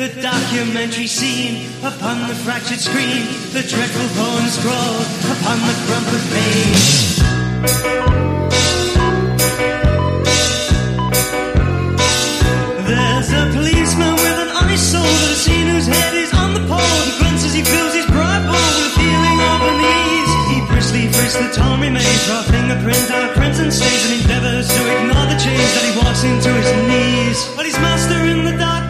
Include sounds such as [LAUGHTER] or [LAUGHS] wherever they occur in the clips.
the documentary scene upon the fractured screen, the dreadful poem scrawled upon the crumpled page. There's a policeman with an honest soul has seen whose head is on the pole. He grunts as he fills his pride bowl with a feeling of unease. He briskly frisks the torn remains, draw fingerprints out prints and stains, and endeavors to ignore the change that he walks into his knees. But his master in the dark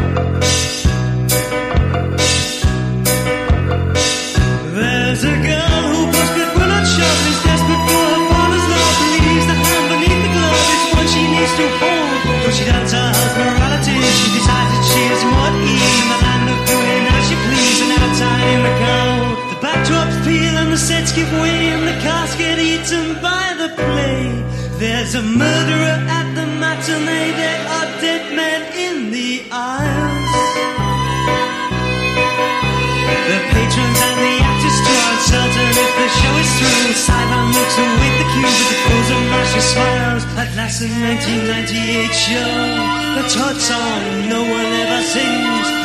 And give way and the cast get eaten by the play. There's a murderer at the matinee, there are dead men in the aisles. The patrons and the actors are uncertain if the show is through. Sideline looks await the cue with the pose of martial smiles. At last, the 1998 show, the Todd song no one ever sings.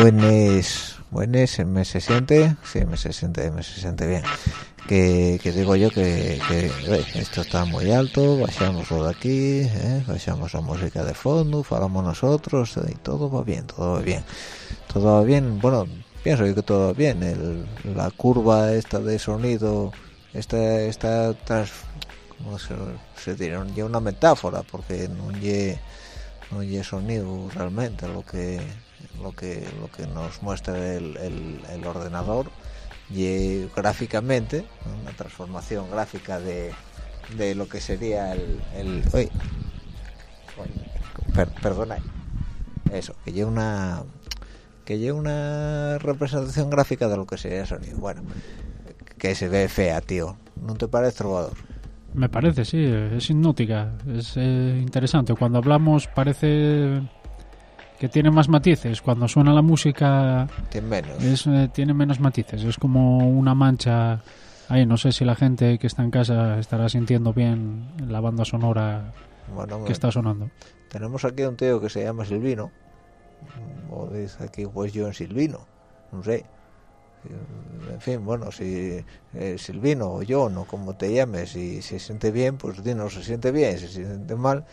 Buenas, buenas, se siente, sí, me se siente, me se siente bien. Que, que digo yo que, eh, esto está muy alto, bajamos de aquí, eh, bajamos la música de fondo, falamos nosotros y todo va bien, todo va bien, todo va bien. Bueno, pienso yo que todo va bien. El, la curva esta de sonido, esta, esta tras, ¿cómo se, se dirá? Una metáfora porque no lle no lle sonido realmente. Lo que lo que lo que nos muestra el, el, ordenador y gráficamente ¿no? una transformación gráfica de, de lo que sería el, el uy, per, perdona eso que lleva una que lleva una representación gráfica de lo que sería el sonido. Bueno que se ve fea tío. No te parece trovador Me parece, sí, es hipnótica, es eh, interesante. Cuando hablamos parece que tiene más matices, cuando suena la música tiene menos. es, eh, tiene menos matices, es como una mancha. Ahí, no sé si la gente que está en casa estará sintiendo bien la banda sonora bueno, que está sonando. tenemos aquí un tío que se llama Silvino. O dice aquí pues yo en Silvino no sé en fin, bueno, si eh, Silvino o yo, no como te llames, si se siente bien, pues dinos, se siente bien, si se siente mal,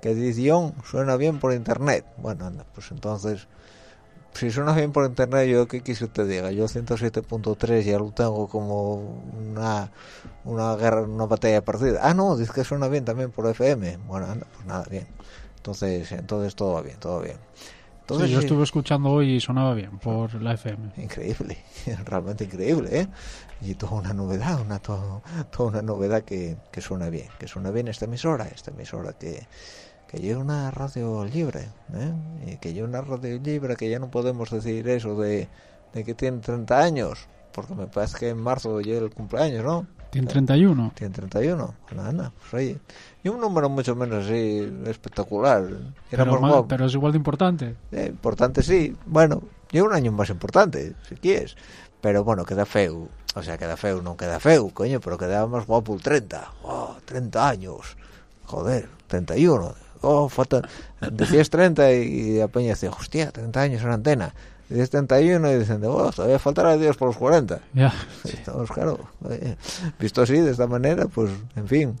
que edición suena bien por internet. Bueno, anda, pues entonces, si suena bien por internet, yo qué quise que te diga, yo 107.3 ya lo tengo como una una guerra, una batalla partida. Ah, no, dice que suena bien también por FM. Bueno, anda, pues nada, bien. Entonces, entonces todo va bien, todo bien. Entonces, Sí, yo estuve escuchando hoy y sonaba bien por la FM. increíble, [LAUGHS] realmente increíble, ¿eh? Y toda una novedad, una to- toda una novedad que, que suena bien, que suena bien esta emisora, esta emisora que que lleva una radio libre, ¿eh? Y que lleva una radio libre, que ya no podemos decir eso de, de que tiene 30 años, porque me parece que en marzo llega el cumpleaños, ¿no? Tiene 31. Tiene 31, bueno, anda, pues oye, y un número mucho menos así espectacular, Pero, éramos ma- guapos. pero es igual de importante. Eh, importante sí, bueno, lleva un año más importante, si quieres. Pero bueno, queda feo. O sea, queda feo, no queda feo, coño, pero queda más guapo el 30. Oh, 30 años. Joder, 31. Oh, falta... Decías 30 y a Peña decía, hostia, 30 años en antena. Dices 31 y dicen, oh, todavía faltará Dios por los 40. Ya. [LAUGHS] Estamos, claro, visto así, de esta manera, pues, en fin.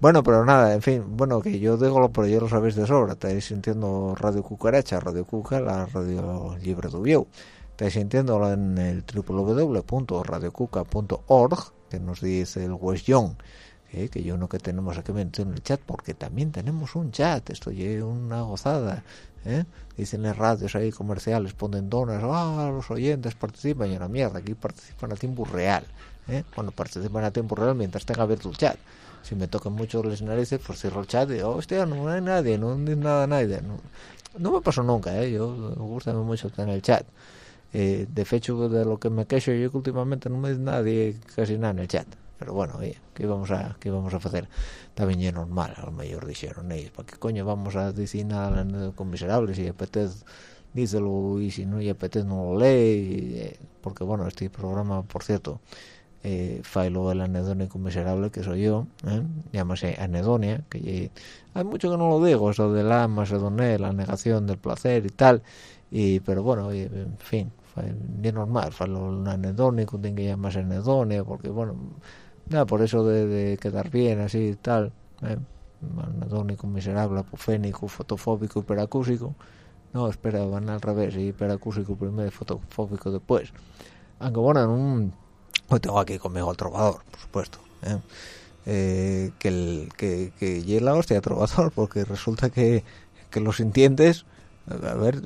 Bueno, pero nada, en fin, bueno, que yo digo lo, pero yo lo sabéis de sobra. Estáis sintiendo Radio Cucaracha, Radio Cuca, la radio libre de. Estáis sintiéndolo en el www.radiocuca.org, que nos dice el West Young, eh, que yo no que tenemos aquí en el chat, porque también tenemos un chat, esto es una gozada. ¿Eh? Dicen en radios ahí comerciales, ponen donas, ah, los oyentes participan, y una mierda, aquí participan a tiempo real. ¿eh? Bueno, participan a tiempo real mientras tenga abierto el chat. Si me tocan mucho las narices, pues cierro el chat y digo, hostia, no hay nadie, no dice nada nadie. No, no me pasó nunca, ¿eh? yo me gusta mucho estar en el chat. Eh, de hecho, de lo que me quejo yo que últimamente no me dice nadie casi nada en el chat. Pero bueno, oye, ¿qué vamos a, qué vamos a hacer? También es normal, a lo mejor dijeron ellos. ¿Para qué coño vamos a decir nada con miserables? Si apetece, díselo y si no y apetece no lo lee. y, eh, porque bueno, este programa, por cierto, eh, failo el anedónico miserable que soy yo, ¿eh? llámase anedonia, que hay mucho que no lo digo, eso de la macedonia, la negación del placer y tal, y pero bueno, oye, en fin, bien normal, failo un anedónico, tiene que llamarse anedonia, porque bueno, ya por eso de, de quedar bien así tal, ¿eh? anedónico, miserable, apofénico, fotofóbico, hiperacúsico, no, espera, van al revés, hiperacúsico primero fotofóbico después, aunque bueno, en un Hoy tengo aquí conmigo al trovador, por supuesto. ¿eh? Eh, que el que, que y la hostia trovador, porque resulta que, que los sintientes, a ver,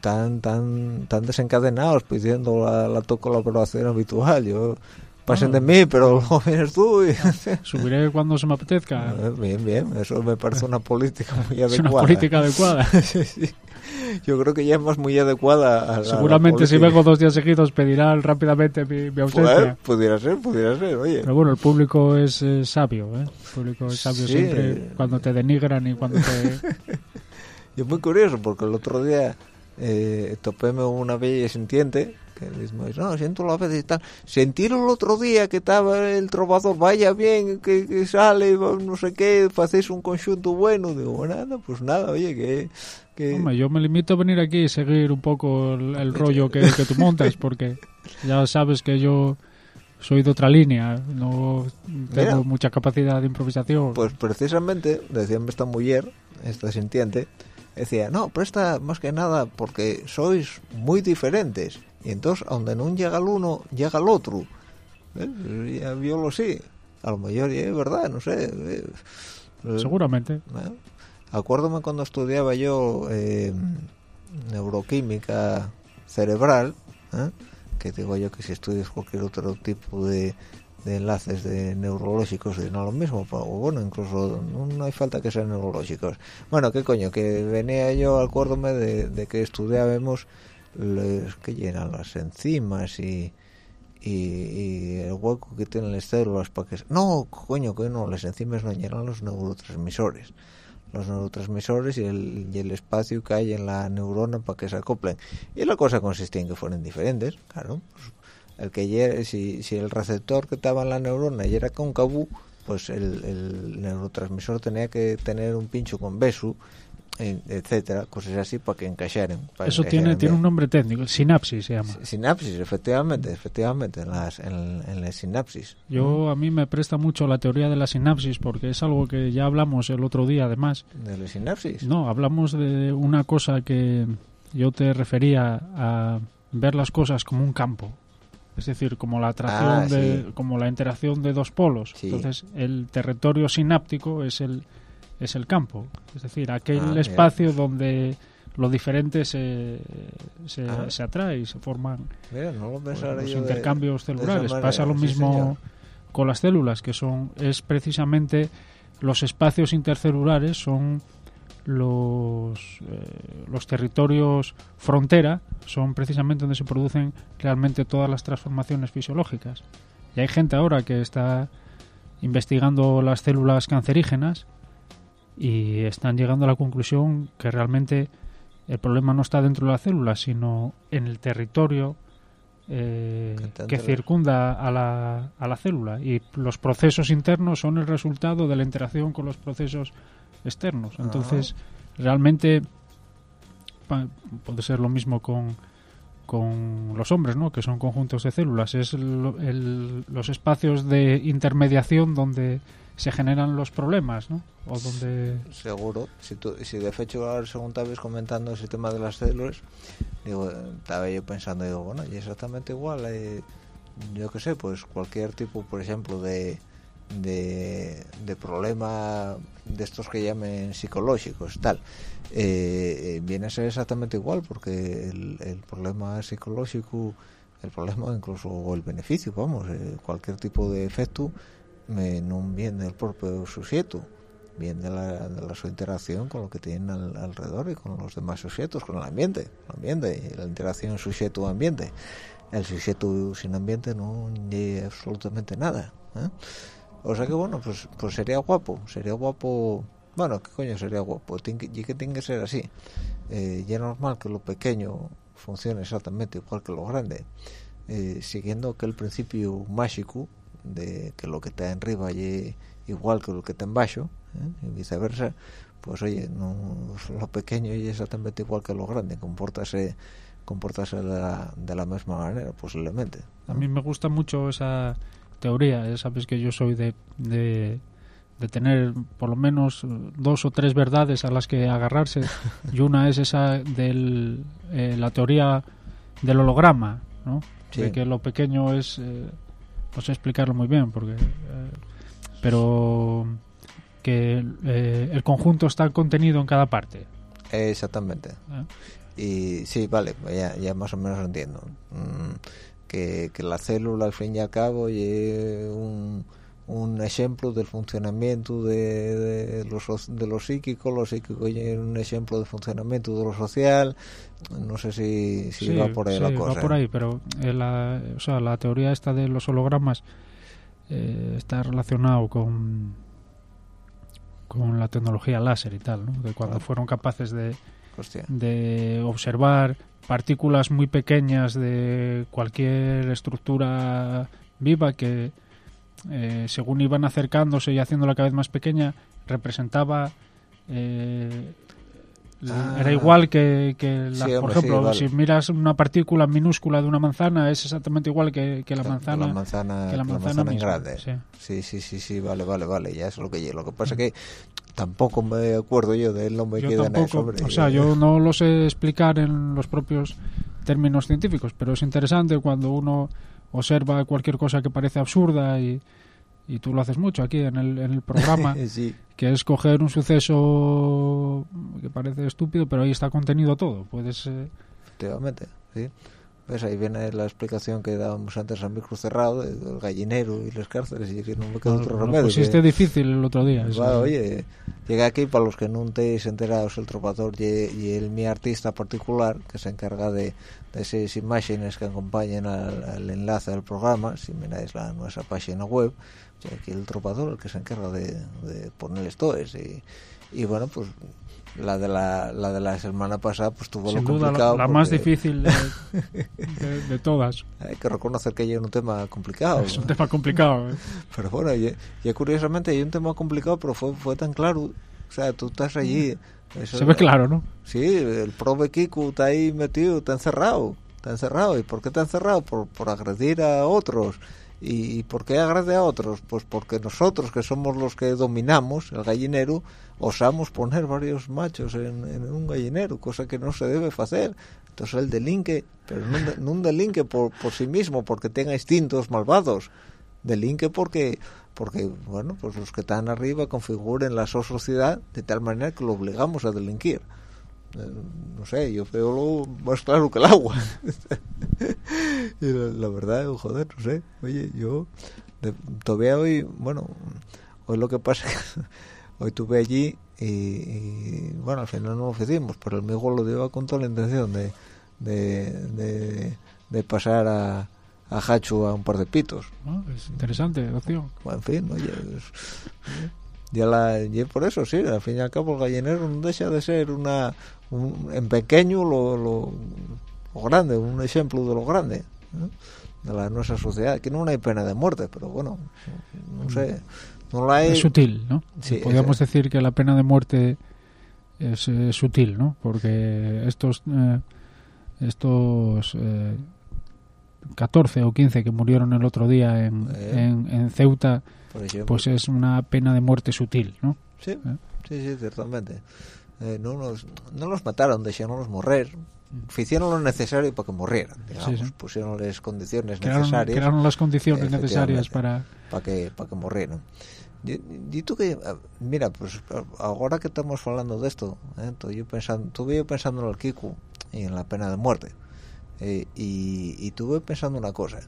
tan tan tan desencadenados pidiendo la, la tu colaboración habitual. Yo pasen de mí, pero [LAUGHS] luego vienes tú y [LAUGHS] Subiré cuando se me apetezca. Bien, bien, eso me parece una política muy Es una adecuada. política adecuada. [LAUGHS] Sí, sí. Yo creo que ya es más muy adecuada a la- la Seguramente si vengo dos días seguidos pedirán rápidamente mi, mi ausencia. Pues, pudiera ser, pudiera ser, oye. Pero bueno, el público es eh, sabio, ¿eh? El público es sabio Sí. siempre cuando te denigran y cuando te... Y es muy curioso porque el otro día eh, topéme una bella sintiente que dice, no, siento la vez y tal. Sentirlo el otro día que estaba el trovador, vaya bien, que, que sale, no sé qué, hacéis un conjunto bueno. Digo, nada, pues nada, oye, que... que... Hombre, yo me limito a venir aquí y seguir un poco el, el rollo que, que tú montas, porque ya sabes que yo soy de otra línea, no tengo Mira. mucha capacidad de improvisación. Pues precisamente, decíame esta mujer, esta sintiente, decía, no, pero esta más que nada porque sois muy diferentes. Y entonces, donde no llega el uno, llega el otro. ¿Eh? Ya violo sí. A lo mejor es verdad, no sé. eh, eh, Seguramente. ¿eh? Acuérdame cuando estudiaba yo eh, neuroquímica cerebral, que digo yo que si estudias cualquier otro tipo de, de enlaces de neurológicos es no lo mismo, pero bueno, incluso no, no hay falta que sean neurológicos. Bueno, qué coño, que venía yo, acuérdome de, de que estudiábamos los que llenan las enzimas y, y, el hueco que tienen las células para que... No, coño, que no, las enzimas no llenan los neurotransmisores los neurotransmisores y el, y el espacio que hay en la neurona para que se acoplen. Y la cosa consistía en que fueran diferentes, claro. el que si, si el receptor que estaba en la neurona y era cóncavo, pues el, el neurotransmisor tenía que tener un pincho convexo, e- etcétera, cosas así para que encajaran. para que Eso tiene, encajaran tiene bien. un nombre técnico, sinapsis se llama. Sinapsis, efectivamente, efectivamente, en las, en, en las sinapsis. Yo a mí me presta mucho la teoría de la sinapsis porque es algo que ya hablamos el otro día además. De las sinapsis. No, hablamos de una cosa que yo te refería a ver las cosas como un campo. Es decir, como la atracción Ah, de, sí. como la interacción de dos polos. Sí. Entonces, el territorio sináptico es el es el campo. Es decir, aquel Ah, mira. espacio donde lo diferente se, se, Ah. se atrae y se forman Mira, no lo pues, pensaba los de- intercambios de celulares. manera, Pasa lo sí, mismo señor. con las células, que son es precisamente los espacios intercelulares son los eh, los territorios frontera son precisamente donde se producen realmente todas las transformaciones fisiológicas. Y hay gente ahora que está investigando las células cancerígenas y están llegando a la conclusión que realmente el problema no está dentro de la célula, sino en el territorio eh, Que circunda a la, a la célula. Y los procesos internos son el resultado de la interacción con los procesos externos. Entonces, realmente pa- puede ser lo mismo con, con los hombres, ¿no? que son conjuntos de células. Es el- el- los espacios de intermediación donde se generan los problemas, ¿no? O donde... Seguro, si, tú, si de hecho ahora según estabas comentando ese tema de las células, digo, estaba yo pensando, digo, bueno, y exactamente igual, eh, yo qué sé, pues cualquier tipo, por ejemplo, de, de, problema de estos que llamen psicológicos, tal, eh, eh, viene a ser exactamente igual, porque el, el problema psicológico, el problema incluso el beneficio, vamos, eh, cualquier tipo de efecto, me, no viene del propio sujeto, bien de la, de la su interacción con lo que tienen al- alrededor y con los demás sujetos, con el ambiente, el ambiente la interacción sujeto-ambiente. El sujeto sin ambiente no lleva absolutamente nada. ¿eh? O sea que bueno, pues pues sería guapo, sería guapo. Bueno, ¿qué coño sería guapo? Que, y que tiene que ser así. Eh, y es normal que lo pequeño funcione exactamente igual que lo grande, eh, siguiendo aquel principio mágico de que lo que está en arriba y igual que lo que está en bajo ¿eh? y viceversa pues oye no, lo pequeño y exactamente igual que lo grande comportase comportase de la, de la misma manera posiblemente A mí me gusta mucho esa teoría. Sabes que yo soy de, de, de tener por lo menos dos o tres verdades a las que agarrarse. [LAUGHS] y una es esa de la teoría del holograma, ¿no? Sí. De que lo pequeño es... eh, no sé explicarlo muy bien, porque... eh, pero que eh, el conjunto está contenido en cada parte. exactamente ¿eh? y sí vale ya, ya más o menos lo entiendo Mm, que, que la célula al fin y al cabo es un, un ejemplo del funcionamiento de, de, lo, so- de lo psíquico lo psíquico es un ejemplo del funcionamiento de lo social no sé si, si Sí, va por ahí sí, la va cosa por ahí, pero eh, la, o sea, la teoría esta de los hologramas eh, está relacionado con con la tecnología láser y tal, ¿no? De cuando Ah. fueron capaces de, Hostia. de observar partículas muy pequeñas de cualquier estructura viva que eh, según iban acercándose y haciéndola cada vez más pequeña representaba eh, Ah. era igual que, que la- Sí, por sí, ejemplo vale. si miras una partícula minúscula de una manzana es exactamente igual que, que la manzana la manzana, que la la manzana misma, grande. sí. Sí, sí, sí, sí, vale, vale, vale, ya es lo que yo. Lo que pasa que tampoco me acuerdo yo de él, no me yo queda nada tampoco, sobre. o sea, yo [LAUGHS] no lo sé explicar en los propios términos científicos, pero es interesante cuando uno observa cualquier cosa que parece absurda y, y tú lo haces mucho aquí en el, en el programa, [LAUGHS] sí, que es coger un suceso que parece estúpido, pero ahí está contenido todo. Puedes eh, efectivamente, sí. ¿Ves? Ahí viene la explicación que dábamos antes al micro cerrado, del gallinero y las cárceles, y que no me queda lo- otro lo remedio. pusiste que- difícil el otro día. eso. Oye, llega aquí para los que no estéis enterados, el trovador y, y el mi artista particular que se encarga de, de esas imágenes que acompañan al, al enlace del programa, si miráis la nuestra página web, y aquí el trovador el que se encarga de, de ponerles todos y, y bueno pues la de la, la de la semana pasada pues tuvo Sin lo duda, la, complicado la más difícil de, [LAUGHS] de- de todas. hay que reconocer que ya es un tema complicado Es un tema complicado. ¿eh? Pero bueno, ya, ya curiosamente hay un tema complicado, pero fue, fue tan claro. O sea, tú estás allí. Eso- Se ve claro, ¿no? Sí, el prove Kiku está ahí metido, está encerrado. Está encerrado. ¿Y por qué está encerrado? Por, por agredir a otros. ¿Y por qué agrade a otros? Pues porque nosotros, que somos los que dominamos el gallinero, osamos poner varios machos en, un gallinero, cosa que no se debe hacer. Entonces el delinque, pero no, un delinque por, por sí mismo, porque tenga instintos malvados, delinque porque porque bueno pues los que están arriba configuren la sociedad de tal manera que lo obligamos a delinquir. Eh, no sé yo veo lo más claro que el agua. [LAUGHS] Y la, verdad joder no sé. Oye yo todavía hoy bueno hoy lo que pasa [LAUGHS] hoy tuve allí y, bueno al final no lo hicimos pero el mío lo lleva con toda la intención de de, de, de pasar a a Hachu a un par de pitos. es interesante opción. Bueno, en fin, oye, ya la, por eso sí, al fin y al cabo el gallinero no deja de ser una en pequeño lo, lo, grande, un ejemplo de lo grande de la nuestra sociedad, que no hay pena de muerte, pero bueno, no sé, no la hay... Es sutil, ¿no? Sí, Podríamos decir que la pena de muerte es, sutil, ¿no? Porque estos eh, estos eh, 14 o 15 que murieron el otro día en, en, Ceuta, pues es una pena de muerte sutil, ¿no? Sí, ¿Eh? sí, sí, ciertamente. Eh, no, los, no los mataron, dejaron morrer. Mm. Hicieron lo necesario para que murrieran, digamos. Pusieron las condiciones necesarias. Crearon las condiciones necesarias para... Para que, para que murieran. Y, tú que, mira, pues ahora que estamos hablando de esto, ¿eh? yo pensando, estuve pensando en el Kiku y en la pena de muerte eh, y, y tuve pensando una cosa.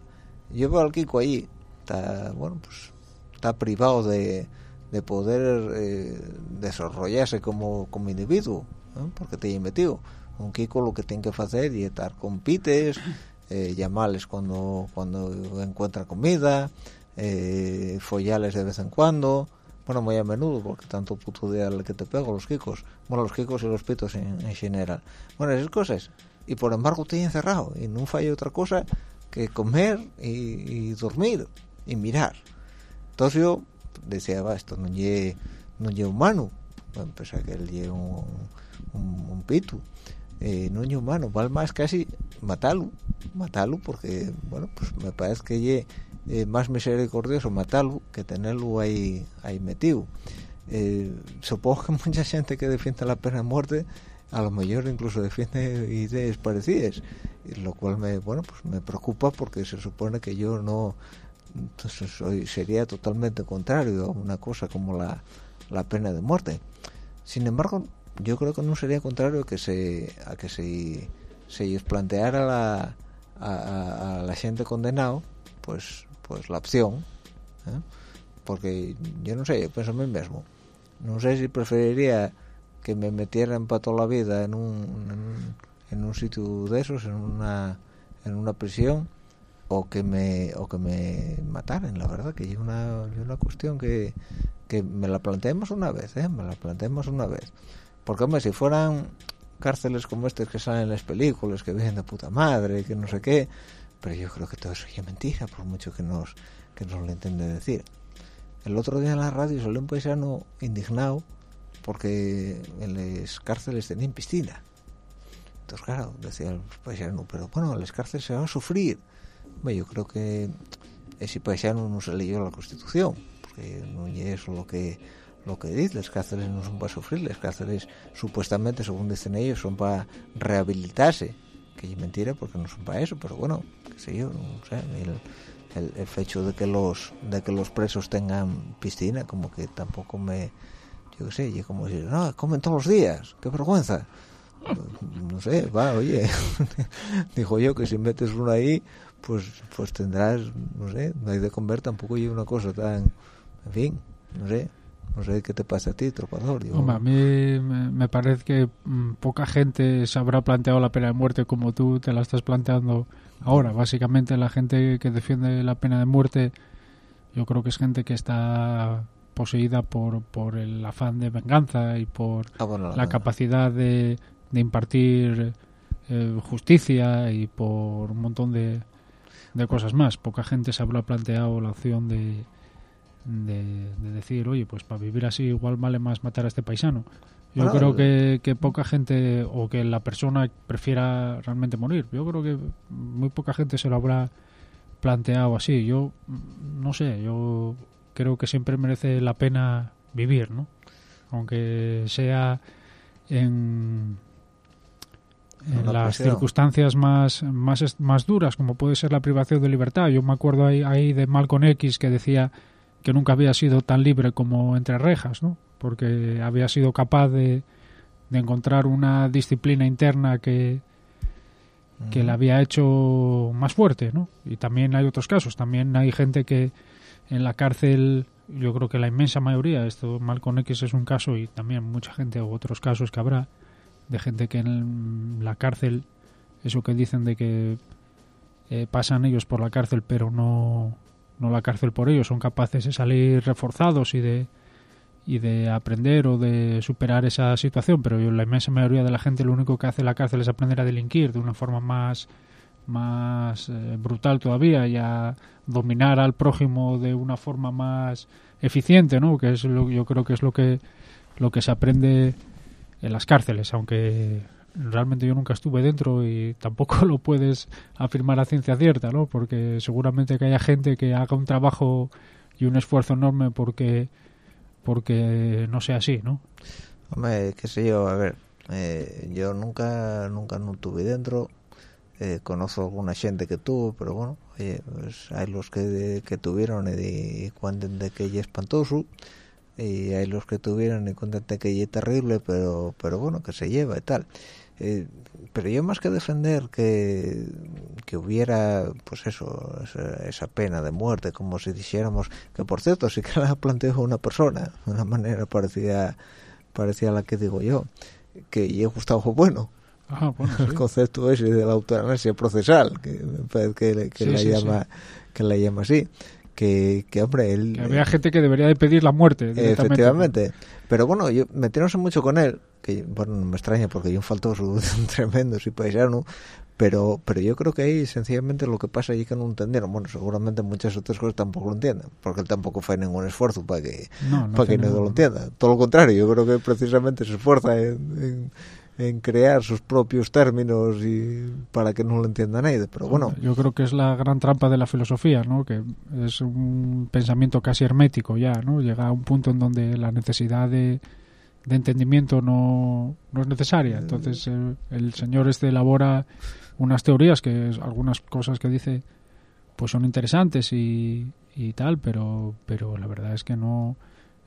Yo veo al Kiko ahí está bueno pues está privado de, de poder eh, desarrollarse como, como individuo porque te he metido. Un Kiko lo que tiene que hacer y estar con pites [CLEARS THROAT] eh, llamarles cuando cuando encuentra comida eh, follarles de vez en cuando. Bueno muy a menudo porque tanto puto día que te pego los Kikos. Bueno los Kikos y los pitos en, en general. Bueno esas cosas y por embargo estoy encerrado y no falla otra cosa que comer y, dormir y mirar. Entonces yo decía va esto no es no humano bueno, pensar que él lleva un, un, pito eh, no es humano vale más casi matarlo matarlo porque bueno pues me parece que es eh, más misericordioso matarlo que tenerlo ahí ahí metido. Eh, supongo que [LAUGHS] mucha gente que defiende la pena de muerte a lo mejor incluso defiende ideas parecidas lo cual me bueno pues me preocupa porque se supone que yo no entonces soy sería totalmente contrario a una cosa como la, la pena de muerte sin embargo yo creo que no sería contrario que se a que se se planteara la, a, la gente condenado pues pues la opción ¿eh? porque yo no sé yo pienso a mí mismo no sé si preferiría que me metieran para toda la vida en un, en, un sitio de esos, en una, en una prisión, o que me o que me mataran, la verdad, que es una, una cuestión que, que me la planteemos una vez, ¿eh? me la planteemos una vez. Porque, hombre, si fueran cárceles como estas que salen en las películas, que vienen de puta madre, que no sé qué, pero yo creo que todo eso es mentira, por mucho que nos, que nos lo intente decir. El otro día en la radio salió un paisano indignado porque en las cárceles tenían piscina. Entonces, claro, decía el paisano, pero bueno, en las cárceles se va a sufrir. Bueno, yo creo que ese paisano no se leyó la Constitución, porque no es lo que lo que dice, las cárceles no son para sufrir, las cárceles supuestamente, según dicen ellos, son para rehabilitarse, que es mentira porque no son para eso, pero bueno, qué sé yo, no sé, el, el, el hecho de que los de que los presos tengan piscina como que tampoco me yo qué sé, y como decir, no, comen todos los días, qué vergüenza. No sé, va, oye, [LAUGHS] dijo yo que si metes uno ahí, pues pues tendrás, no sé, no hay de comer tampoco y una cosa tan, en fin, no sé, no sé qué te pasa a ti, tropador. a mí me parece que mm, poca gente se habrá planteado la pena de muerte como tú te la estás planteando ahora. Básicamente la gente que defiende la pena de muerte, yo creo que es gente que está poseída por, por el afán de venganza y por ah, la capacidad de, de impartir eh, justicia y por un montón de, de cosas más. Poca gente se habrá planteado la opción de, de, decir, oye, pues para vivir así igual vale más matar a este paisano. Yo creo que, que, poca gente o que la persona prefiera realmente morir. Yo creo que muy poca gente se lo habrá planteado así. Yo mm, no sé, yo creo que siempre merece la pena vivir, ¿no? Aunque sea en, en las circunstancias más, más, más duras, como puede ser la privación de libertad. Yo me acuerdo ahí, ahí de Malcolm X que decía que nunca había sido tan libre como entre rejas, ¿no? Porque había sido capaz de, de encontrar una disciplina interna que, que la había hecho más fuerte, ¿no? Y también hay otros casos, también hay gente que en la cárcel, yo creo que la inmensa mayoría, esto Malcolm X es un caso y también mucha gente o otros casos que habrá de gente que en la cárcel, eso que dicen de que eh, pasan ellos por la cárcel pero no, no la cárcel por ellos, son capaces de salir reforzados y de y de aprender o de superar esa situación, pero la inmensa mayoría de la gente lo único que hace la cárcel es aprender a delinquir de una forma más más eh, brutal todavía y a dominar al prójimo de una forma más eficiente, ¿no? Que es lo yo creo que es lo que lo que se aprende en las cárceles, aunque realmente yo nunca estuve dentro y tampoco [LAUGHS] lo puedes afirmar a ciencia cierta, ¿no? Porque seguramente que haya gente que haga un trabajo y un esfuerzo enorme porque porque no sea así, ¿no? Hombre, qué sé yo, a ver, eh, yo nunca, nunca no tuve dentro, eh, conozco alguna gente que tuvo, pero bueno, pues hay los que, que tuvieron y, y cuenten de que es espantoso, y hay los que tuvieron y cuenten de que es terrible, pero, pero bueno, que se lleva y tal. Eh, pero yo más que defender que, que hubiera pues eso esa, pena de muerte como si dijéramos que por cierto sí que la planteó una persona de una manera parecida parecía a la que digo yo que y Gustavo Bueno Ah, bueno, [LAUGHS] el sí. concepto ese de la eutanasia procesal que que, que Sí, la sí, llama que la llama así que, que hombre él Que había gente que debería de pedir la muerte. Efectivamente. Pero bueno, yo metiéndose mucho con él, que bueno, no me extraña porque hay un faltoso [LAUGHS] tremendo, sí paisano, pero pero yo creo que ahí sencillamente lo que pasa allí que no entendieron. Bueno, seguramente muchas otras cosas tampoco lo entienden, porque él tampoco fue ningún esfuerzo para que No, no para que no lo entienda. Todo lo contrario, yo creo que precisamente se esfuerza en, en- en crear sus propios términos y para que no lo entienda nadie. Pero bueno, Yo creo que es la gran trampa de la filosofía, ¿no? Que es un pensamiento casi hermético ya, ¿no? Llega a un punto en donde la necesidad de, de entendimiento no, no es necesaria. Entonces el, el señor este elabora unas teorías que es- algunas cosas que dice pues son interesantes y, y tal, pero pero la verdad es que no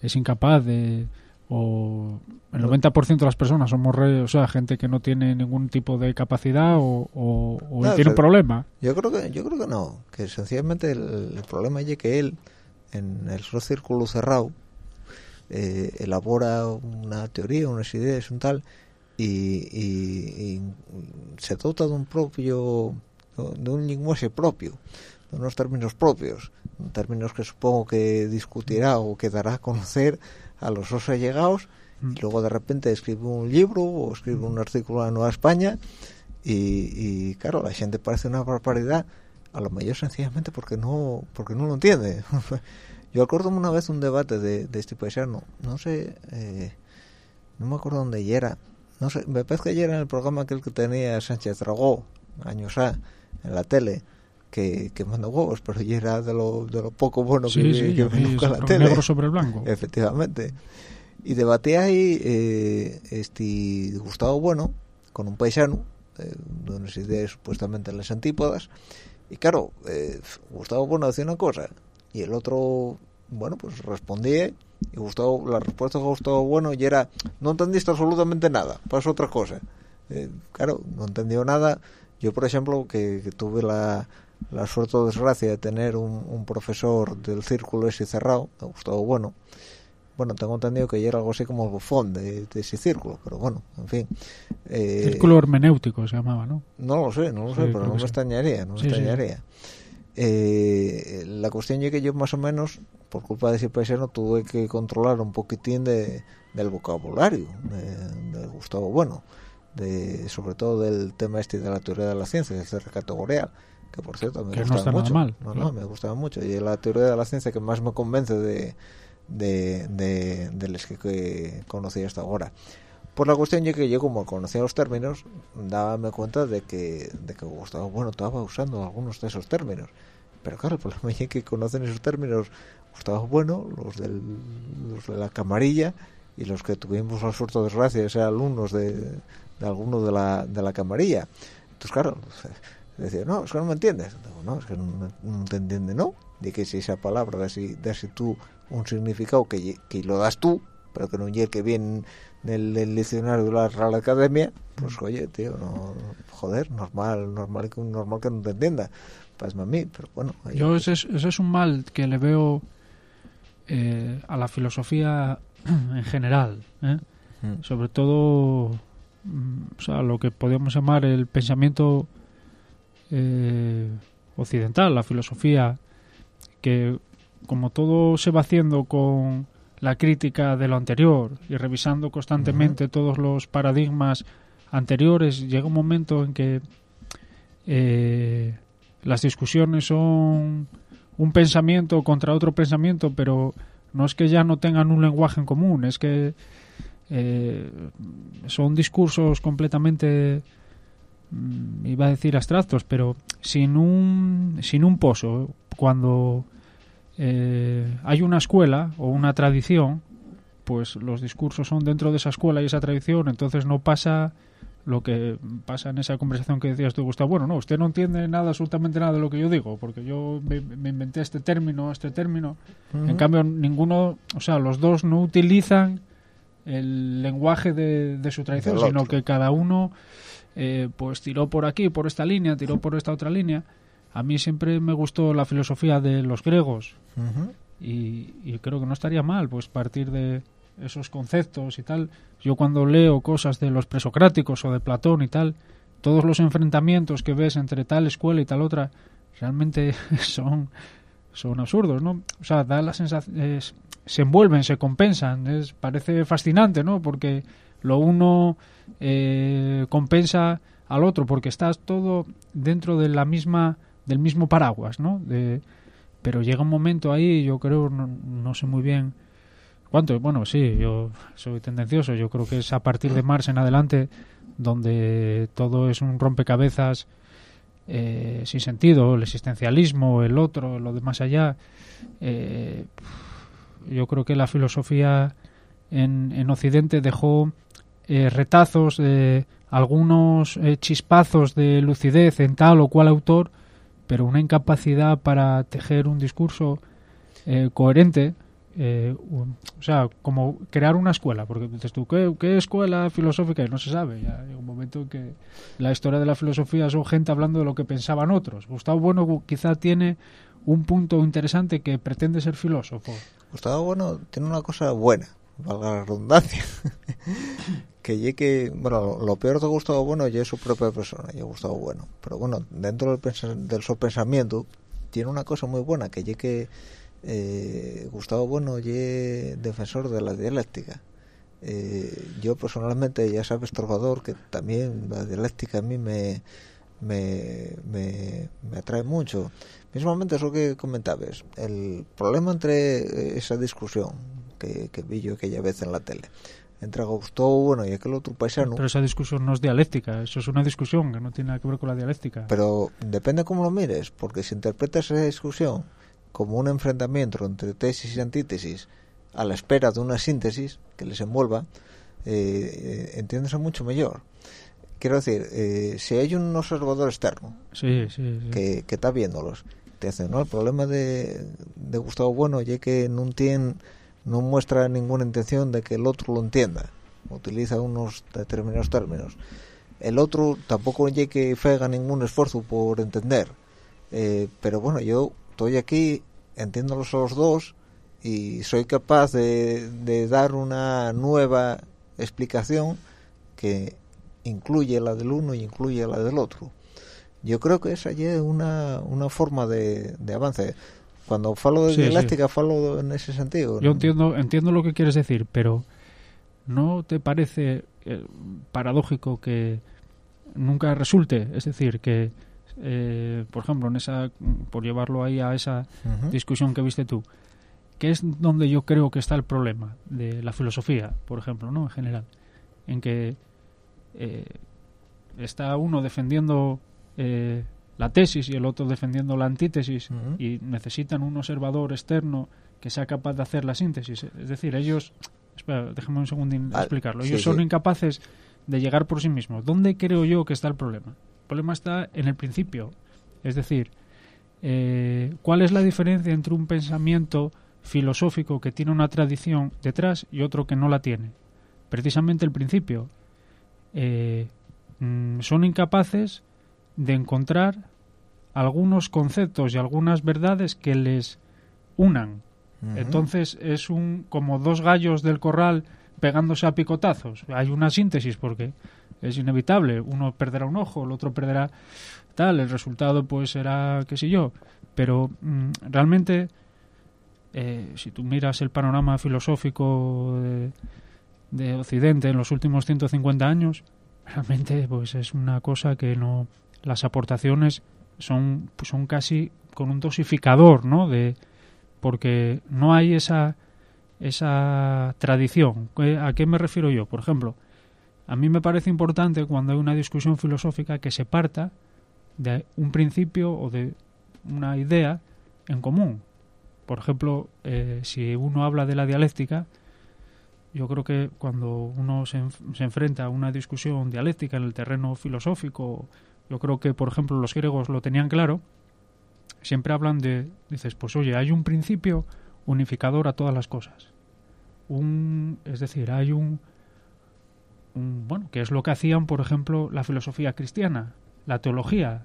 es incapaz de o el 90% de las personas somos re- o sea, gente que no tiene ningún tipo de capacidad o, o- o No, tiene un problema. Yo creo que yo creo que no, que sencillamente el, el problema es que él en el círculo cerrado eh, elabora una teoría, unas ideas, un tal y, y- y se dota de un propio de un lenguaje propio, de unos términos propios, términos que supongo que discutirá o que dará a conocer a los os allegados Mm. y luego de repente escribe un libro o escribe un artículo a la Nueva España y, y, claro la gente parece una barbaridad a lo mejor sencillamente porque no porque no lo entiende [LAUGHS] yo acuerdo una vez un debate de, de este paisano no sé eh, no me acuerdo dónde era no sé me parece que era en el programa aquel que tenía Sánchez Dragó años A en la tele que, que manda huevos pero ya era de lo, de lo poco bueno que, sí, que ve nunca en la tele. negro sobre blanco. efectivamente. Y debatía ahí eh, este Gustavo Bueno con un paisano eh, de unas ideas supuestamente en las antípodas y claro eh, Gustavo Bueno decía una cosa y el otro bueno pues respondía y Gustavo la respuesta de Gustavo Bueno y era no entendiste absolutamente nada pasó otra cosa Eh, claro no entendió nada. Yo por ejemplo que, que tuve la la suerte o desgracia de tener un, un profesor del círculo ese cerrado de Gustavo Bueno bueno, tengo entendido que ya era algo así como el bufón de, de ese círculo, pero bueno, en fin. Eh, Círculo hermenéutico se llamaba, ¿no? No lo sé, no lo sé, pero no me sí. extrañaría, no me Sí, extrañaría. Eh, la cuestión es que yo más o menos, por culpa de ese paisano, tuve que controlar un poquitín de, del vocabulario de, de Gustavo Bueno, de, sobre todo del tema este de la teoría de la ciencia, del cierre categorial, que por cierto me Que no gustaba está nada mucho. mal, no, no, me gustaba mucho. Y la teoría de la ciencia que más me convence de, de, de, de las que, que conocí hasta ahora. Por la cuestión es que yo como conocía los términos, dábame cuenta de que, de que Gustavo Bueno estaba usando algunos de esos términos. pero claro el problema es que conocen esos términos Gustavo Bueno los, del, los de la camarilla y los que tuvimos la suerte o desgracia de ser alumnos de, de alguno de la, de la camarilla entonces claro decía no es que no me entiendes no es que no, te entiende no de que si esa palabra da si, si tú un significado que, que lo das tú pero que no es que viene del, del, diccionario de la Real Academia pues oye tío no joder normal normal que normal que no te entienda pues a mí pero bueno yo ese es, ese es un mal que le veo eh, a la filosofía [CLEARS THROAT] en general ¿eh? mm. sobre todo mm, o sea lo que podríamos llamar el pensamiento eh, occidental la filosofía que como todo se va haciendo con la crítica de lo anterior y revisando constantemente uh -huh. todos los paradigmas anteriores, llega un momento en que eh, las discusiones son un pensamiento contra otro pensamiento, pero no es que ya no tengan un lenguaje en común, es que eh, son discursos completamente iba a decir abstractos, pero sin un sin un pozo. Cuando eh, hay una escuela o una tradición, pues los discursos son dentro de esa escuela y esa tradición, entonces no pasa lo que pasa en esa conversación que decías tú, Gustavo. Bueno, no, usted no entiende nada, absolutamente nada de lo que yo digo, porque yo me, me inventé este término, este término. Uh -huh. En cambio, ninguno, o sea, los dos no utilizan el lenguaje de, de su tradición, sino que cada uno eh, pues tiró por aquí, por esta línea, tiró por esta otra línea. A mí siempre me gustó la filosofía de los griegos uh -huh. y, y, creo que no estaría mal pues partir de esos conceptos y tal. Yo cuando leo cosas de los presocráticos o de Platón y tal, todos los enfrentamientos que ves entre tal escuela y tal otra realmente [LAUGHS] son son absurdos, ¿no? O sea, da la sensación es, se envuelven, se compensan, es parece fascinante, ¿no? Porque lo uno eh, compensa al otro porque estás todo dentro de la misma del mismo paraguas, ¿no? De, pero llega un momento ahí, yo creo, no, no, sé muy bien cuánto, bueno, sí, yo soy tendencioso, yo creo que es a partir de Mars en adelante donde todo es un rompecabezas eh, sin sentido, el existencialismo, el otro, lo de más allá. Eh, yo creo que la filosofía en, en Occidente dejó eh, retazos de algunos eh, chispazos de lucidez en tal o cual autor pero una incapacidad para tejer un discurso eh, coherente, eh, o sea, como crear una escuela, porque dices tú, ¿qué, ¿qué, escuela filosófica? Y no se sabe, ya hay un momento en que la historia de la filosofía son gente hablando de lo que pensaban otros. Gustavo Bueno quizá tiene un punto interesante que pretende ser filósofo. Gustavo Bueno tiene una cosa buena, valga la redundancia, que llegue, bueno, lo peor de Gustavo Bueno ya es su propia persona, ya Gustavo Bueno, pero bueno, dentro del, del su pensamiento tiene una cosa muy buena, que llegue eh, Gustavo Bueno ye defensor de la dialéctica. Eh, yo personalmente, ya sabes, Trovador, que también la dialéctica a mí me, me, me, atrae mucho. Mismamente eso que comentabas, el problema entre esa discusión que, que vi yo aquella vez en la tele, entre Gustavo bueno y aquel otro paisano. Pero esa discusión no es dialéctica, eso es una discusión que no tiene nada que ver con la dialéctica. Pero depende cómo lo mires, porque si interpretas esa discusión como un enfrentamiento entre tesis y antítesis a la espera de una síntesis que les envuelva, eh, entiendes mucho mejor. Quiero decir, eh, si hay un observador externo sí, sí, sí. Que, que está viéndolos, te hace, ¿no? El problema de, de Gustavo Bueno es que no tiene no muestra ninguna intención de que el otro lo entienda. Utiliza unos determinados términos. El otro tampoco oye que fega ningún esfuerzo por entender. Eh, pero bueno yo estoy aquí entiendo los dos y soy capaz de, de, dar una nueva explicación que incluye la del uno y incluye la del otro. Yo creo que esa es una, una forma de, de avance cuando falo de sí, dialéctica sí. falo en ese sentido. Yo entiendo entiendo lo que quieres decir, pero ¿no te parece eh, paradójico que nunca resulte? Es decir, que eh, por ejemplo, en esa por llevarlo ahí a esa uh -huh. discusión que viste tú, que es donde yo creo que está el problema de la filosofía, por ejemplo, ¿no? En general, en que eh, está uno defendiendo la tesis y el otro defendiendo la antítesis y necesitan un observador externo que sea capaz de hacer la síntesis. Es decir, ellos, espera, déjame un segundín Vale, explicarlo. sí, Ellos son sí. incapaces de llegar por sí mismos. ¿Dónde creo yo que está el problema? El problema está en el principio. Es decir, eh, ¿cuál es la diferencia entre un pensamiento filosófico que tiene una tradición detrás y otro que no la tiene? Precisamente el principio. Eh, mm, son incapaces de encontrar algunos conceptos y algunas verdades que les unan. Entonces es un como dos gallos del corral pegándose a picotazos. Hay una síntesis porque es inevitable. Uno perderá un ojo, el otro perderá tal. El resultado pues será qué sé yo. Pero mm, realmente eh, si tú miras el panorama filosófico de, de Occidente en los últimos 150 años, realmente pues es una cosa que no las aportaciones son pues, son casi con un dosificador, ¿no? De porque no hay esa esa tradición. ¿Qué- ¿A qué me refiero yo? Por ejemplo, a mí me parece importante cuando hay una discusión filosófica que se parta de un principio o de una idea en común. Por ejemplo, eh, si uno habla de la dialéctica, yo creo que cuando uno se, enf- se enfrenta a una discusión dialéctica en el terreno filosófico, yo creo que, por ejemplo, los griegos lo tenían claro, siempre hablan de, dices, pues oye, hay un principio unificador a todas las cosas. Un, es decir, hay un, un, bueno, que es lo que hacían, por ejemplo, la filosofía cristiana, la teología,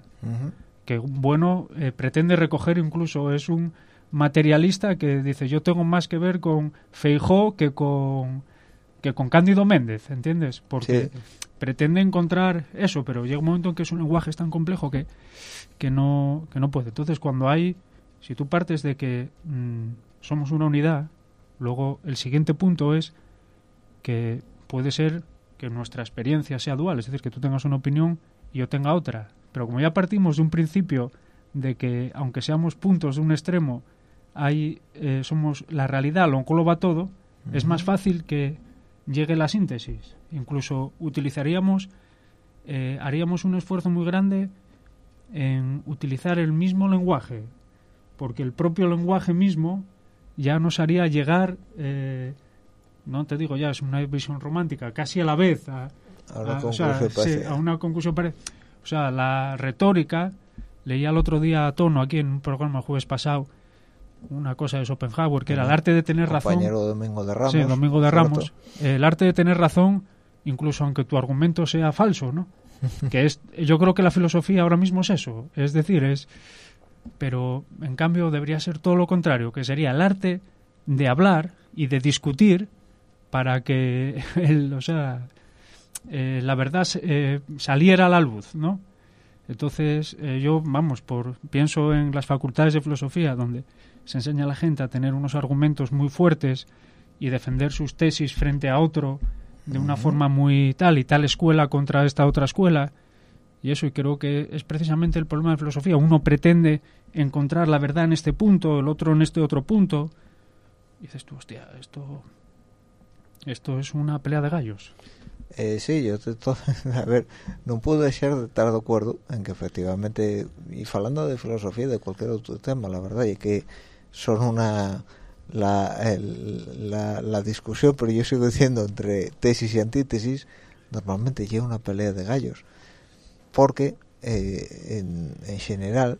que bueno eh, pretende recoger incluso es un materialista que dice yo tengo más que ver con Feijó que con que con Cándido Méndez, ¿entiendes? Porque Sí. Pretende encontrar eso, pero llega un momento en que su lenguaje es tan complejo que, que no que no puede. Entonces, cuando hay si tú partes de que mm, somos una unidad, luego el siguiente punto es que puede ser que nuestra experiencia sea dual, es decir, que tú tengas una opinión y yo tenga otra. Pero como ya partimos de un principio de que, aunque seamos puntos de un extremo, hay, eh, somos la realidad, lo engloba todo, es más fácil que llegue la síntesis. Incluso utilizaríamos, eh, haríamos un esfuerzo muy grande en utilizar el mismo lenguaje, porque el propio lenguaje mismo ya nos haría llegar, eh, no te digo ya, es una visión romántica, casi a la vez a, A una a- o sea, conclusión sí, parecida. a una conclusión pare- O sea, la retórica, leía el otro día a tono aquí en un programa el jueves pasado, una cosa de Schopenhauer, que era el arte de tener razón. compañero Domingo de Ramos. Sí, Domingo de. Ramos. El arte de tener razón, incluso aunque tu argumento sea falso, ¿no? [LAUGHS] que es, yo creo que la filosofía ahora mismo es eso. Es decir, es. Pero en cambio debería ser todo lo contrario, que sería el arte de hablar y de discutir para que [LAUGHS] el, o sea, eh, la verdad eh, saliera a la luz, ¿no? Entonces, eh, yo, vamos, por pienso en las facultades de filosofía, donde se enseña a la gente a tener unos argumentos muy fuertes y defender sus tesis frente a otro de una forma muy tal y tal escuela contra esta otra escuela. Y eso, y creo que es precisamente el problema de filosofía. Uno pretende encontrar la verdad en este punto, el otro en este otro punto. Y dices tú, hostia, esto, esto es una pelea de gallos. Eh, sí, yo te [LAUGHS] to- a ver, non puedo deixar de estar de acuerdo en que efectivamente, y falando de filosofía y de cualquier otro tema, la verdad, y que son una la, el- la, la discusión, pero yo sigo diciendo entre tesis y antítesis, normalmente lleva una pelea de gallos, porque eh, en, en general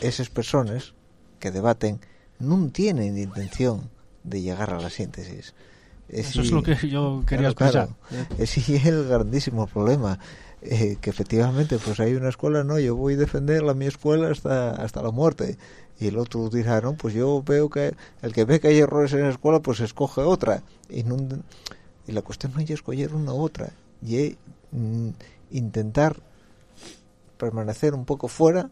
esas personas que debaten no tienen intención de llegar a la síntesis. Eso es lo que yo quería expresar. claro. Ese es el grandísimo problema. eh, que efectivamente, pues hay una escuela, no, yo voy a defender la mi escuela hasta hasta la muerte. Y el otro dirá, no, pues yo veo que el que ve que hay errores en la escuela, pues escoge otra. Y, no, y la cuestión no es escoger una u otra, y mm, intentar permanecer un poco fuera,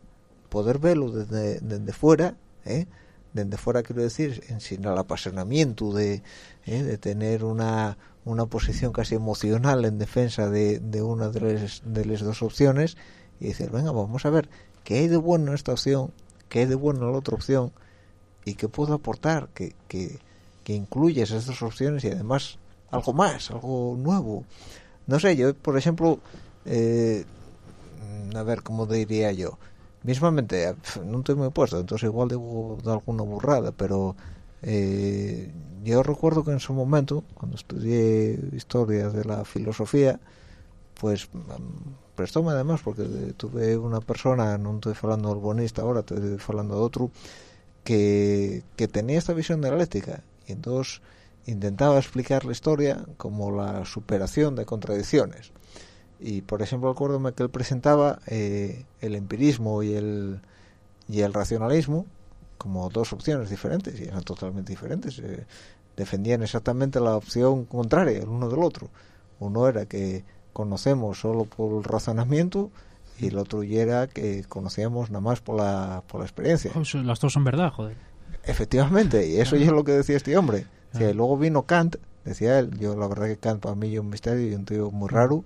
poder verlo desde, desde fuera, ¿eh? desde fuera quiero decir, sin el apasionamiento de, ¿eh? de tener una, una posición casi emocional en defensa de, de una de las, de las dos opciones y decir, venga, vamos a ver qué hay de bueno en esta opción, qué hay de bueno en la otra opción y qué puedo aportar que, que, que incluya esas dos opciones y además algo más, algo nuevo. No sé, yo, por ejemplo, eh, a ver, ¿cómo diría yo? mismamente no estoy muy puesto entonces igual digo de alguna burrada pero eh, yo recuerdo que en su momento cuando estudié historia de la filosofía pues mm, prestóme además porque tuve una persona no estoy hablando del bonista ahora estoy hablando de otro que, que tenía esta visión de la y entonces intentaba explicar la historia como la superación de contradicciones. Y por ejemplo acuérdome que él presentaba eh, el empirismo y el y el racionalismo como dos opciones diferentes y eran totalmente diferentes. Eh, defendían exactamente la opción contraria el uno del otro. Uno era que conocemos solo por el razonamiento y el otro era que conocíamos nada más por la, por la experiencia. Las dos son verdad joder. Efectivamente y eso ya es lo que decía este hombre. Luego vino Kant decía él yo la verdad que Kant para mí es un misterio y un tío muy raro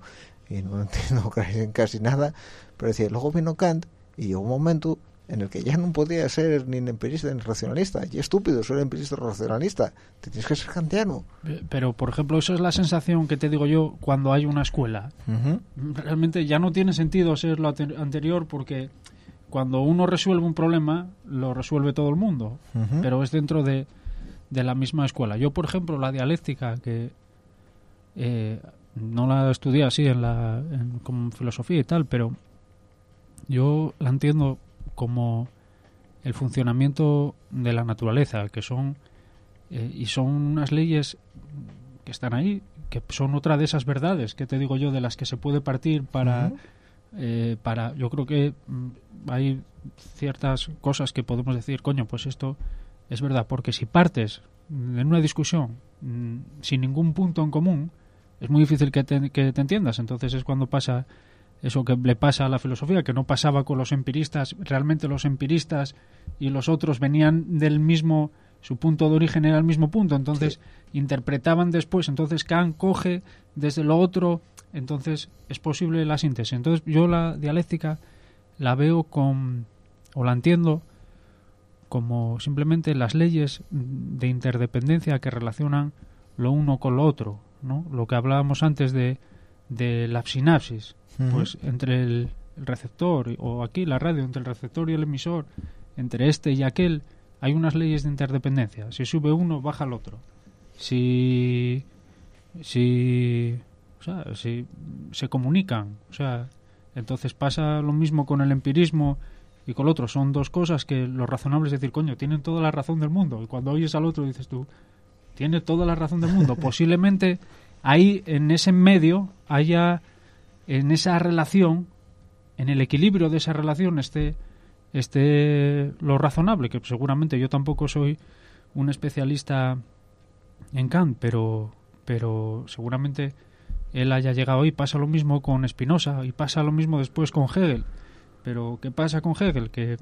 y no [LAUGHS] entiendo [LAUGHS] casi nada, pero decía, luego vino Kant y llegó un momento en el que ya no podía ser ni empirista ni racionalista, y estúpido ser empirista racionalista, te tienes que ser kantiano. Pero, por ejemplo, eso es la sensación que te digo yo cuando hay una escuela. Realmente ya no tiene sentido ser lo anterior porque cuando uno resuelve un problema, lo resuelve todo el mundo, pero es dentro de, de, la misma escuela. Yo, por ejemplo, la dialéctica que... Eh, no la estudié así en la como filosofía y tal, pero yo la entiendo como el funcionamiento de la naturaleza, que son eh, y son unas leyes que están ahí, que son otra de esas verdades que te digo yo de las que se puede partir para eh, para yo creo que mm, hay ciertas cosas que podemos decir, coño, pues esto es verdad, porque si partes en una discusión mm, sin ningún punto en común, es muy difícil que te, que te entiendas. Entonces es cuando pasa eso que le pasa a la filosofía, que no pasaba con los empiristas. Realmente los empiristas y los otros venían del mismo, su punto de origen era el mismo punto, entonces interpretaban después. Entonces Kant coge desde lo otro, entonces es posible la síntesis. Entonces yo la dialéctica la veo con, o la entiendo como simplemente las leyes de interdependencia que relacionan lo uno con lo otro lo que hablábamos antes de, de la sinapsis, pues entre el, receptor o aquí la radio, entre el receptor y el emisor, entre este y aquel, hay unas leyes de interdependencia. Si sube uno, baja el otro. Si, si, o sea, si se comunican, o sea, entonces pasa lo mismo con el empirismo y con el otro. Son dos cosas que lo razonable es decir, coño, tienen toda la razón del mundo. Y cuando oyes al otro dices tú, tiene toda la razón del mundo. [LAUGHS] Posiblemente ahí, en ese medio, haya, en esa relación, en el equilibrio de esa relación, esté, esté lo razonable, que seguramente yo tampoco soy un especialista en Kant, pero, pero seguramente él haya llegado ahí. Pasa lo mismo con Spinoza y pasa lo mismo después con Hegel. Pero ¿qué pasa con Hegel? Que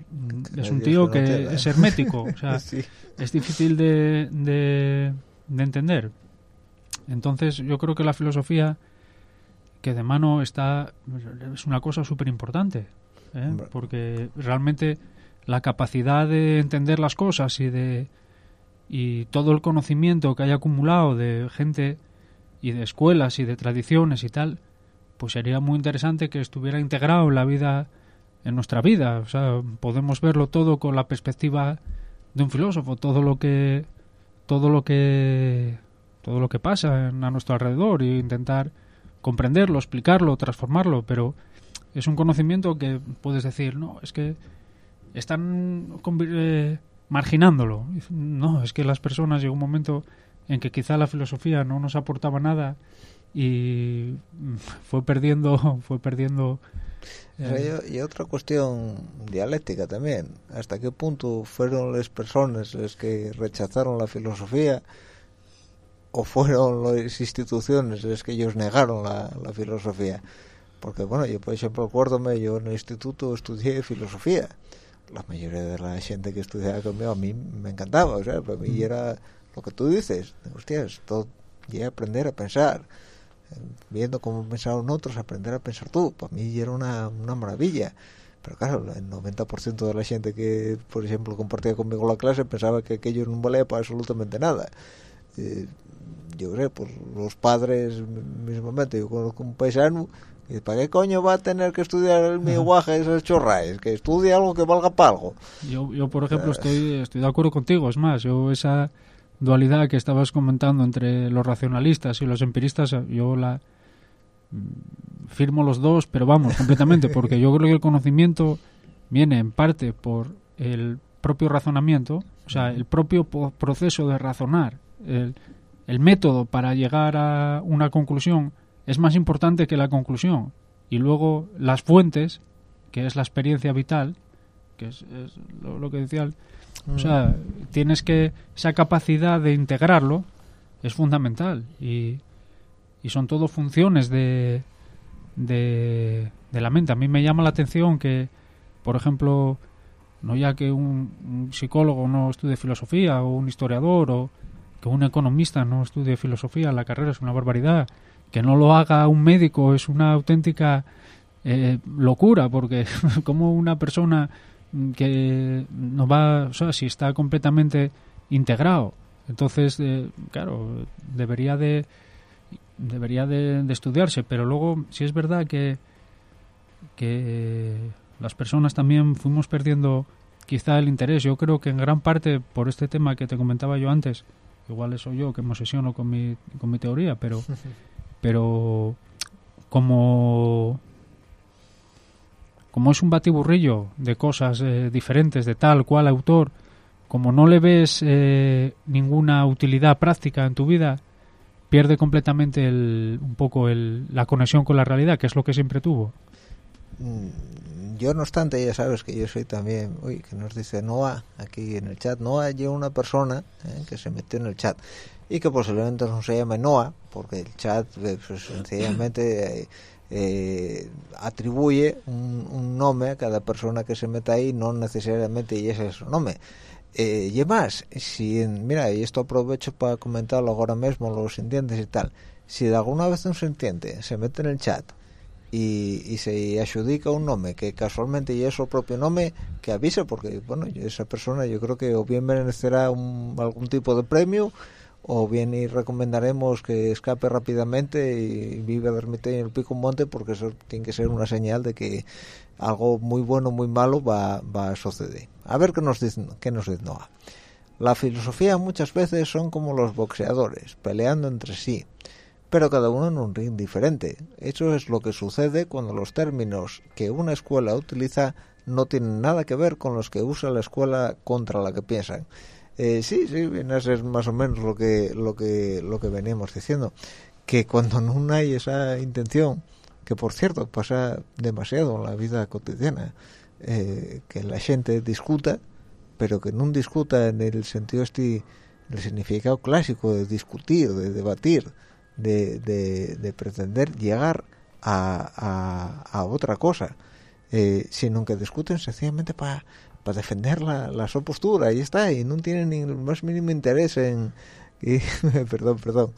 es un tío que es hermético, o sea, [LAUGHS] es difícil de, de, entender. Entonces yo creo que la filosofía que de mano está es una cosa súper importante, ¿eh? porque realmente la capacidad de entender las cosas y de y todo el conocimiento que haya acumulado de gente y de escuelas y de tradiciones y tal, pues sería muy interesante que estuviera integrado en la vida en nuestra vida. O sea, podemos verlo todo con la perspectiva de un filósofo, todo lo que todo lo que todo lo que pasa a nuestro alrededor e intentar comprenderlo, explicarlo, transformarlo, pero es un conocimiento que puedes decir, no, es que están eh, marginándolo. No, es que las personas llegó un momento en que quizá la filosofía no nos aportaba nada y [LAUGHS] fue perdiendo [LAUGHS] fue perdiendo eh, y otra cuestión dialéctica también hasta qué punto fueron las personas las que rechazaron la filosofía o fueron las instituciones las que ellos negaron la, filosofía porque bueno yo por ejemplo acuérdome yo en el instituto estudié filosofía la mayoría de la gente que estudiaba conmigo a mí me encantaba o sea para mí mm. era lo que tú dices hostias todo y aprender a pensar viendo cómo pensaron otros, aprender a pensar tú. Para mí era una, una maravilla. Pero claro, el 90% de la gente que, por ejemplo, compartía conmigo la clase pensaba que aquello no valía para absolutamente nada. Eh, yo creo, pues los padres mismamente, yo conozco un paisano y ¿para qué coño va a tener que estudiar el mi guaje esas chorraes? Que estudie algo que valga para algo. Yo, yo por ejemplo, estoy, estoy de acuerdo contigo. Es más, yo esa dualidad que estabas comentando entre los racionalistas y los empiristas, yo la mm, firmo los dos, pero vamos, completamente, porque yo creo que el conocimiento viene en parte por el propio razonamiento, o sea, el propio proceso de razonar, el, el método para llegar a una conclusión es más importante que la conclusión. Y luego las fuentes, que es la experiencia vital, que es, lo, que decía. O sea, mm. tienes que. Esa capacidad de integrarlo es fundamental. Y, y son todo funciones de, de, de, la mente. A mí me llama la atención que, por ejemplo, no ya que un, un psicólogo no estudie filosofía o un historiador o que un economista no estudie filosofía, la carrera es una barbaridad que no lo haga un médico es una auténtica eh, locura, porque [LAUGHS] como una persona que no va, o sea, si está completamente integrado, entonces, eh, claro, debería de debería de, estudiarse, pero luego, si es verdad que que las personas también fuimos perdiendo quizá el interés. Yo creo que en gran parte por este tema que te comentaba yo antes, igual eso yo que me obsesiono con mi, con mi teoría, pero [LAUGHS] pero como como es un batiburrillo de cosas eh, diferentes de tal cual autor, como no le ves eh, ninguna utilidad práctica en tu vida, pierde completamente el, un poco el, la conexión con la realidad, que es lo que siempre tuvo. Mm, yo, no obstante, ya sabes que yo soy también, uy, que nos dice Noah aquí en el chat, Noah yo una persona eh, que se metió en el chat y que posiblemente no se llame Noah, porque el chat eh, pues, sencillamente eh, eh, atribuye un, nombre a cada persona que se meta ahí, no necesariamente y ese es su nombre. y más, si, mira, y esto aprovecho para comentarlo ahora mismo, los sintientes y tal, si de alguna vez un sintiente se mete en el chat y, se adjudica un nombre que casualmente ya es su propio nombre, que avise, porque bueno, esa persona yo creo que o bien merecerá algún tipo de premio, o bien y recomendaremos que escape rápidamente y viva dormite en el pico monte porque eso tiene que ser una señal de que algo muy bueno muy malo va, va a suceder. A ver qué nos qué nos dice Noah. La filosofía muchas veces son como los boxeadores peleando entre sí pero cada uno en un ring diferente. Eso es lo que sucede cuando los términos que una escuela utiliza no tienen nada que ver con los que usa la escuela contra la que piensan. Eh, sí, sí, a ser más o menos lo que, lo que, lo que veníamos diciendo, que cuando no hay esa intención, que por cierto pasa demasiado en la vida cotidiana, eh, que la gente discuta, pero que no discuta en el sentido este, el significado clásico de discutir, de debatir, de, de, pretender llegar a, a, otra cosa, eh, sino que discuten sencillamente para para defender la, la su postura y está y no tiene ni el más mínimo interés en [LAUGHS] perdón perdón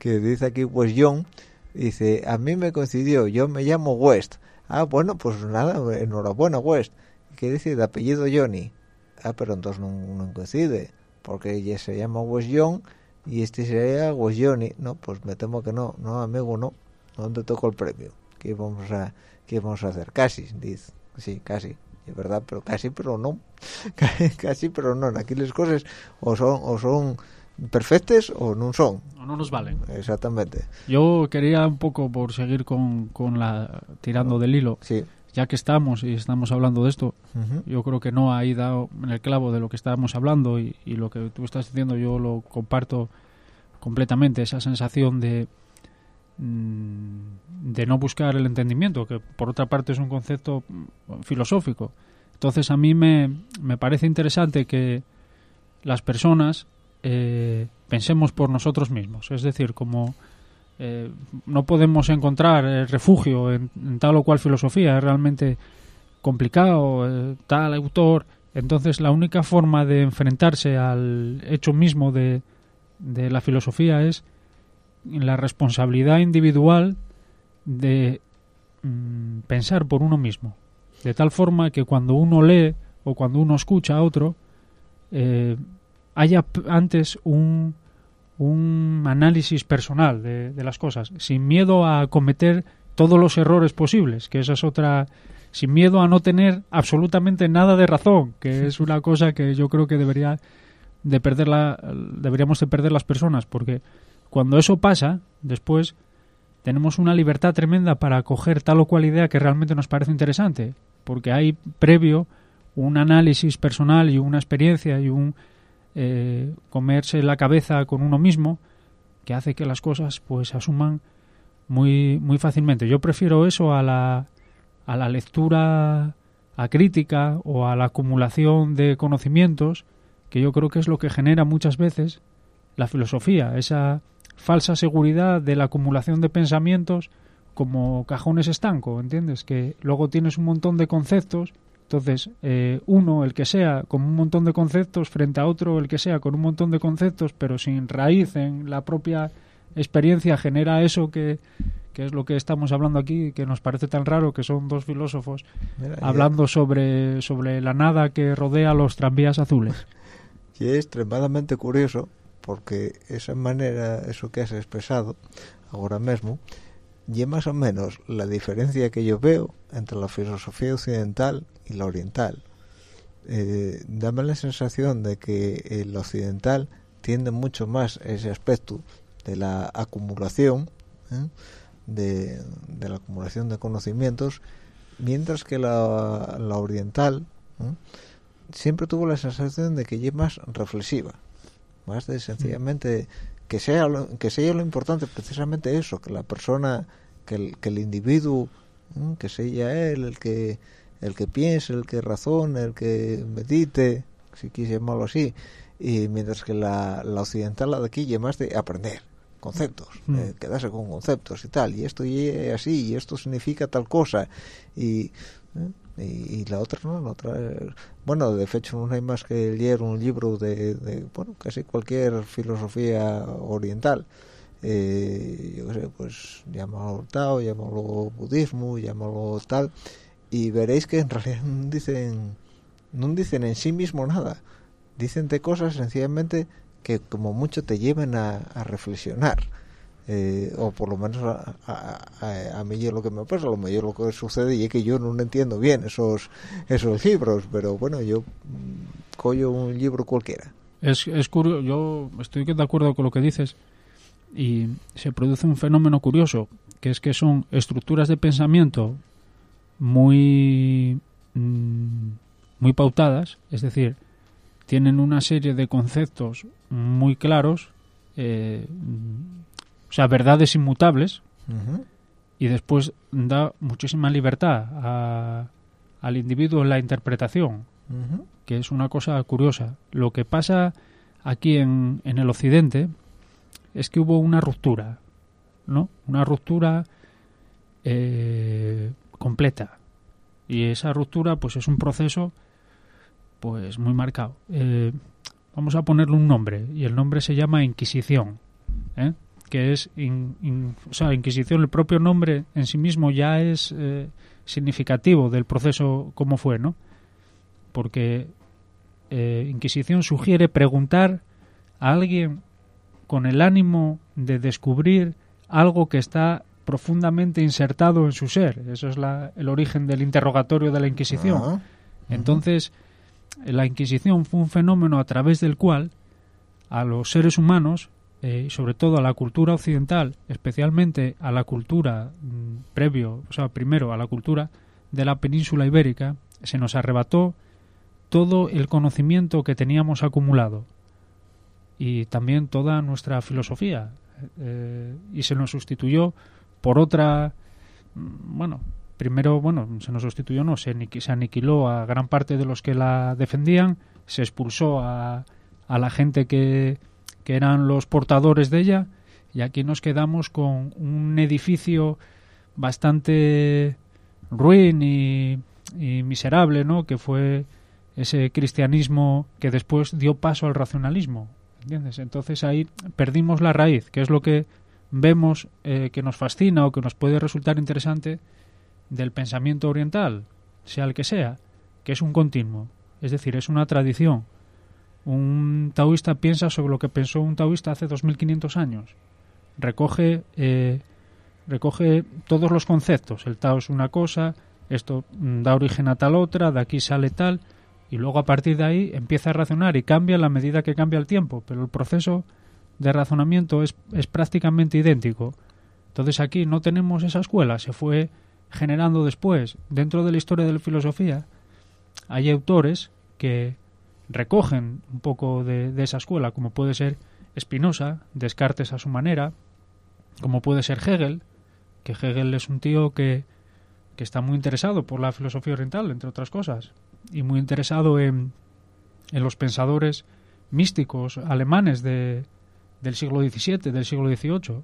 que dice aquí pues John dice a mí me coincidió yo me llamo West ah bueno pues nada enhorabuena West. ¿qué dice de apellido Johnny ah pero entonces no, coincide porque ella se llama West John y este sería West Johnny no pues me temo que no. No amigo no. No te tocó el premio. ¿qué vamos a qué vamos a hacer casi dice. Sí casi. Verdad pero casi pero no. [LAUGHS] Casi pero no. Aquí las cosas o son o son perfectas o no son. O no nos valen. Exactamente. Yo quería un poco por seguir con, con la tirando del hilo. Sí ya que estamos y estamos hablando de esto, yo creo que no ha dado en el clavo de lo que estábamos hablando y, y, lo que tú estás diciendo yo lo comparto completamente, esa sensación de, Mm, de no buscar el entendimiento, que por otra parte es un concepto mm, filosófico. Entonces a mí me, me parece interesante que las personas eh, pensemos por nosotros mismos, es decir, como eh, no podemos encontrar el refugio en, tal o cual filosofía, es realmente complicado, eh, tal autor, entonces la única forma de enfrentarse al hecho mismo de, de la filosofía es la responsabilidad individual de mm, pensar por uno mismo. De tal forma que cuando uno lee o cuando uno escucha a otro, eh, haya antes un, un análisis personal de, de las cosas, sin miedo a cometer todos los errores posibles, que esa es otra sin miedo a no tener absolutamente nada de razón, que es una cosa que yo creo que debería de perder la, deberíamos de perder las personas, porque cuando eso pasa, después tenemos una libertad tremenda para coger tal o cual idea que realmente nos parece interesante, porque hay previo un análisis personal y una experiencia y un eh, comerse la cabeza con uno mismo que hace que las cosas pues se asuman muy muy fácilmente. Yo prefiero eso a la a la lectura a crítica o a la acumulación de conocimientos, que yo creo que es lo que genera muchas veces la filosofía, esa falsa seguridad de la acumulación de pensamientos como cajones estanco, ¿entiendes? Que luego tienes un montón de conceptos, entonces eh, uno, el que sea, con un montón de conceptos, frente a otro, el que sea, con un montón de conceptos, pero sin raíz en la propia experiencia, genera eso que, que es lo que estamos hablando aquí, que nos parece tan raro, que son dos filósofos hablando sobre, sobre la nada que rodea los tranvías azules. [LAUGHS] Y es extremadamente curioso, porque esa manera, eso que has expresado ahora mismo, y más o menos la diferencia que yo veo entre la filosofía occidental y la oriental. Eh, dame la sensación de que el occidental tiende mucho más ese aspecto de la acumulación, ¿eh? de, la acumulación de conocimientos, mientras que la, la oriental siempre tuvo la sensación de que es más reflexiva, más de sencillamente que sea lo, que sea lo importante precisamente eso, que la persona, que el, que el individuo, que sea él el que el que piense, el que razone, el que medite, si quise llamarlo así, y mientras que la, la occidental, la de aquí, es más de aprender, conceptos, mm. eh, quedarse con conceptos y tal, y esto y así, y esto significa tal cosa, y, eh, y, la otra no, la otra, bueno, de hecho no hay más que leer un libro de, de bueno, casi cualquier filosofía oriental, eh, yo qué sé, pues llámalo Tao, llámalo budismo, llámalo tal, y veréis que en realidad no dicen, no dicen en sí mismo nada, dicen de cosas sencillamente que como mucho te lleven a, reflexionar. Eh, o por lo menos a, a, a, mí es lo que me pasa, lo mejor lo que sucede y es que yo no entiendo bien esos esos libros, pero bueno, yo mm, cojo un libro cualquiera. Es, es curioso, yo estoy de acuerdo con lo que dices y se produce un fenómeno curioso, que es que son estructuras de pensamiento muy mm, muy pautadas, es decir, tienen una serie de conceptos muy claros, eh, o sea, verdades inmutables, y después da muchísima libertad al individuo en la interpretación, que es una cosa curiosa. Lo que pasa aquí en, en el Occidente es que hubo una ruptura, ¿no? Una ruptura eh, completa. Y esa ruptura, pues es un proceso pues muy marcado. Eh, vamos a ponerle un nombre y el nombre se llama Inquisición, ¿eh? que es, o sea, Inquisición, el propio nombre en sí mismo ya es eh, significativo del proceso como fue, ¿no? Porque Inquisición sugiere preguntar a alguien con el ánimo de descubrir algo que está profundamente insertado en su ser. Eso es la, el origen del interrogatorio de la Inquisición. Entonces, la Inquisición fue un fenómeno a través del cual a los seres humanos, eh, y sobre todo a la cultura occidental, especialmente a la cultura mm, previo, o sea, primero a la cultura de la península ibérica, se nos arrebató todo el conocimiento que teníamos acumulado y también toda nuestra filosofía eh, y se nos sustituyó por otra bueno primero, bueno, se nos sustituyó, no, se, aniquiló a gran parte de los que la defendían, se expulsó a, la gente que, que eran los portadores de ella y aquí nos quedamos con un edificio bastante ruin y, y, miserable, ¿no? Que fue ese cristianismo que después dio paso al racionalismo, ¿entiendes? Entonces ahí perdimos la raíz, que es lo que vemos eh, que nos fascina o que nos puede resultar interesante del pensamiento oriental, sea el que sea, que es un continuo, es decir, es una tradición, un taoísta piensa sobre lo que pensó un taoísta hace 2500 años. Recoge, eh, recoge todos los conceptos. El Tao es una cosa, esto mm, da origen a tal otra, de aquí sale tal, y luego a partir de ahí empieza a razonar y cambia a la medida que cambia el tiempo, pero el proceso de razonamiento es, es prácticamente idéntico. Entonces aquí no tenemos esa escuela, se fue generando después. Dentro de la historia de la filosofía hay autores que recogen un poco de, de esa escuela, como puede ser Spinoza, Descartes a su manera, como puede ser Hegel, que Hegel es un tío que, que está muy interesado por la filosofía oriental, entre otras cosas, y muy interesado en, en los pensadores místicos alemanes de, del siglo XVII, del siglo XVIII.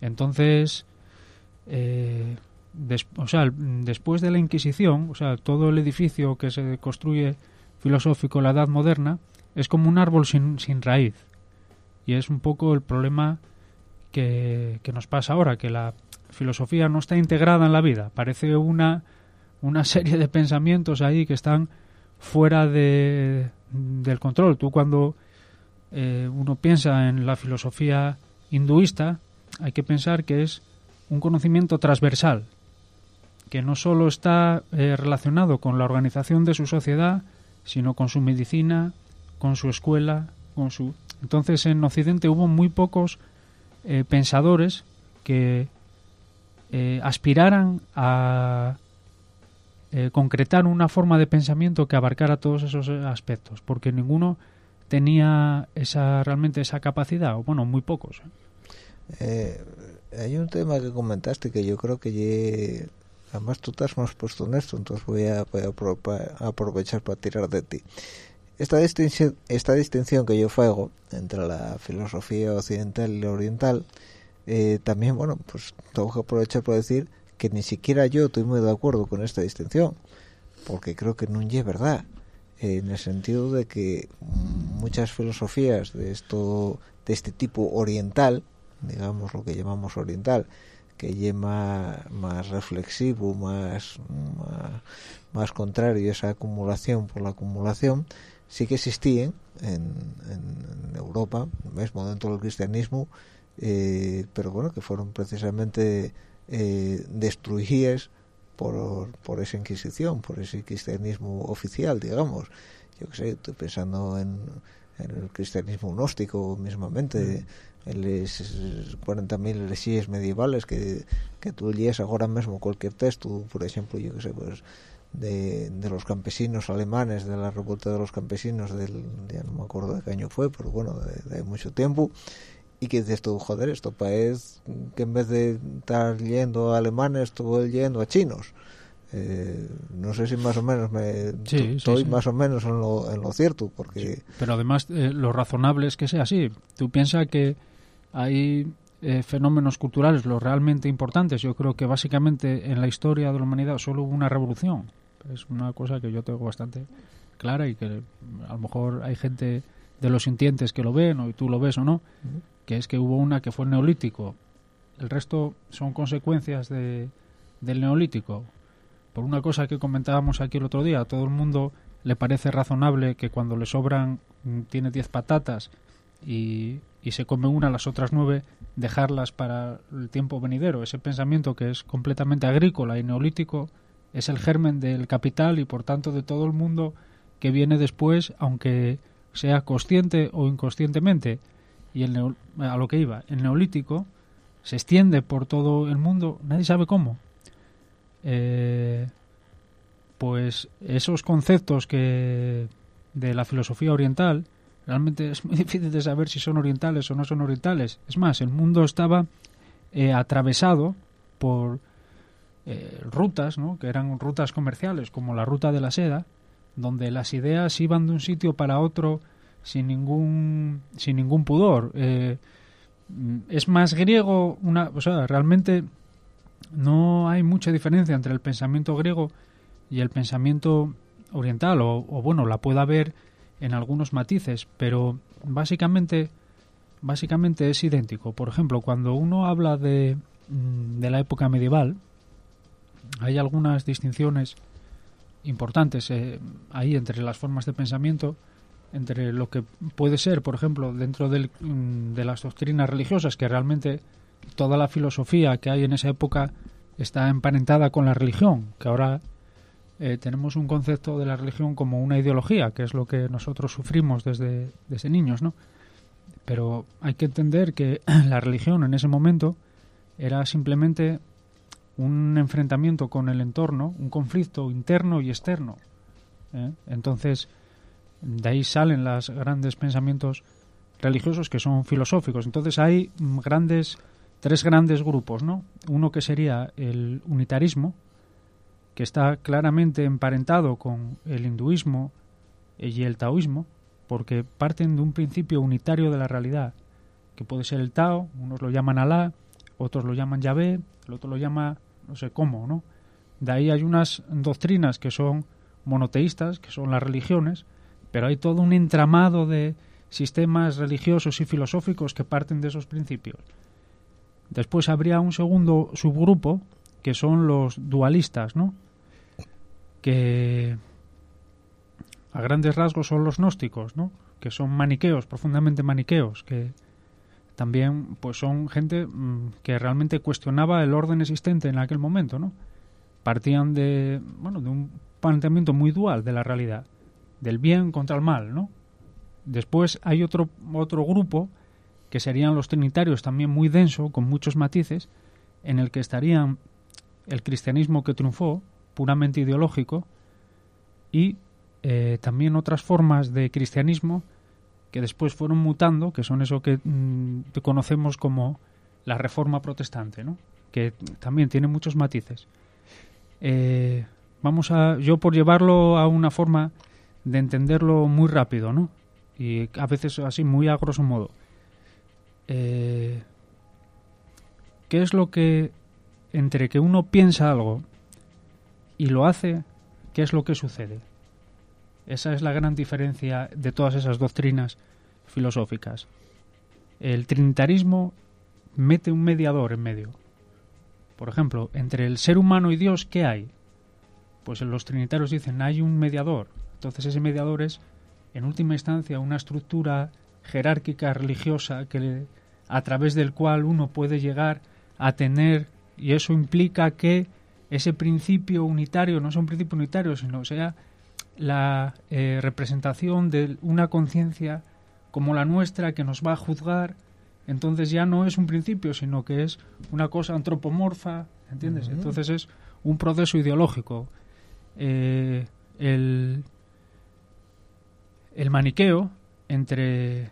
Entonces, eh, o sea, después de la Inquisición, o sea, todo el edificio que se construye filosófico en la Edad Moderna es como un árbol sin, sin raíz. Y es un poco el problema que, que nos pasa ahora, que la filosofía no está integrada en la vida. Parece una, una serie de pensamientos ahí que están fuera de, del control. Tú cuando eh, uno piensa en la filosofía hinduista, hay que pensar que es un conocimiento transversal, que no solo está eh, relacionado con la organización de su sociedad, sino con su medicina, con su escuela, con su... Entonces en Occidente hubo muy pocos eh, pensadores que aspiraran a concretar una forma de pensamiento que abarcara todos esos aspectos, porque ninguno tenía esa realmente esa capacidad, o bueno, muy pocos. ¿eh? Eh, hay un tema que comentaste que yo creo que además tú estás más puesto en esto, entonces voy a, aprovechar para tirar de ti. Esta distinción, esta distinción que yo hago entre la filosofía occidental y la oriental, eh, también, bueno, pues tengo que aprovechar para decir que ni siquiera yo estoy muy de acuerdo con esta distinción, porque creo que no es verdad en el sentido de que muchas filosofías de esto de este tipo oriental digamos lo que llamamos oriental que lleva más reflexivo más, más, contrario esa acumulación por la acumulación sí que existían en, en Europa mismo dentro del cristianismo eh, pero bueno que fueron precisamente eh, destruidas por, por esa Inquisición, por ese cristianismo oficial, digamos. Yo qué sé, estoy pensando en, el cristianismo gnóstico mismamente, en las 40.000 heresías medievales que, que tú lees ahora mismo cualquier texto, por ejemplo, yo qué sé, pues de, de, los campesinos alemanes, de la revuelta de los campesinos, del, ya no me acuerdo de qué año fue, pero bueno, de, de mucho tiempo, y que dices tú, joder, esto parece que en vez de estar leyendo a alemanes, estuvo leyendo a chinos. Eh, no sé si más o menos me estoy más o menos en lo, en lo cierto porque pero además eh, lo razonable es que sea así. Tú piensas que hay eh, fenómenos culturales los realmente importantes. Yo creo que básicamente en la historia de la humanidad solo hubo una revolución. Es una cosa que yo tengo bastante clara y que a lo mejor hay gente de los sintientes que lo ven o tú lo ves o no que es que hubo una que fue neolítico. El resto son consecuencias de, del neolítico. Por una cosa que comentábamos aquí el otro día, a todo el mundo le parece razonable que cuando le sobran, mm, tiene 10 patatas y, y se come una, las otras nueve, dejarlas para el tiempo venidero. Ese pensamiento que es completamente agrícola y neolítico es el germen del capital y por tanto de todo el mundo que viene después, aunque sea consciente o inconscientemente y el a lo que iba, el neolítico se extiende por todo el mundo, nadie sabe cómo. Eh, pues esos conceptos que de la filosofía oriental realmente es muy [LAUGHS] difícil de saber si son orientales o no son orientales. Es más, el mundo estaba eh, atravesado por eh, rutas, ¿no? que eran rutas comerciales, como la ruta de la seda, donde las ideas iban de un sitio para otro sin ningún sin ningún pudor. Eh, es más griego una o sea realmente no hay mucha diferencia entre el pensamiento griego y el pensamiento oriental o, bueno la puede haber en algunos matices pero básicamente básicamente es idéntico. Por ejemplo cuando uno habla de, mm, de la época medieval hay algunas distinciones importantes eh, ahí entre las formas de pensamiento entre lo que puede ser, por ejemplo, dentro del, mm, de las doctrinas religiosas, que realmente toda la filosofía que hay en esa época está emparentada con la religión, que ahora eh, tenemos un concepto de la religión como una ideología, que es lo que nosotros sufrimos desde, desde niños, ¿no? Pero hay que entender que [CLEARS THROAT] la religión en ese momento era simplemente un enfrentamiento con el entorno, un conflicto interno y externo. ¿eh? Entonces, de ahí salen los grandes pensamientos religiosos que son filosóficos. Entonces hay grandes, tres grandes grupos, ¿no? Uno que sería el unitarismo, que está claramente emparentado con el hinduismo y el taoísmo, porque parten de un principio unitario de la realidad, que puede ser el Tao, unos lo llaman Alá, otros lo llaman Yahvé, el otro lo llama no sé cómo, ¿no? De ahí hay unas doctrinas que son monoteístas, que son las religiones, pero hay todo un entramado de sistemas religiosos y filosóficos que parten de esos principios. Después habría un segundo subgrupo, que son los dualistas, ¿no? Que a grandes rasgos son los gnósticos, ¿no? Que son maniqueos, profundamente maniqueos, que también pues son gente mm, que realmente cuestionaba el orden existente en aquel momento, ¿no? Partían de, bueno, de un planteamiento muy dual de la realidad, del bien contra el mal, ¿no? Después hay otro otro grupo que serían los trinitarios también muy denso, con muchos matices, en el que estarían el cristianismo que triunfó, puramente ideológico, y eh, también otras formas de cristianismo que después fueron mutando, que son eso que mm, conocemos como la reforma protestante, ¿no? que también tiene muchos matices. Eh, vamos a, yo por llevarlo a una forma de entenderlo muy rápido, ¿no? Y a veces así muy a grosso modo. Eh, ¿Qué es lo que entre que uno piensa algo y lo hace, qué es lo que sucede? Esa es la gran diferencia de todas esas doctrinas filosóficas. El trinitarismo mete un mediador en medio. Por ejemplo, entre el ser humano y Dios, ¿qué hay? Pues los trinitarios dicen, hay un mediador. Entonces ese mediador es, en última instancia, una estructura jerárquica religiosa que a través del cual uno puede llegar a tener, y eso implica que ese principio unitario no sea un principio unitario, sino sea la eh, representación de una conciencia como la nuestra que nos va a juzgar, entonces ya no es un principio, sino que es una cosa antropomorfa, ¿entiendes? Entonces es un proceso ideológico. Eh, el, el maniqueo entre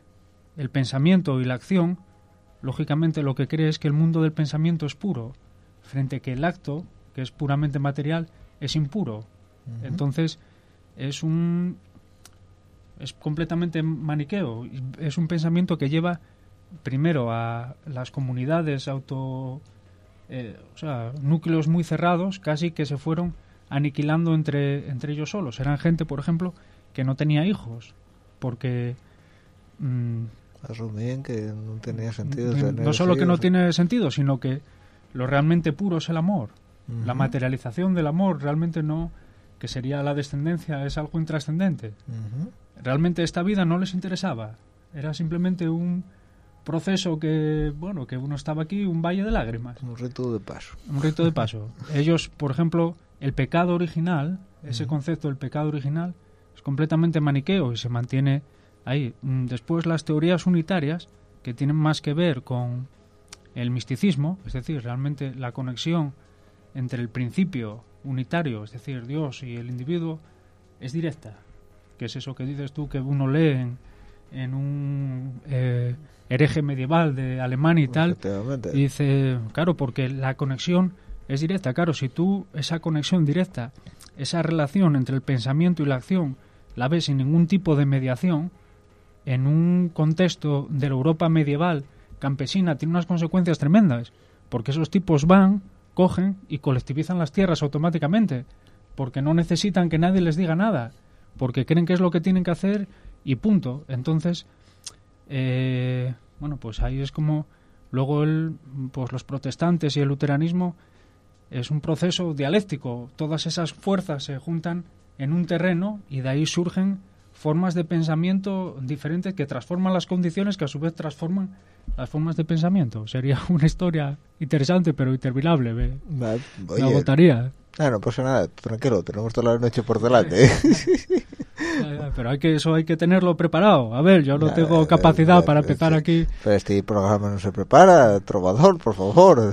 el pensamiento y la acción, lógicamente lo que cree es que el mundo del pensamiento es puro, frente a que el acto, que es puramente material, es impuro. Entonces, es un es completamente maniqueo. Es un pensamiento que lleva primero a las comunidades auto eh, o sea núcleos muy cerrados casi que se fueron aniquilando entre entre ellos solos. Eran gente por ejemplo que no tenía hijos porque mm, asumían que no tenía sentido no solo que no tiene sentido sino que lo realmente puro es el amor la materialización del amor realmente no que sería la descendencia, es algo intrascendente. Realmente esta vida no les interesaba. Era simplemente un proceso que, bueno, que uno estaba aquí, un valle de lágrimas. Un rito de paso. Un rito de paso. [LAUGHS] Ellos, por ejemplo, el pecado original, ese concepto del pecado original, completamente maniqueo y se mantiene ahí. Mm, después las teorías unitarias, que tienen más que ver con el misticismo, es decir, realmente la conexión entre el principio unitario, es decir, Dios y el individuo, es directa. Que es eso que dices tú que uno lee en, un eh, hereje medieval de Alemania y tal. Y dice, claro, porque la conexión es directa. Claro, si tú esa conexión directa, esa relación entre el pensamiento y la acción, la ves sin ningún tipo de mediación, en un contexto de la Europa medieval campesina, tiene unas consecuencias tremendas. Porque esos tipos van, cogen y colectivizan las tierras automáticamente, porque no necesitan que nadie les diga nada, porque creen que es lo que tienen que hacer y punto. Entonces, eh, bueno, pues ahí es como luego el, pues los protestantes y el luteranismo es un proceso dialéctico. Todas esas fuerzas se juntan en un terreno y de ahí surgen formas de pensamiento diferentes que transforman las condiciones que a su vez transforman las formas de pensamiento. Sería [LAUGHS] una historia interesante pero interminable. Me, me agotaría. ah, no pasa nada, tranquilo, tenemos toda la noche por delante. ¿eh? [LAUGHS] Pero hay que eso hay que tenerlo preparado. A ver, yo no tengo ya, capacidad para ya, empezar aquí. Pero este programa no se prepara, trovador, por favor. [LAUGHS]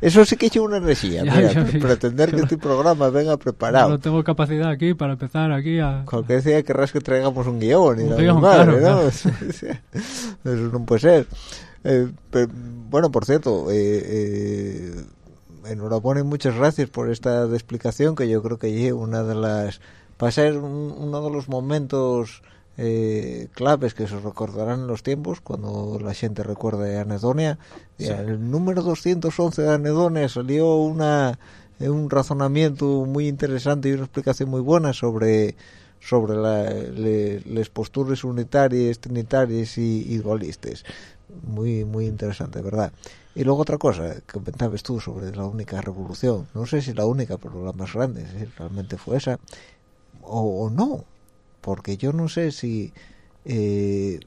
Eso sí que es una. [LAUGHS] Ya, mira, ya, pre- ya. pretender que Yo- este programa venga Yo preparado. no tengo capacidad aquí para empezar aquí a... Cualquier día querrás que traigamos un guion y Un guion, madre, claro, ¿no? [LAUGHS] Eso no puede ser. Eh, pe- bueno, por cierto, eh, eh, enhorabuena y muchas gracias por esta explicación que yo creo que es una de las va a ser un- uno de los momentos eh, claves que se recordarán en los tiempos cuando la gente recuerde Anedonia. Sí. El número 211 de Anedonia salió una eh, un razonamiento muy interesante y una explicación muy buena sobre sobre le- las posturas unitarias, trinitarias y, dualistas. Muy, muy interesante, ¿verdad? Y luego otra cosa que comentabas tú sobre la única revolución. No sé si la única, pero la más grande, realmente fue esa. O, no. Porque yo no sé si eh,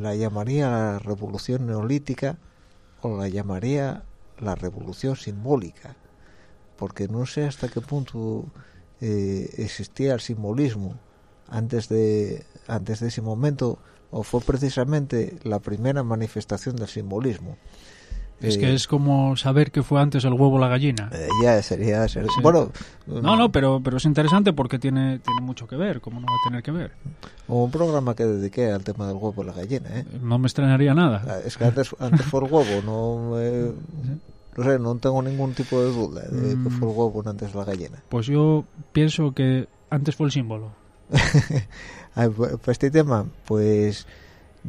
la llamaría revolución neolítica o la llamaría la revolución simbólica. Porque no sé hasta qué punto eh, existía el simbolismo antes de antes de ese momento o fue precisamente la primera manifestación del simbolismo Es Eh, que es como saber que fue antes el huevo o la gallina. eh, ya sería, Sí. bueno No, no, pero, pero es interesante porque tiene, tiene mucho que ver. ¿Cómo no va a tener que ver? un programa que dediqué al tema del huevo y la gallina ¿eh? No me extrañaría nada. Ah, es que antes, antes fue el huevo no eh, no sé no tengo ningún tipo de duda de que Mm. fue el huevo antes la gallina Pues yo pienso que antes fue el símbolo. [LAUGHS] Ah, pues, para este tema pues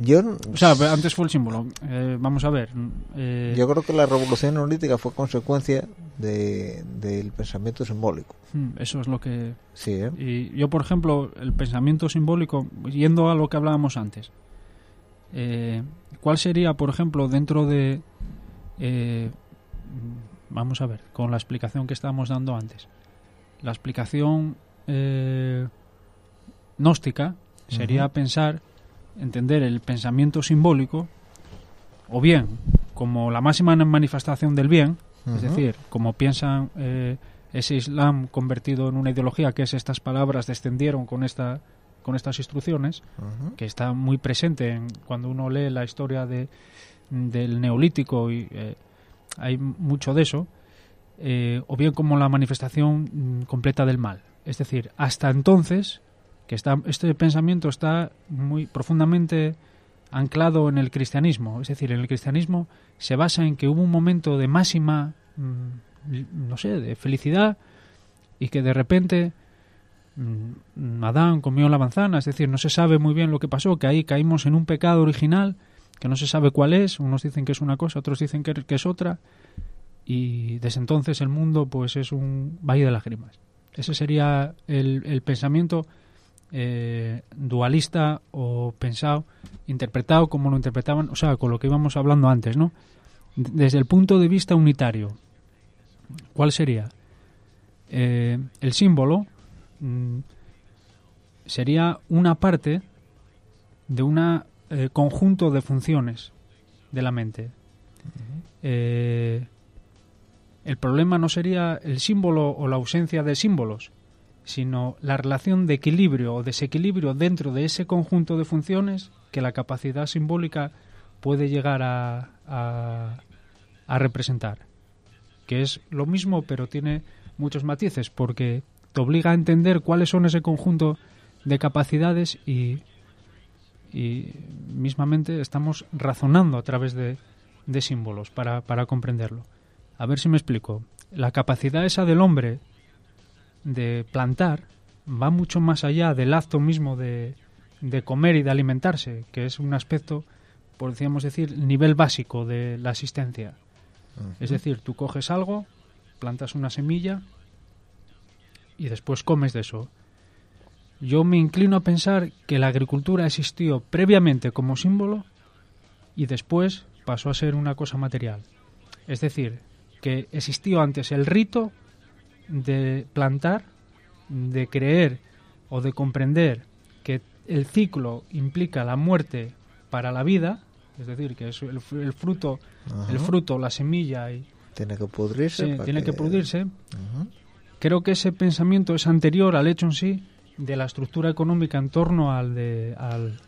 yo O sea, antes fue el símbolo. Eh, vamos a ver. eh, yo creo que la revolución neolítica fue consecuencia de, del pensamiento simbólico mm, Eso es lo que... sí ¿eh? Y yo, por ejemplo, el pensamiento simbólico, yendo a lo que hablábamos antes, eh, ¿cuál sería, por ejemplo, dentro de... vamos a ver, con la explicación que estábamos dando antes. La explicación eh, gnóstica sería pensar, entender el pensamiento simbólico, o bien como la máxima manifestación del bien, es decir, como piensan eh, ese Islam convertido en una ideología que es estas palabras descendieron con esta con estas instrucciones, que está muy presente en, cuando uno lee la historia de, del neolítico y eh, hay mucho de eso, eh, o bien como la manifestación mm, completa del mal. Es decir, hasta entonces, que está, este pensamiento está muy profundamente anclado en el cristianismo. Es decir, en el cristianismo se basa en que hubo un momento de máxima, mm, no sé, de felicidad y que de repente mm, Adán comió la manzana, es decir, no se sabe muy bien lo que pasó, que ahí caímos en un pecado original, que no se sabe cuál es, unos dicen que es una cosa, otros dicen que, es otra, y desde entonces el mundo pues es un valle de lágrimas. Ese sería el pensamiento eh, dualista o pensado, interpretado como lo interpretaban, o sea, con lo que íbamos hablando antes, ¿no? Desde el punto de vista unitario, ¿cuál sería? Eh, el símbolo mm, sería una parte de un conjunto de funciones de la mente. Eh, el problema no sería el símbolo o la ausencia de símbolos, sino la relación de equilibrio o desequilibrio dentro de ese conjunto de funciones que la capacidad simbólica puede llegar a, a, representar. Que es lo mismo, pero tiene muchos matices, porque te obliga a entender cuáles son ese conjunto de capacidades y, y mismamente estamos razonando a través de, de símbolos para, para comprenderlo. A ver si me explico. La capacidad esa del hombre de plantar va mucho más allá del acto mismo de, de comer y de alimentarse, que es un aspecto, podríamos decir, nivel básico de la existencia. Es decir, tú coges algo, plantas una semilla y después comes de eso. Yo me inclino a pensar que la agricultura existió previamente como símbolo y después pasó a ser una cosa material. Es decir, que existió antes el rito de plantar, de creer o de comprender que el ciclo implica la muerte para la vida, es decir, que es el, el fruto, Ajá. el fruto, la semilla y Tiene que pudrirse. sí, tiene que pudrirse. Creo que ese pensamiento es anterior al hecho en sí de la estructura económica en torno al de al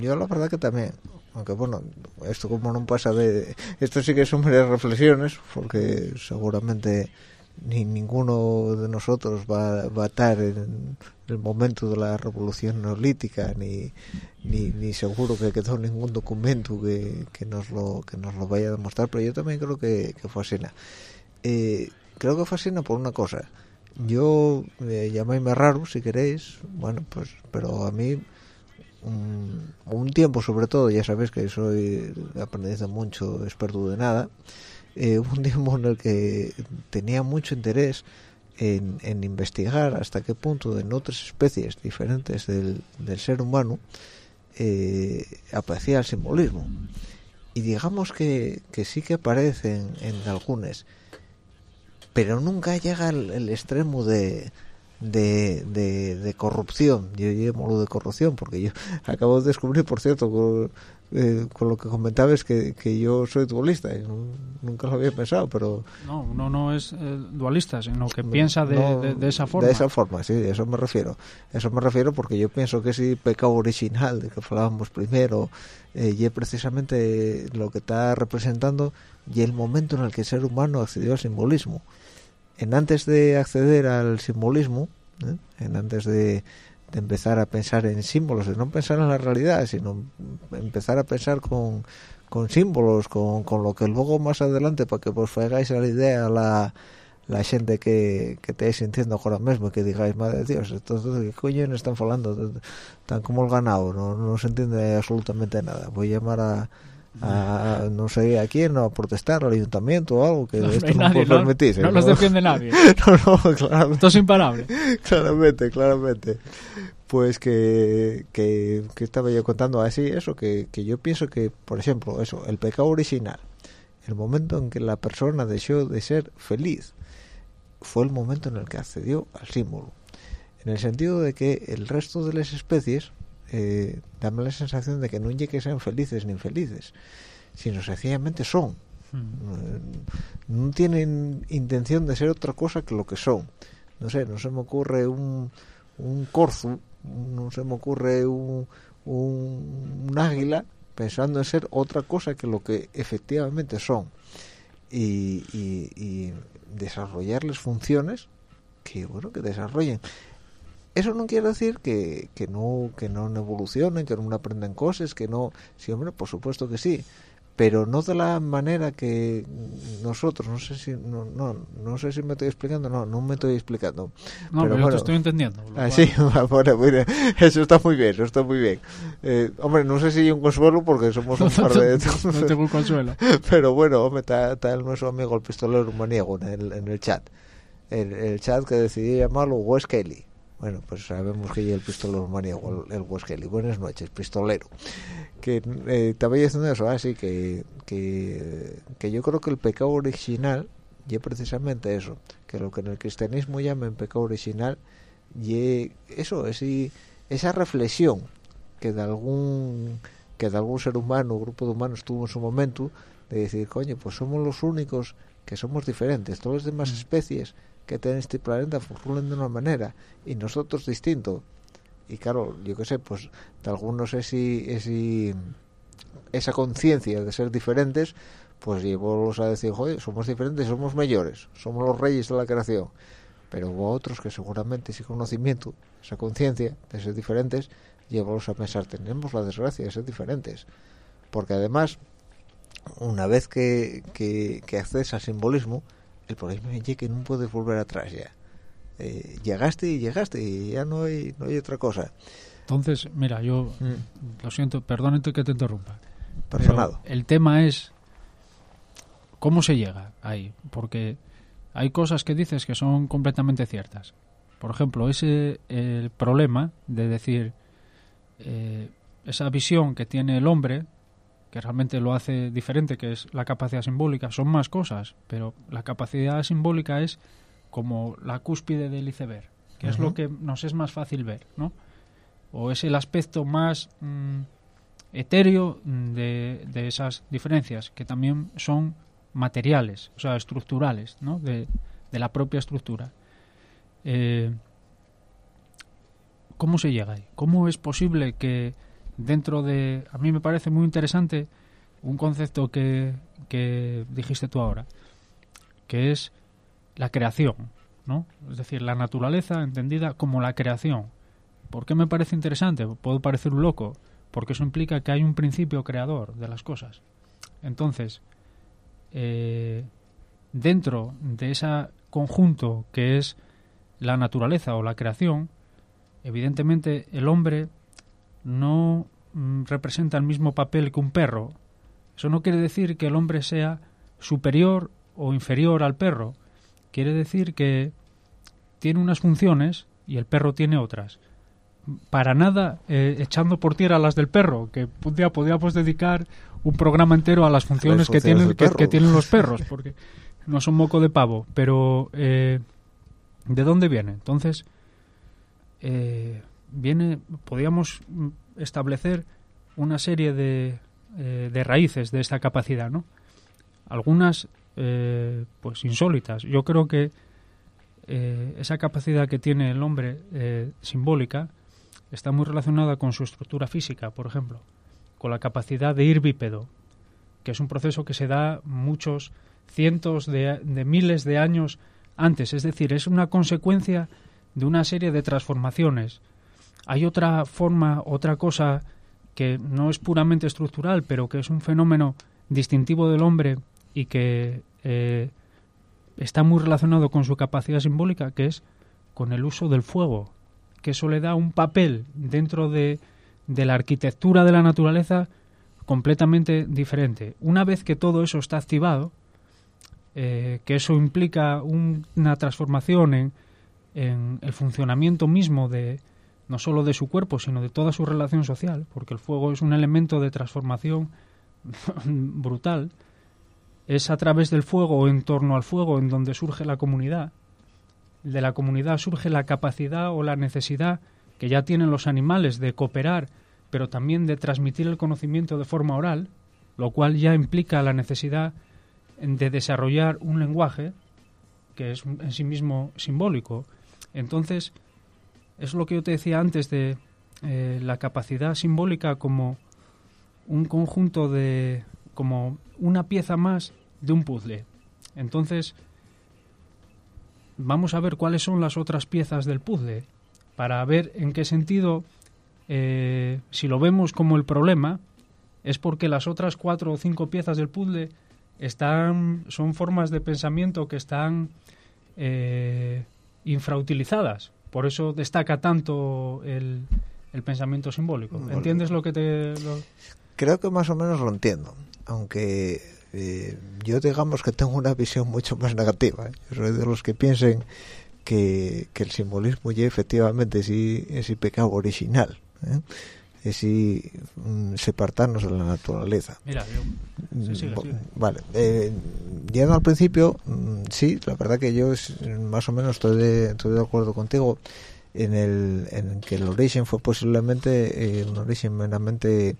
Yo la verdad que también, aunque bueno, esto como no pasa de... Esto sí que son varias reflexiones, porque seguramente ni ninguno de nosotros va, va a estar en el momento de la revolución neolítica, ni, ni, ni seguro que quedó ningún documento que, que, nos lo, que nos lo vaya a demostrar, pero yo también creo que, que fascina. Eh, creo que fascina por una cosa. Yo, eh, llamadme raro si queréis, bueno, pues, pero a mí un, un tiempo sobre todo, ya sabéis que soy aprendiz de mucho, experto de nada, eh, [LAUGHS] un tiempo en el que tenía mucho interés en, investigar hasta qué punto en otras especies diferentes del, ser humano eh, aparecía el simbolismo. Y digamos que, que sí que aparecen en algunas, pero nunca llega al, al extremo de, de, de, de corrupción. Yo llamo lo de corrupción porque yo [LAUGHS] acabo de descubrir, por cierto, eh, con lo que comentabas, que, que yo soy dualista. y no- nunca lo había pensado, pero... no uno no es eh, dualista sino que piensa de, no, de- de esa forma De esa forma, sí, a eso me refiero. Eso me refiero porque yo pienso que ese pecado original de que hablábamos primero, eh, y es precisamente lo que está representando y el momento en el que el ser humano accedió al simbolismo. En antes de acceder al simbolismo, ¿eh? en antes de, de empezar a pensar en símbolos, no pensar en la realidad, sino empezar a pensar con, con símbolos, con, con lo que luego más adelante, para que os hagáis a la idea, la, la gente que, que estáis sintiendo ahora mismo y que digáis, madre de Dios, entonces, ¿qué coño están falando? Tan como el ganado, no, no se entiende absolutamente nada. Voy a llamar a, a no sé a quién, o a protestar al ayuntamiento o algo, que no, esto no, nadie, puede no, permitirse. no los defiende nadie [LAUGHS] no, no, claramente esto es imparable [LAUGHS] claramente, claramente. Pues que, que, que estaba yo contando así, eso, que, que yo pienso que, por ejemplo, eso, el pecado original, el momento en que la persona dejó de ser feliz, fue el momento en el que accedió al símbolo. En el sentido de que el resto de las especies, eh, dame la sensación de que no que sean felices ni infelices, sino sencillamente son. Mm. No tienen intención de ser otra cosa que lo que son. No sé, no se me ocurre un, un corzo, no se me ocurre un, un, un águila pensando en ser otra cosa que lo que efectivamente son. Y, y, y desarrollarles funciones que, bueno, que desarrollen. Eso no quiere decir que, que no que no evolucionen, que no aprendan cosas, que no... Sí, hombre, por supuesto que sí pero no de la manera que nosotros no sé si no no, no sé si me estoy explicando no no me estoy explicando no pero, yo te estoy entendiendo ah, cual- sí [LAUGHS] bueno, eso está muy bien eso está muy bien. Eh, hombre no sé si hay un consuelo porque somos un [LAUGHS] par de [LAUGHS] no tengo consuelo. pero bueno hombre está, está el nuestro amigo el pistolero maniego en el, en el chat. El, el chat que decidió llamarlo Wes Kelly bueno, pues sabemos que ya el pistolero maniego, el, Kelly. Buenas noches, pistolero. Que eh, estaba diciendo eso, así que, que, que yo creo que el pecado original, y precisamente eso, que lo que en el cristianismo llaman pecado original, y eso, ese, esa reflexión que de algún que de algún ser humano, grupo de humanos tuvo en su momento, de decir, coño, pues somos los únicos que somos diferentes, todas las demás especies que tienen este planeta funcionan de una manera y nosotros distinto. Y claro, yo qué sé, pues de algunos ese, ese, esa conciencia de ser diferentes, pues llevólos a decir, joder, somos diferentes, somos mayores, somos los reyes de la creación. Pero hubo otros que seguramente ese conocimiento, esa conciencia de ser diferentes, llevólos a pensar, tenemos la desgracia de ser diferentes. Porque además, una vez que, que, que al simbolismo, el problema es que no puedes volver atrás ya. Eh, llegaste y llegaste y ya no hay, no hay otra cosa. Entonces, mira, yo Mm. lo siento, perdónate que te interrumpa. Personado. Pero el tema es cómo se llega ahí, porque hay cosas que dices que son completamente ciertas. Por ejemplo, ese el problema de decir eh, esa visión que tiene el hombre, que realmente lo hace diferente, que es la capacidad simbólica, son más cosas, pero la capacidad simbólica es como la cúspide del iceberg. que es lo que nos es más fácil ver, ¿no? O es el aspecto más mm, etéreo de, de, esas diferencias, que también son materiales, o sea, estructurales, ¿no? De, de la propia estructura. Eh, ¿Cómo se llega ahí? ¿Cómo es posible que dentro de... A mí me parece muy interesante un concepto que, que dijiste tú ahora, que es la creación, ¿no? Es decir, la naturaleza entendida como la creación. ¿Por qué me parece interesante? Puedo parecer un loco, porque eso implica que hay un principio creador de las cosas. Entonces, eh, dentro de ese conjunto que es la naturaleza o la creación, evidentemente el hombre no mm, representa el mismo papel que un perro. Eso no quiere decir que el hombre sea superior o inferior al perro. Quiere decir que tiene unas funciones y el perro tiene otras. Para nada eh, echando por tierra las del perro, que un día podríamos dedicar un programa entero a las funciones, que, tienen, que, tienen los [LAUGHS] perros, porque no son moco de pavo. Pero, eh, ¿de dónde viene? Entonces, eh, viene, podríamos establecer una serie de, eh, de raíces de esta capacidad, ¿no? Algunas, eh, pues, insólitas. Yo creo que eh, esa capacidad que tiene el hombre simbólica está muy relacionada con su estructura física, por ejemplo, con la capacidad de ir bípedo, que es un proceso que se da muchos cientos de, de miles de años antes, es decir, es una consecuencia de una serie de transformaciones. Hay otra forma, otra cosa que no es puramente estructural, pero que es un fenómeno distintivo del hombre y que eh, está muy relacionado con su capacidad simbólica, que es con el uso del fuego, que eso le da un papel dentro de, de la arquitectura de la naturaleza completamente diferente. Una vez que todo eso está activado, eh, que eso implica un, una transformación en, en el funcionamiento mismo de no solo de su cuerpo, sino de toda su relación social, porque el fuego es un elemento de transformación [LAUGHS] brutal. Es a través del fuego o en torno al fuego en donde surge la comunidad. De la comunidad surge la capacidad o la necesidad que ya tienen los animales de cooperar, pero también de transmitir el conocimiento de forma oral, lo cual ya implica la necesidad de desarrollar un lenguaje que es en sí mismo simbólico. Entonces, es lo que yo te decía antes de eh, la capacidad simbólica como un conjunto de. como una pieza más de un puzzle. Entonces, vamos a ver cuáles son las otras piezas del puzzle para ver en qué sentido, eh, si lo vemos como el problema, es porque las otras cuatro o cinco piezas del puzzle están, son formas de pensamiento que están eh, infrautilizadas. Por eso destaca tanto el, el pensamiento simbólico. ¿Entiendes lo que te...? Creo que más o menos lo entiendo, aunque eh, yo digamos que tengo una visión mucho más negativa. ¿eh? Yo soy de los que piensen que, que el simbolismo ya efectivamente sí es el pecado original. ¿eh? Es y mm, separarnos de la naturaleza. Mira, yo... sí, sí. Vale, eh, llegando al principio, mm, sí, la verdad que yo es, más o menos estoy de, estoy de acuerdo contigo en el en que el origen fue posiblemente eh, un origen meramente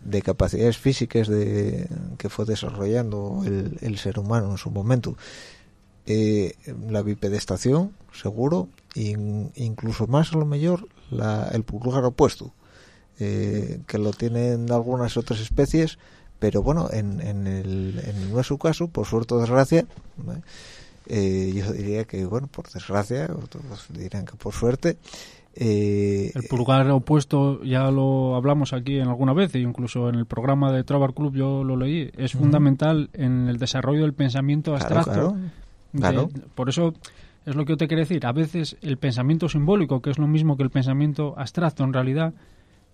de capacidades físicas de que fue desarrollando el, el ser humano en su momento. Eh, la bipedestación, seguro, in, incluso más a lo mejor la, el pulgar opuesto eh, que lo tienen algunas otras especies, pero bueno, en, en, el, en nuestro caso, por suerte o desgracia, eh, yo diría que, bueno, por desgracia, otros dirán que por suerte, eh, el pulgar opuesto ya lo hablamos aquí en alguna vez, e incluso en el programa de Trabar Club yo lo leí. Es uh -huh. fundamental en el desarrollo del pensamiento abstracto. Claro, claro, claro. De, por eso es lo que yo te quiero decir. A veces el pensamiento simbólico, que es lo mismo que el pensamiento abstracto en realidad,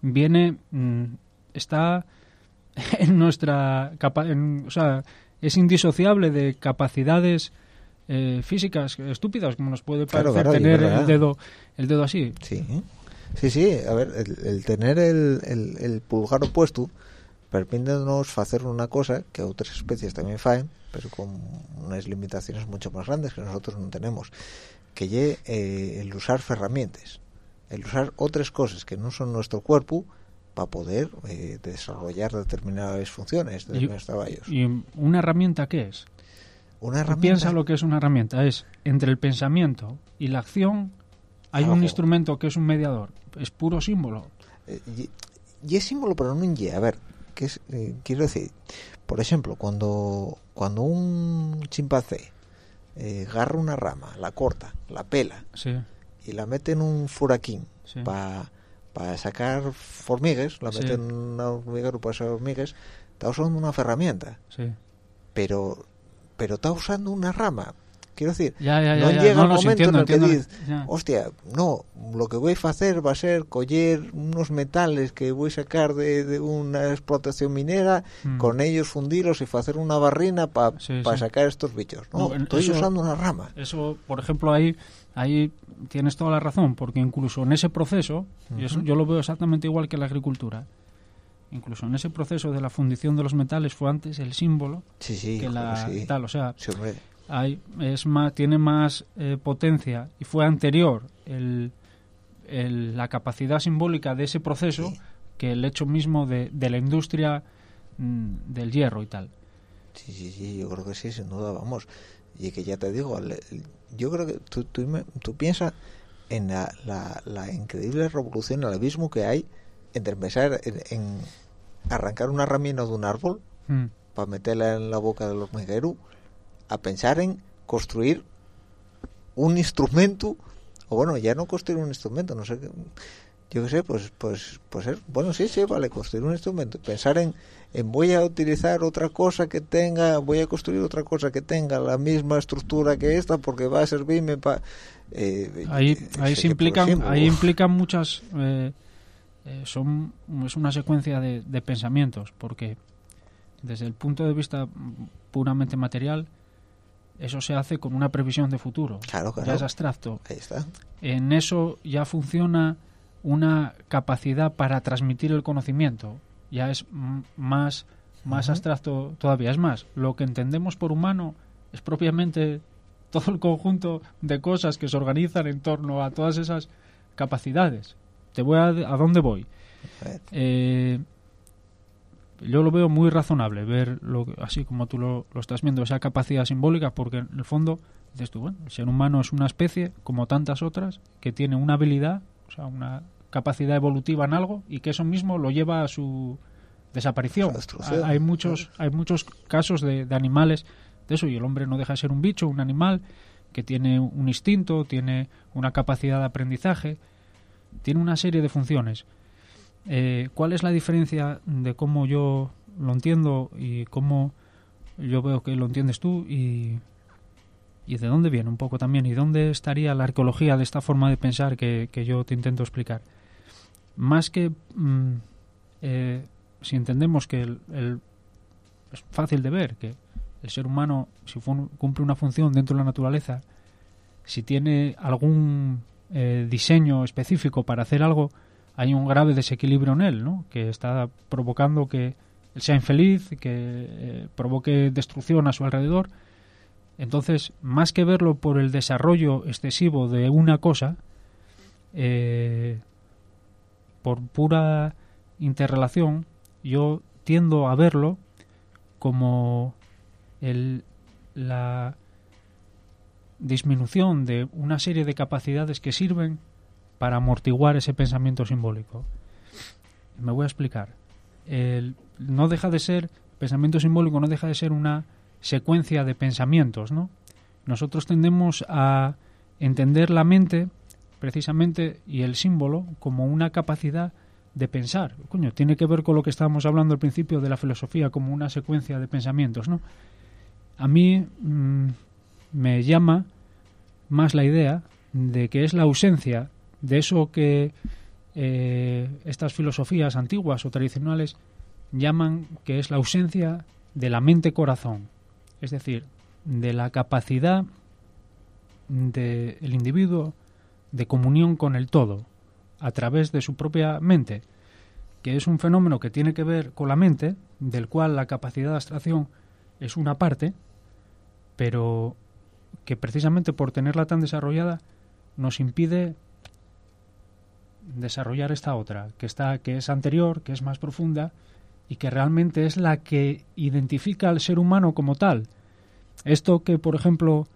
viene mmm, está [LAUGHS] en nuestra en, o sea es indisociable de capacidades eh, físicas estúpidas como nos puede parecer claro, claro, tener el dedo el dedo así. Sí. Sí sí a ver el, el tener el, el, el, pulgar opuesto permítenos hacer una cosa que otras especies también faen pero con unas limitaciones mucho más grandes que nosotros no tenemos que lle eh, el usar herramientas, el usar otras cosas que no son nuestro cuerpo para poder eh, desarrollar determinadas funciones, determinados trabajos. ¿Y una herramienta qué es? Una herramienta... Piensa lo que es una herramienta. Es entre el pensamiento y la acción hay un instrumento que es un mediador. Es puro símbolo. Eh, y, y es símbolo pero no ye a ver que es eh, quiero decir por ejemplo cuando cuando un chimpancé eh, agarra una rama la corta la pela Sí, y la mete en un furaquín sí. para sacar hormigas la Sí. mete en una hormiguero para sacar hormigas está usando una herramienta sí. pero pero está usando una rama quiero decir Ya, ya, ya. no ya. llega No, el momento entiendo, en el que dices hostia, no, lo que voy a hacer va a ser coger unos metales que voy a sacar de, de una explotación minera, Mm. con ellos fundirlos y hacer una barrina para Sí, sí. sacar estos bichos. No, estoy eso- usando una rama. Eso, por ejemplo, ahí, ahí tienes toda la razón, porque incluso en ese proceso, y eso Ujú. yo lo veo exactamente igual que la agricultura, incluso en ese proceso de la fundición de los metales fue antes el símbolo Sí, sí, que la sí. tal, o sea, hay, es más, tiene más eh, potencia y fue anterior el, el- la capacidad simbólica de ese proceso que el hecho mismo de, de la industria mm, del hierro y tal. Sí, sí, sí, yo creo que sí, sin duda, vamos. Y que ya te digo, le- yo creo que tú, tú, piensas en la, la, la increíble revolución, el abismo que hay entre empezar en, en arrancar una ramina de un árbol Mm, para meterla en la boca del hormiguero a pensar en construir un instrumento o bueno ya no construir un instrumento no sé qué yo qué sé pues pues pues es- bueno sí sí vale construir un instrumento. Pensar en en voy a utilizar otra cosa que tenga voy a construir otra cosa que tenga la misma estructura que esta porque va a servirme para ahí ahí se implican ahí implican muchas eh, eh, son es una secuencia de, de pensamientos porque desde el punto de vista puramente material eso se hace con una previsión de futuro. Claro ya claro es abstracto. Ahí está. En eso ya funciona una capacidad para transmitir el conocimiento. Ya es más más abstracto todavía. Es más lo que entendemos por humano es propiamente todo el conjunto de cosas que se organizan en torno a todas esas capacidades. Te voy a a dónde voy eh, yo lo veo muy razonable ver lo que- así como tú lo, lo estás viendo esa capacidad simbólica porque en el fondo dices tú bueno el ser humano es una especie como tantas otras que tiene una habilidad o sea una capacidad evolutiva en algo y que eso mismo lo lleva a su desaparición. Hay muchos hay muchos casos de, de animales de eso y el hombre no deja de ser un bicho un animal que tiene un instinto tiene una capacidad de aprendizaje tiene una serie de funciones. Eh, ¿Cuál es la diferencia de cómo yo lo entiendo y cómo yo veo que lo entiendes tú y, y de dónde viene un poco también y dónde estaría la arqueología de esta forma de pensar que, que yo te intento explicar? Más que mm, eh, si entendemos que el, es fácil de ver que el ser humano si cumple una función dentro de la naturaleza, si tiene algún eh, diseño específico para hacer algo, hay un grave desequilibrio en él, ¿no? Que está provocando que él sea infeliz, que eh, provoque destrucción a su alrededor. Entonces, más que verlo por el desarrollo excesivo de una cosa, eh, por pura interrelación, yo tiendo a verlo como el, la disminución de una serie de capacidades que sirven para amortiguar ese pensamiento simbólico. Me voy a explicar. El- no deja de ser, pensamiento simbólico no deja de ser una secuencia de pensamientos, ¿no? Nosotros tendemos a entender la mente, precisamente, y el símbolo como una capacidad de pensar. Coño, tiene que ver con lo que estábamos hablando al principio de la filosofía, como una secuencia de pensamientos, ¿no? A mí mm, me llama más la idea de que es la ausencia de eso que eh, estas filosofías antiguas o tradicionales llaman que es la ausencia de la mente-corazón, es decir, de la capacidad del individuo de comunión con el todo a través de su propia mente, que es un fenómeno que tiene que ver con la mente, del cual la capacidad de abstracción es una parte, pero que precisamente por tenerla tan desarrollada nos impide desarrollar esta otra, que está que es anterior, que es más profunda y que realmente es la que identifica al ser humano como tal. Esto que, por ejemplo,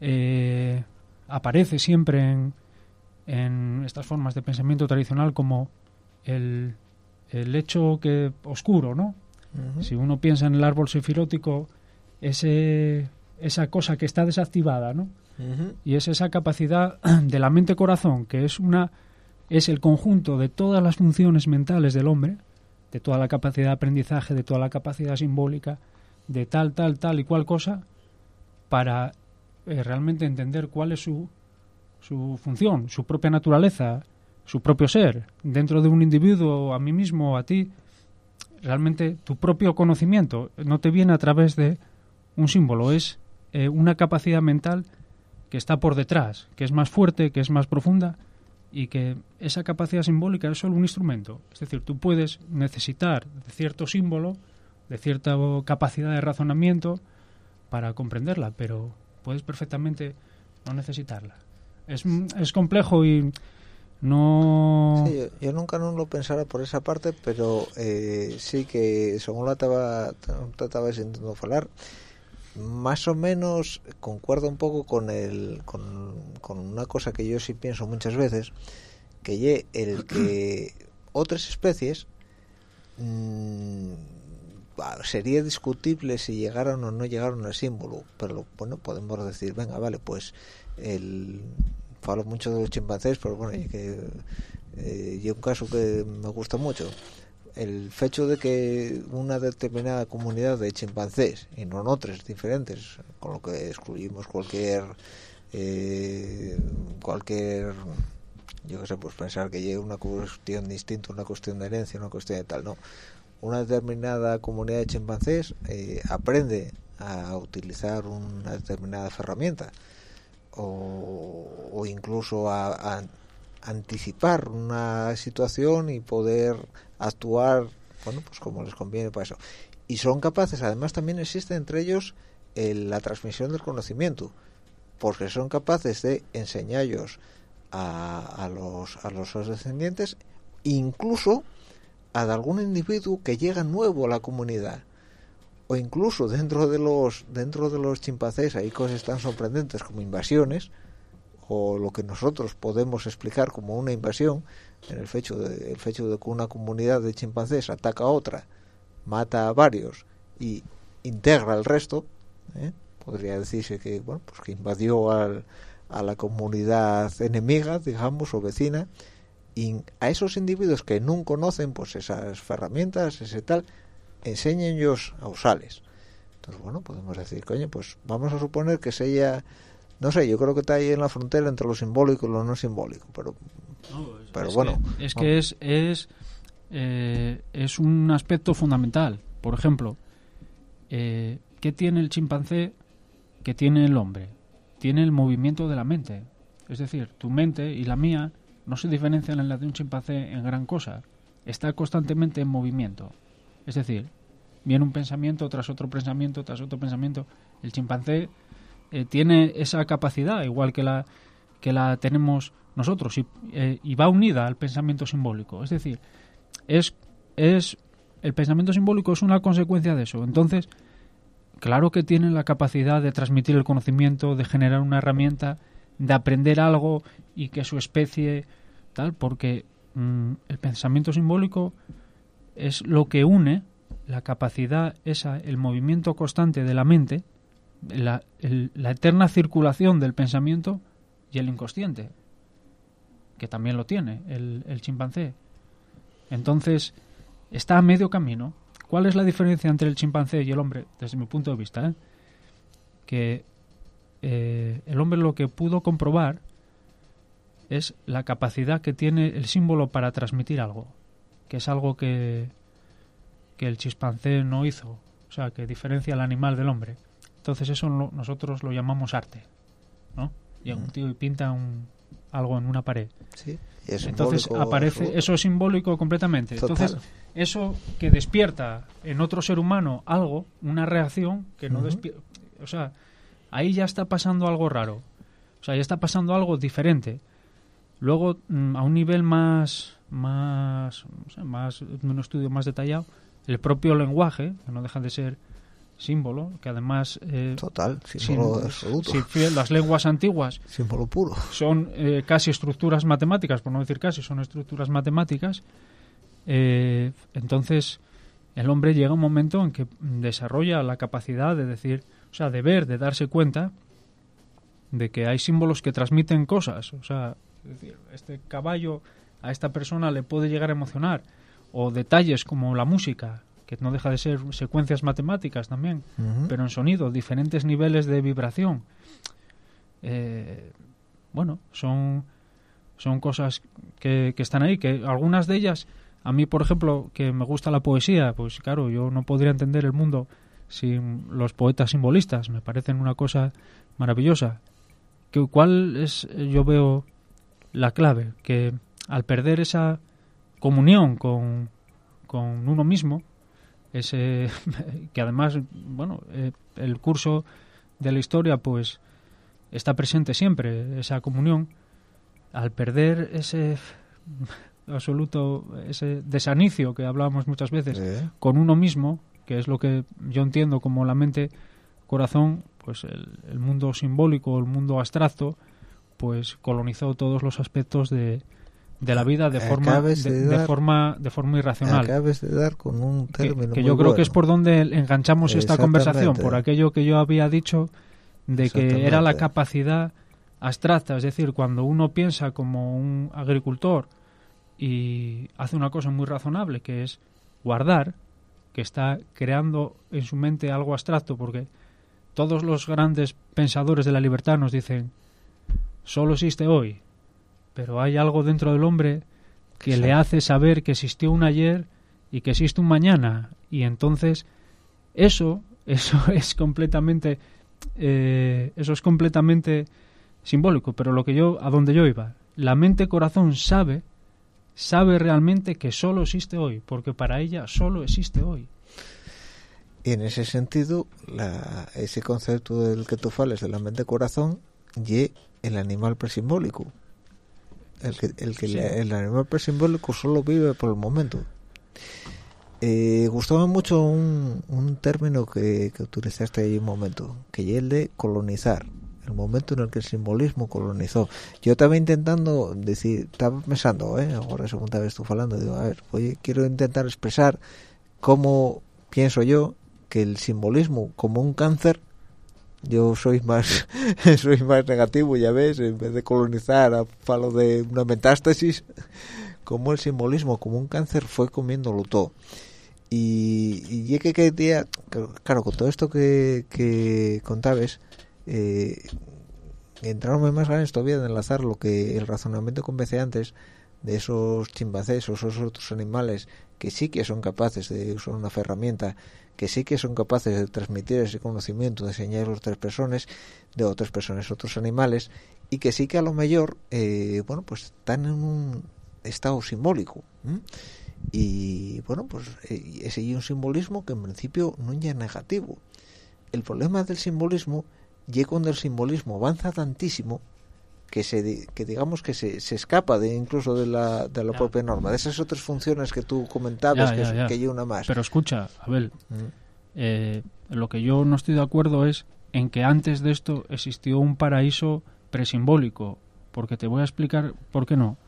eh, aparece siempre en, en estas formas de pensamiento tradicional como el, el hecho que oscuro, ¿no? Si uno piensa en el árbol sefirótico, ese, esa cosa que está desactivada, ¿no? Y es esa capacidad [CLEARS THROAT] de la mente-corazón, que es una es el conjunto de todas las funciones mentales del hombre, de toda la capacidad de aprendizaje, de toda la capacidad simbólica, de tal, tal, tal y cual cosa, para eh, realmente entender cuál es su, su función, su propia naturaleza, su propio ser, dentro de un individuo, a mí mismo, a ti, realmente tu propio conocimiento no te viene a través de un símbolo, es eh, una capacidad mental que está por detrás, que es más fuerte, que es más profunda y que esa capacidad simbólica es solo un instrumento. Es decir, tú puedes necesitar de cierto símbolo, de cierta capacidad de razonamiento para comprenderla, pero puedes perfectamente no necesitarla. Es, es complejo y no... Yo, nunca no lo pensara por esa parte, pero eh, sí que, según la estaba intentando hablar, más o menos concuerda un poco con, el, con, con una cosa que yo sí pienso muchas veces, que el que [CLEARS THROAT] otras especies mmm, sería discutible si llegaron o no llegaron al símbolo, pero bueno, podemos decir, venga, vale, pues el falo mucho de los chimpancés, pero bueno, que eh, y un caso que me gusta mucho el hecho de que una determinada comunidad de chimpancés y no otras diferentes con lo que excluimos cualquier eh, cualquier yo qué sé pues pensar que llegue una cuestión distinta una cuestión de herencia una cuestión de tal no. Una determinada comunidad de chimpancés eh, aprende a utilizar una determinada herramienta o, incluso a, anticipar una situación y poder actuar, bueno, pues como les conviene para eso. Y son capaces, además también existe entre ellos la transmisión del conocimiento, porque son capaces de enseñarlos a, a, los, a los descendientes, incluso a algún individuo que llega nuevo a la comunidad o incluso dentro de los dentro de los chimpancés hay cosas tan sorprendentes como invasiones o lo que nosotros podemos explicar como una invasión en el hecho de, el hecho de que una comunidad de chimpancés ataca a otra mata a varios y integra al resto ¿eh? podría decirse que bueno pues que invadió al, a la comunidad enemiga digamos o vecina y a esos individuos que no conocen pues esas herramientas ese tal enseñen ellos a usarles. Entonces, bueno, podemos decir, coño, pues vamos a suponer que sea, no sé, yo creo que está ahí en la frontera entre lo simbólico y lo no simbólico, pero, pero bueno. es que es, es, eh, es un aspecto fundamental. Por ejemplo, eh, ¿qué tiene el chimpancé que tiene el hombre? Tiene el movimiento de la mente. Es decir, tu mente y la mía no se diferencian en la de un chimpancé en gran cosa. Está constantemente en movimiento. Es decir, viene un pensamiento tras otro pensamiento tras otro pensamiento. El chimpancé eh, tiene esa capacidad, igual que la, que la tenemos nosotros, y, eh, y, va unida al pensamiento simbólico. Es decir, es, es el pensamiento simbólico es una consecuencia de eso. Entonces, claro que tiene la capacidad de transmitir el conocimiento, de generar una herramienta, de aprender algo y que su especie tal, porque mm, el pensamiento simbólico es lo que une la capacidad esa, el movimiento constante de la mente, la, la eterna circulación del pensamiento y el inconsciente, que también lo tiene el, el, chimpancé. Entonces, está a medio camino. ¿Cuál es la diferencia entre el chimpancé y el hombre? Desde mi punto de vista, ¿eh? que eh, el hombre lo que pudo comprobar es la capacidad que tiene el símbolo para transmitir algo que es algo que, que el chimpancé no hizo, o sea, que diferencia al animal del hombre. Entonces eso nosotros lo llamamos arte, ¿no? Y un tío y pinta un, algo en una pared. Sí, Entonces aparece, eso es simbólico completamente. Entonces, eso que despierta en otro ser humano algo, una reacción que no despierta, o sea, ahí ya está pasando algo raro. O sea, ya está pasando algo diferente. Luego, mm, a un nivel más, más, no sé, más, un estudio más detallado, el propio lenguaje, que no deja de ser símbolo, que además... eh, Total, símbolo absoluto. si las lenguas antiguas Símbolo puro. son eh, casi estructuras matemáticas, por no decir casi, son estructuras matemáticas. eh, entonces, el hombre llega a un momento en que desarrolla la capacidad de decir, o sea, de ver, de darse cuenta de que hay símbolos que transmiten cosas. O sea, es decir, este caballo a esta persona le puede llegar a emocionar. O detalles como la música, que no deja de ser secuencias matemáticas también pero en sonido, diferentes niveles de vibración. Eh, bueno, son, son cosas que, que están ahí, que algunas de ellas, a mí, por ejemplo, que me gusta la poesía, pues claro, yo no podría entender el mundo sin los poetas simbolistas, me parecen una cosa maravillosa. Que, ¿Cuál es, yo veo, la clave? Que al perder esa comunión con, con uno mismo, ese [LAUGHS] que además bueno eh, el curso de la historia pues está presente siempre esa comunión. Al perder ese [LAUGHS] absoluto ese desanicio que hablábamos muchas veces con uno mismo que es lo que yo entiendo como la mente corazón pues el, el mundo simbólico el mundo abstracto pues colonizó todos los aspectos de, de la vida de forma Acabes de, forma de forma irracional. Acabes de dar con un que, término que muy yo creo que es por donde enganchamos esta conversación, por aquello que yo había dicho de que era la capacidad abstracta, es decir, cuando uno piensa como un agricultor y hace una cosa muy razonable, que es guardar, que está creando en su mente algo abstracto, porque todos los grandes pensadores de la libertad nos dicen, solo existe hoy, pero hay algo dentro del hombre que le hace saber que existió un ayer y que existe un mañana. Y entonces eso eso [LAUGHS] es completamente eh, eso es completamente simbólico. Pero lo que yo a donde yo iba la mente corazón sabe sabe realmente que solo existe hoy porque para ella solo existe hoy. Y en ese sentido, la, ese concepto del que tú fales de la mente corazón, y el animal presimbólico. El que, el, que Sí. el animal presimbólico solo vive por el momento. Eh, gustaba mucho un, un término que, que utilizaste ahí un momento, que es el de colonizar, el momento en el que el simbolismo colonizó. Yo estaba intentando decir, estaba pensando, ¿eh? ahora según vez tú hablando, digo, a ver, oye, quiero intentar expresar cómo pienso yo que el simbolismo como un cáncer yo soy más [LAUGHS] soy más negativo ya ves en vez de colonizar a falo de una metástasis como el simbolismo como un cáncer fue comiéndolo todo. Y, y ya que quería claro con todo esto que, que contabas eh, entraronme más ganas todavía de enlazar lo que el razonamiento que empecé antes de esos chimpancés o esos otros animales que sí que son capaces de usar una herramienta que sí que son capaces de transmitir ese conocimiento, de enseñar a otras personas, de otras personas, otros animales, y que sí que a lo mejor, eh, bueno, pues están en un estado simbólico. Y bueno, pues eh, ese es un simbolismo que en principio no es negativo. El problema del simbolismo llega cuando el simbolismo avanza tantísimo que se que digamos que se, se escapa de incluso de la, de la propia norma de esas otras funciones que tú comentabas Ya, que, ya, es- ya. que hay una más pero escucha Abel Mm. eh, lo que yo no estoy de acuerdo es en que antes de esto existió un paraíso presimbólico, porque te voy a explicar por qué no.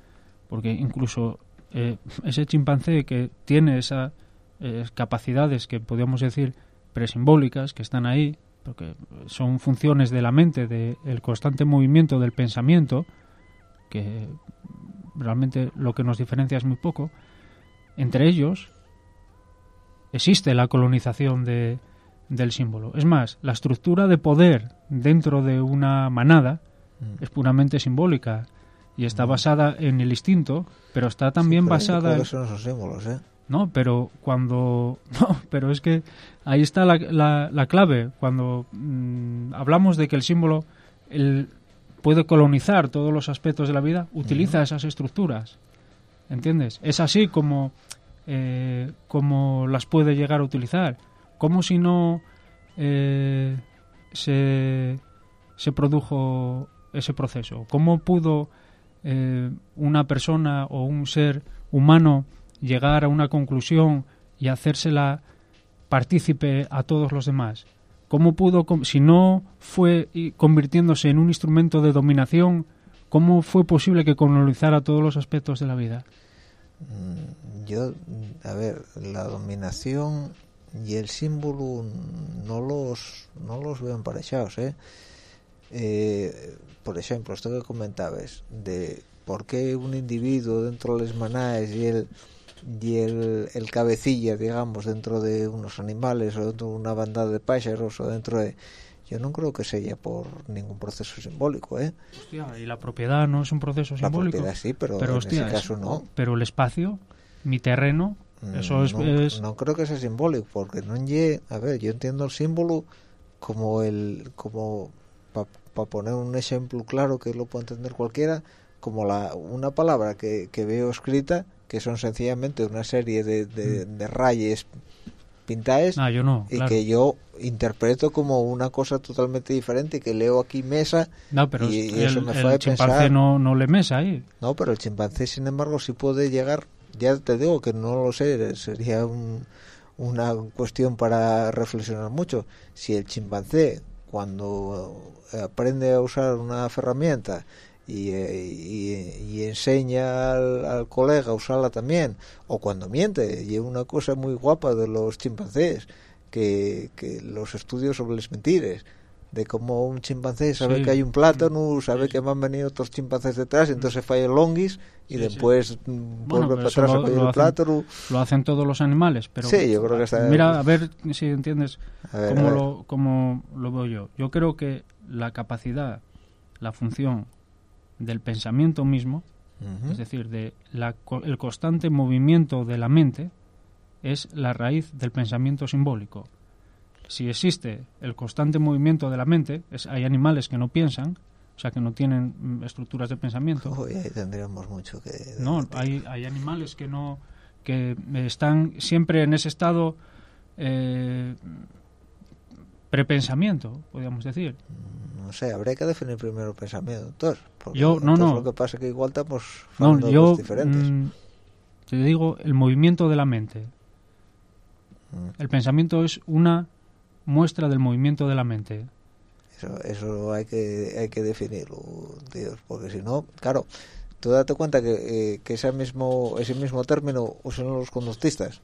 Porque incluso eh, ese chimpancé que tiene esas capacidades que podríamos decir presimbólicas, que están ahí, porque son funciones de la mente, del constante movimiento del pensamiento, que realmente lo que nos diferencia es muy poco, entre ellos existe la colonización de, del símbolo. Es más, la estructura de poder dentro de una manada Mm. es puramente simbólica y está basada en el instinto, pero está también Sí, pero basada en... son símbolos, ¿eh? No, pero cuando... [LAUGHS] No, pero es que ahí está la, la, la clave. Cuando mm, hablamos de que el símbolo el, puede colonizar todos los aspectos de la vida, utiliza esas estructuras. ¿Entiendes? Es así como, eh, como las puede llegar a utilizar. Como si no eh, se, se produjo ese proceso? ¿Cómo pudo eh, una persona o un ser humano llegar a una conclusión y hacérsela partícipe a todos los demás? ¿Cómo pudo, si no fue convirtiéndose en un instrumento de dominación, cómo fue posible que colonizara todos los aspectos de la vida? Mm, yo, a ver, la dominación y el símbolo no los no los veo emparejados, ¿eh? eh por ejemplo, esto que comentabas de por qué un individuo dentro de las manadas y el y el, el, cabecilla, digamos, dentro de unos animales o dentro de una bandada de pájaros o dentro de... Yo no creo que sea por ningún proceso simbólico, ¿eh? Hostia, y la propiedad no es un proceso simbólico. La propiedad sí, pero, en ese caso no. Pero el espacio, mi terreno, mm, eso es no, no, creo que sea simbólico, porque no a ver, yo entiendo el símbolo como el como para poner un ejemplo claro que lo puede entender cualquiera, como la una palabra que, que veo escrita que son sencillamente una serie de, de, mm. rayes pintadas ah, yo no, y que yo interpreto como una cosa totalmente diferente que leo aquí mesa no, pero y, eso me el chimpancé no, no le mesa ahí. No pero el chimpancé sin embargo sí puede llegar. Ya te digo que no lo sé sería una cuestión para reflexionar mucho. Si el chimpancé cuando aprende a usar una herramienta y, y, enseña al, colega a usarla también. O cuando miente y es una cosa muy guapa de los chimpancés que, que los estudios sobre las mentiras de cómo un chimpancé sabe que hay un plátano, sabe que van a venir otros chimpancés detrás, entonces falla el longuis y después vuelve para atrás lo, el plátano. Lo hacen todos los animales, pero sí, yo creo que está... mira, a ver si entiendes cómo, Lo, cómo lo veo yo. Yo creo que la capacidad, la función del pensamiento mismo, es decir, de la, el constante movimiento de la mente, es la raíz del pensamiento simbólico. Si existe el constante movimiento de la mente, es, hay animales que no piensan, o sea, que no tienen mm, estructuras de pensamiento. Uy, ahí tendríamos mucho que... No, hay, hay animales que no que están siempre en ese estado eh, prepensamiento, podríamos decir. Mm no sé, habría que definir primero el pensamiento, doctor. yo, no, no. Lo que pasa es que igual estamos no, yo, diferentes. Mm, te digo, el movimiento de la mente. Mm. El pensamiento es una muestra del movimiento de la mente. Eso, eso hay que hay que definirlo, Dios, porque si no, claro, tú date cuenta que, eh, que ese mismo ese mismo término usan los conductistas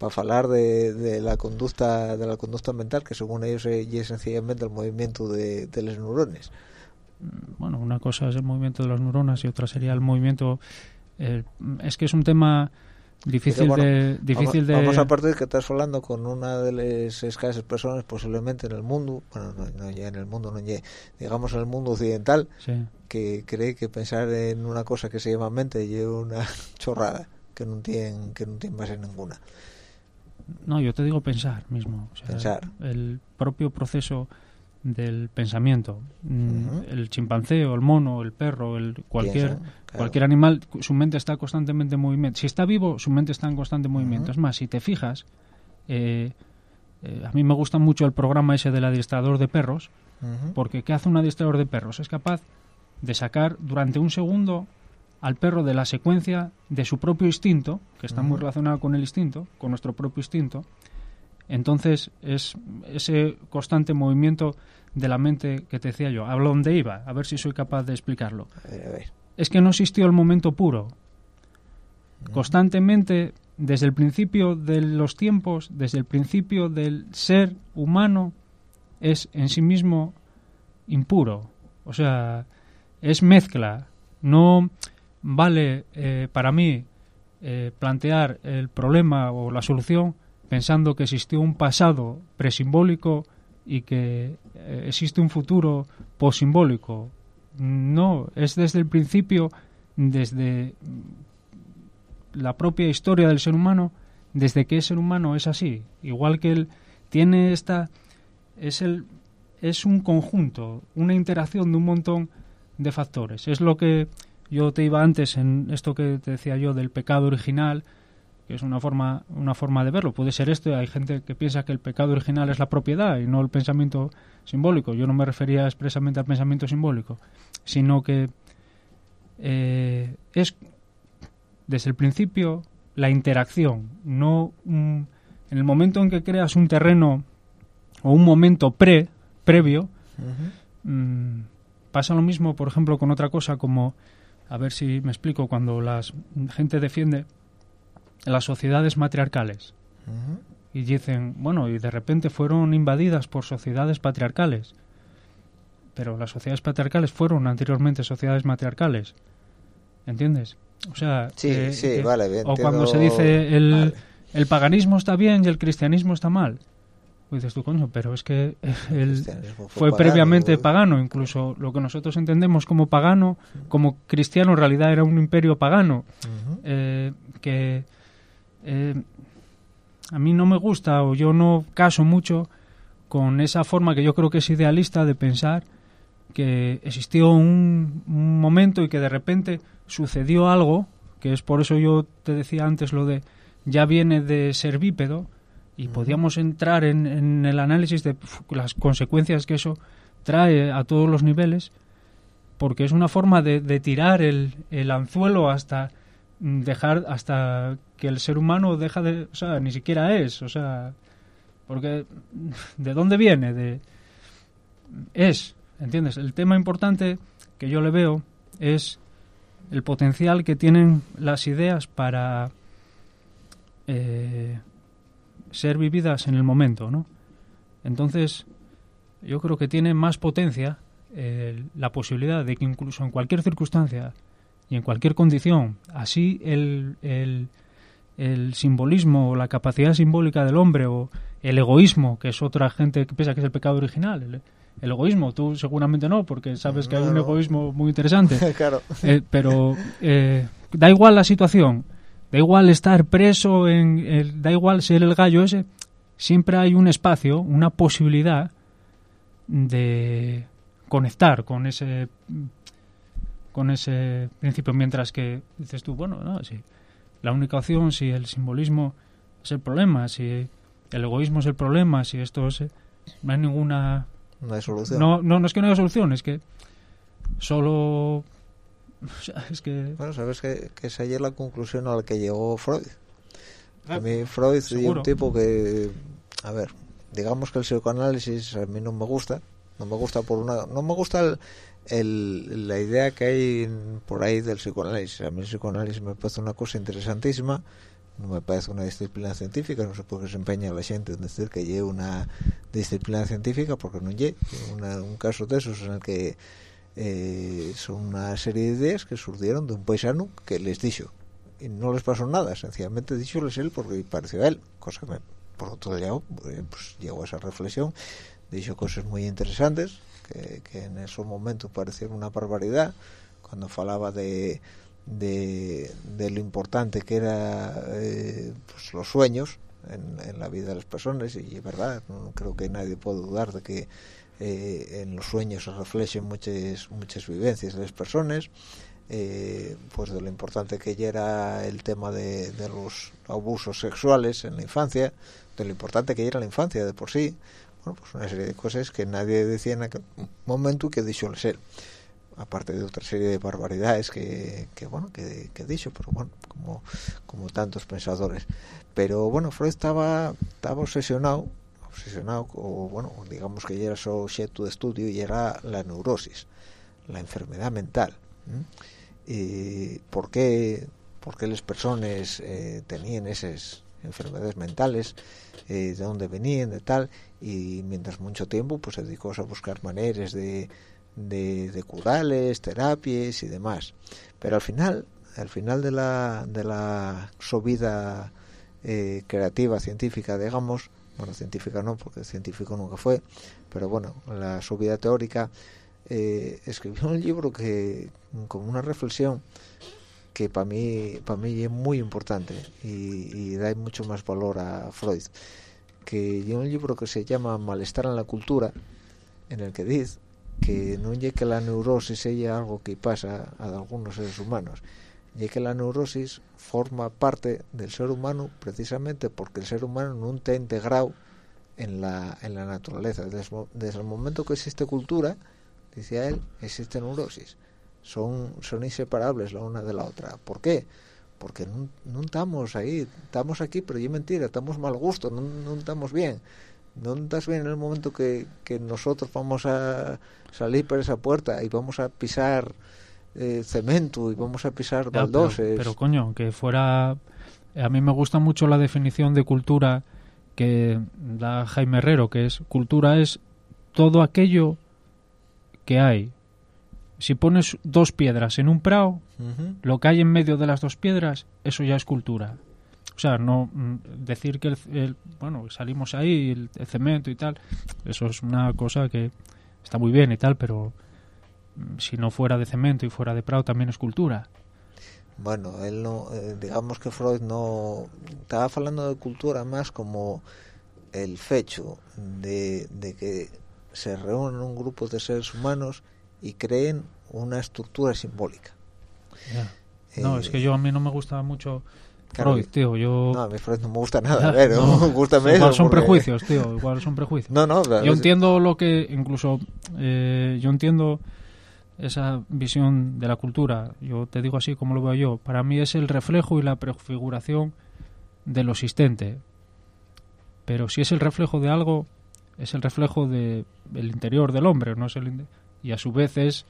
para hablar de, de, la conducta de la conducta mental que según ellos es sencillamente el movimiento de, de los neurones. Mm, bueno una cosa es el movimiento de las neuronas y otra sería el movimiento es que es un tema difícil de difícil vamos, de vamos a partir que estás hablando con una de las escasas personas posiblemente en el mundo bueno no, ya en el mundo no ya, digamos en el mundo occidental que cree que pensar en una cosa que se llama mente es una [LAUGHS] chorrada que no tiene que no tiene base ninguna no, yo te digo pensar mismo. pensar. El propio proceso del pensamiento. Mm, el chimpancé o el mono, el perro, el cualquier cualquier animal, su mente está constantemente en movimiento. Si está vivo, su mente está en constante movimiento. Es más, si te fijas, eh, eh, a mí me gusta mucho el programa ese del adiestrador de perros, porque ¿qué hace un adiestrador de perros? Es capaz de sacar durante un segundo al perro de la secuencia de su propio instinto, que está muy relacionado con el instinto, con nuestro propio instinto. Entonces es ese constante movimiento de la mente que te decía yo. ¿A dónde iba? A ver si soy capaz de explicarlo. Es que no existió el momento puro. Constantemente, desde el principio de los tiempos, desde el principio del ser humano, es en sí mismo impuro. O sea, es mezcla. No vale eh, para mí eh, plantear el problema o la solución pensando que existió un pasado presimbólico y que eh, existe un futuro posimbólico. No, es desde el principio, desde la propia historia del ser humano, desde que el ser humano es así. Igual que él tiene esta. Es, el, es un conjunto, una interacción de un montón de factores. Es lo que yo te iba antes en esto que te decía yo del pecado original, que es una forma, una forma de verlo. Puede ser esto, hay gente que piensa que el pecado original es la propiedad y no el pensamiento simbólico. Yo no me refería expresamente al pensamiento simbólico, sino que eh, es desde el principio la interacción, no en el momento en que creas un terreno o un momento pre, previo, mm, pasa lo mismo, por ejemplo, con otra cosa como, a ver si me explico, cuando la gente defiende las sociedades matriarcales y dicen, bueno, y de repente fueron invadidas por sociedades patriarcales, pero las sociedades patriarcales fueron anteriormente sociedades matriarcales, ¿entiendes? O sea, sí, sí, vale, o cuando se dice el, el paganismo está bien y el cristianismo está mal. Dices tú, coño, pero es que [LAUGHS] él fue, previamente pagano, incluso lo que nosotros entendemos como pagano, como cristiano, en realidad era un imperio pagano, eh, que eh, a mí no me gusta o yo no caso mucho con esa forma que yo creo que es idealista de pensar que existió un, momento y que de repente sucedió algo, que es por eso yo te decía antes lo de ya viene de ser bípedo, y podíamos entrar en, el análisis de las consecuencias que eso trae a todos los niveles, porque es una forma de, tirar el, el, anzuelo hasta dejar hasta que el ser humano deja de, o sea, ni siquiera es, o sea, porque [LAUGHS] ¿de dónde viene? De es, ¿entiendes? El tema importante que yo le veo es el potencial que tienen las ideas para eh, ser vividas en el momento, ¿no? Entonces, yo creo que tiene más potencia eh, la posibilidad de que incluso en cualquier circunstancia y en cualquier condición, así el, el, el simbolismo o la capacidad simbólica del hombre o el egoísmo, que es otra gente que piensa que es el pecado original, el, egoísmo, tú seguramente no, porque sabes que hay un egoísmo muy interesante, [LAUGHS] claro. Eh, pero eh, da igual la situación, da igual estar preso, en el, da igual ser el gallo ese, siempre hay un espacio, una posibilidad de conectar con ese con ese principio, mientras que dices tú, bueno, no, si la única opción, si el simbolismo es el problema, si el egoísmo es el problema, si esto es... No hay ninguna... No hay solución. No, no, es que no haya solución, es que solo... [LAUGHS] es que... Bueno, sabes que, que esa es la conclusión a la que llegó Freud. a mí Freud es un tipo que... A ver, digamos que el psicoanálisis a mí no me gusta. No me gusta por una... No me gusta el el, la idea que hay por ahí del psicoanálisis. A mí el psicoanálisis me parece una cosa interesantísima, no me parece una disciplina científica, no sé por qué se empeña la gente en decir que lleve una disciplina científica, porque no lleve un caso de esos en el que eh, son una serie de ideas que surgieron de un paisano que les dijo y no les pasó nada, sencillamente dicholes él porque pareció a él, cosa que me, por otro lado pues llegó a esa reflexión, dijo cosas muy interesantes que, en ese momento parecieron una barbaridad cuando falaba de, de, lo importante que era eh, pues, los sueños en, la vida de las personas y es verdad no creo que nadie pueda dudar de que eh, en los sueños se reflejen muchas muchas vivencias de las personas eh, pues de lo importante que ya era el tema de, de, los abusos sexuales en la infancia de lo importante que ya era la infancia de por sí. Bueno, pues una serie de cosas que nadie decía en aquel momento que dicho ser aparte de otra serie de barbaridades que, que bueno que, que dicho pero bueno como como tantos pensadores. Pero bueno Freud estaba estaba obsesionado obsesionado o bueno digamos que ya era su objeto de estudio y era la neurosis la enfermedad mental y por qué por qué las personas eh, tenían esas enfermedades mentales eh, de dónde venían de tal y mientras mucho tiempo pues se dedicó a buscar maneras de, de, curales, terapias y demás. Pero al final, al final de la, de la su vida eh, creativa, científica, digamos, bueno, científica no, porque científico nunca fue, pero bueno, la su vida teórica, eh, escribió un libro que, con una reflexión que para mí, para mí es muy importante y, y da mucho más valor a Freud que hay un libro que se llama Malestar en la cultura, en el que dice que no es que la neurosis sea algo que pasa a algunos seres humanos, y que la neurosis forma parte del ser humano precisamente porque el ser humano no está integrado en la, en la naturaleza. Desde, el momento que existe cultura, decía él, existe neurosis. Son, son inseparables la una de la otra. ¿Por qué? Porque no, estamos ahí, estamos aquí, pero es mentira, estamos mal gusto, no, no estamos bien. No estás bien en el momento que, que nosotros vamos a salir por esa puerta y vamos a pisar eh, cemento y vamos a pisar baldoses. Pero, coño, que fuera... A mí me gusta mucho la definición de cultura que da Jaime Herrero, que es cultura es todo aquello que hay. Si pones dos piedras en un prado, lo que hay en medio de las dos piedras, eso ya es cultura. O sea, no mm, decir que el, bueno salimos ahí el, el, cemento y tal, eso es una cosa que está muy bien y tal, pero si no fuera de cemento y fuera de Prado también es cultura. Bueno, él no, eh, digamos que Freud no estaba hablando de cultura más como el fecho de, que se reúnen un grupo de seres humanos y creen una estructura simbólica. no, es que yo a mí no me gusta mucho Freud, tío, yo... No, a mí Freud no me gusta [LAUGHS] nada, pero no, [LAUGHS] igual son prejuicios, tío, igual son prejuicios. [LAUGHS] No, no, Yo entiendo lo que, incluso, eh, yo entiendo esa visión de la cultura, yo te digo así como lo veo yo, para mí es el reflejo y la prefiguración de lo existente. Pero si es el reflejo de algo, es el reflejo del interior del hombre, no es el y a su vez es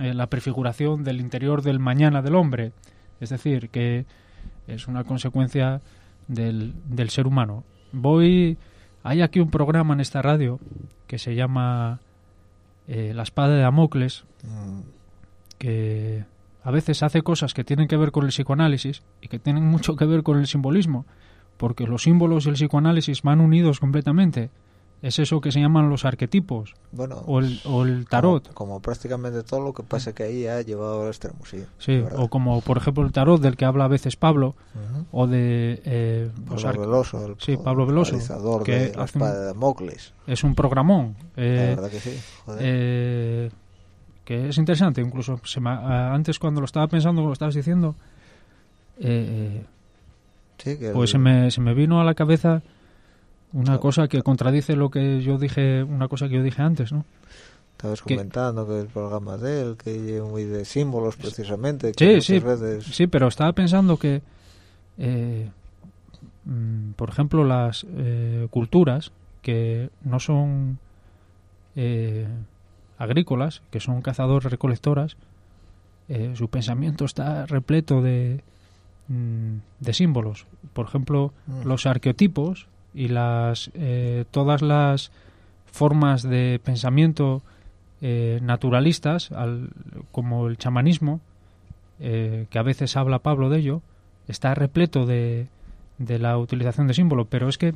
eh, la prefiguración del interior del mañana del hombre. Es decir, que es una consecuencia del, del ser humano. Voy, hay aquí un programa en esta radio que se llama eh, la espada de Damocles, mm. que a veces hace cosas que tienen que ver con el psicoanálisis y que tienen mucho que ver con el simbolismo, porque los símbolos y el psicoanálisis van unidos completamente es eso que se llaman los arquetipos bueno, o, el, tarot. Como, prácticamente todo lo que pasa que ahí ha llevado al extremo, sí. Sí, o como por ejemplo el tarot del que habla a veces Pablo, o de... Eh, Pablo Veloso, el, sí, Pablo Veloso, que de la espada de Mocles. Es un programón. Eh, la verdad que sí, eh, que es interesante, incluso se antes cuando lo estaba pensando, lo estabas diciendo, eh, sí, que pues se, me, se me vino a la cabeza una cosa que contradice lo que yo dije, una cosa que yo dije antes, ¿no? Estabas comentando que el programa de él, que muy de símbolos precisamente. sí, sí, sí, pero estaba pensando que, eh, mm, por ejemplo, las eh, culturas que no son eh, agrícolas, que son cazadores recolectoras, su pensamiento está repleto de, mm, de símbolos. Por ejemplo, mm. los arqueotipos y las eh, todas las formas de pensamiento eh, naturalistas, como el chamanismo, eh, que a veces habla Pablo de ello, está repleto de, de la utilización de símbolos. Pero es que,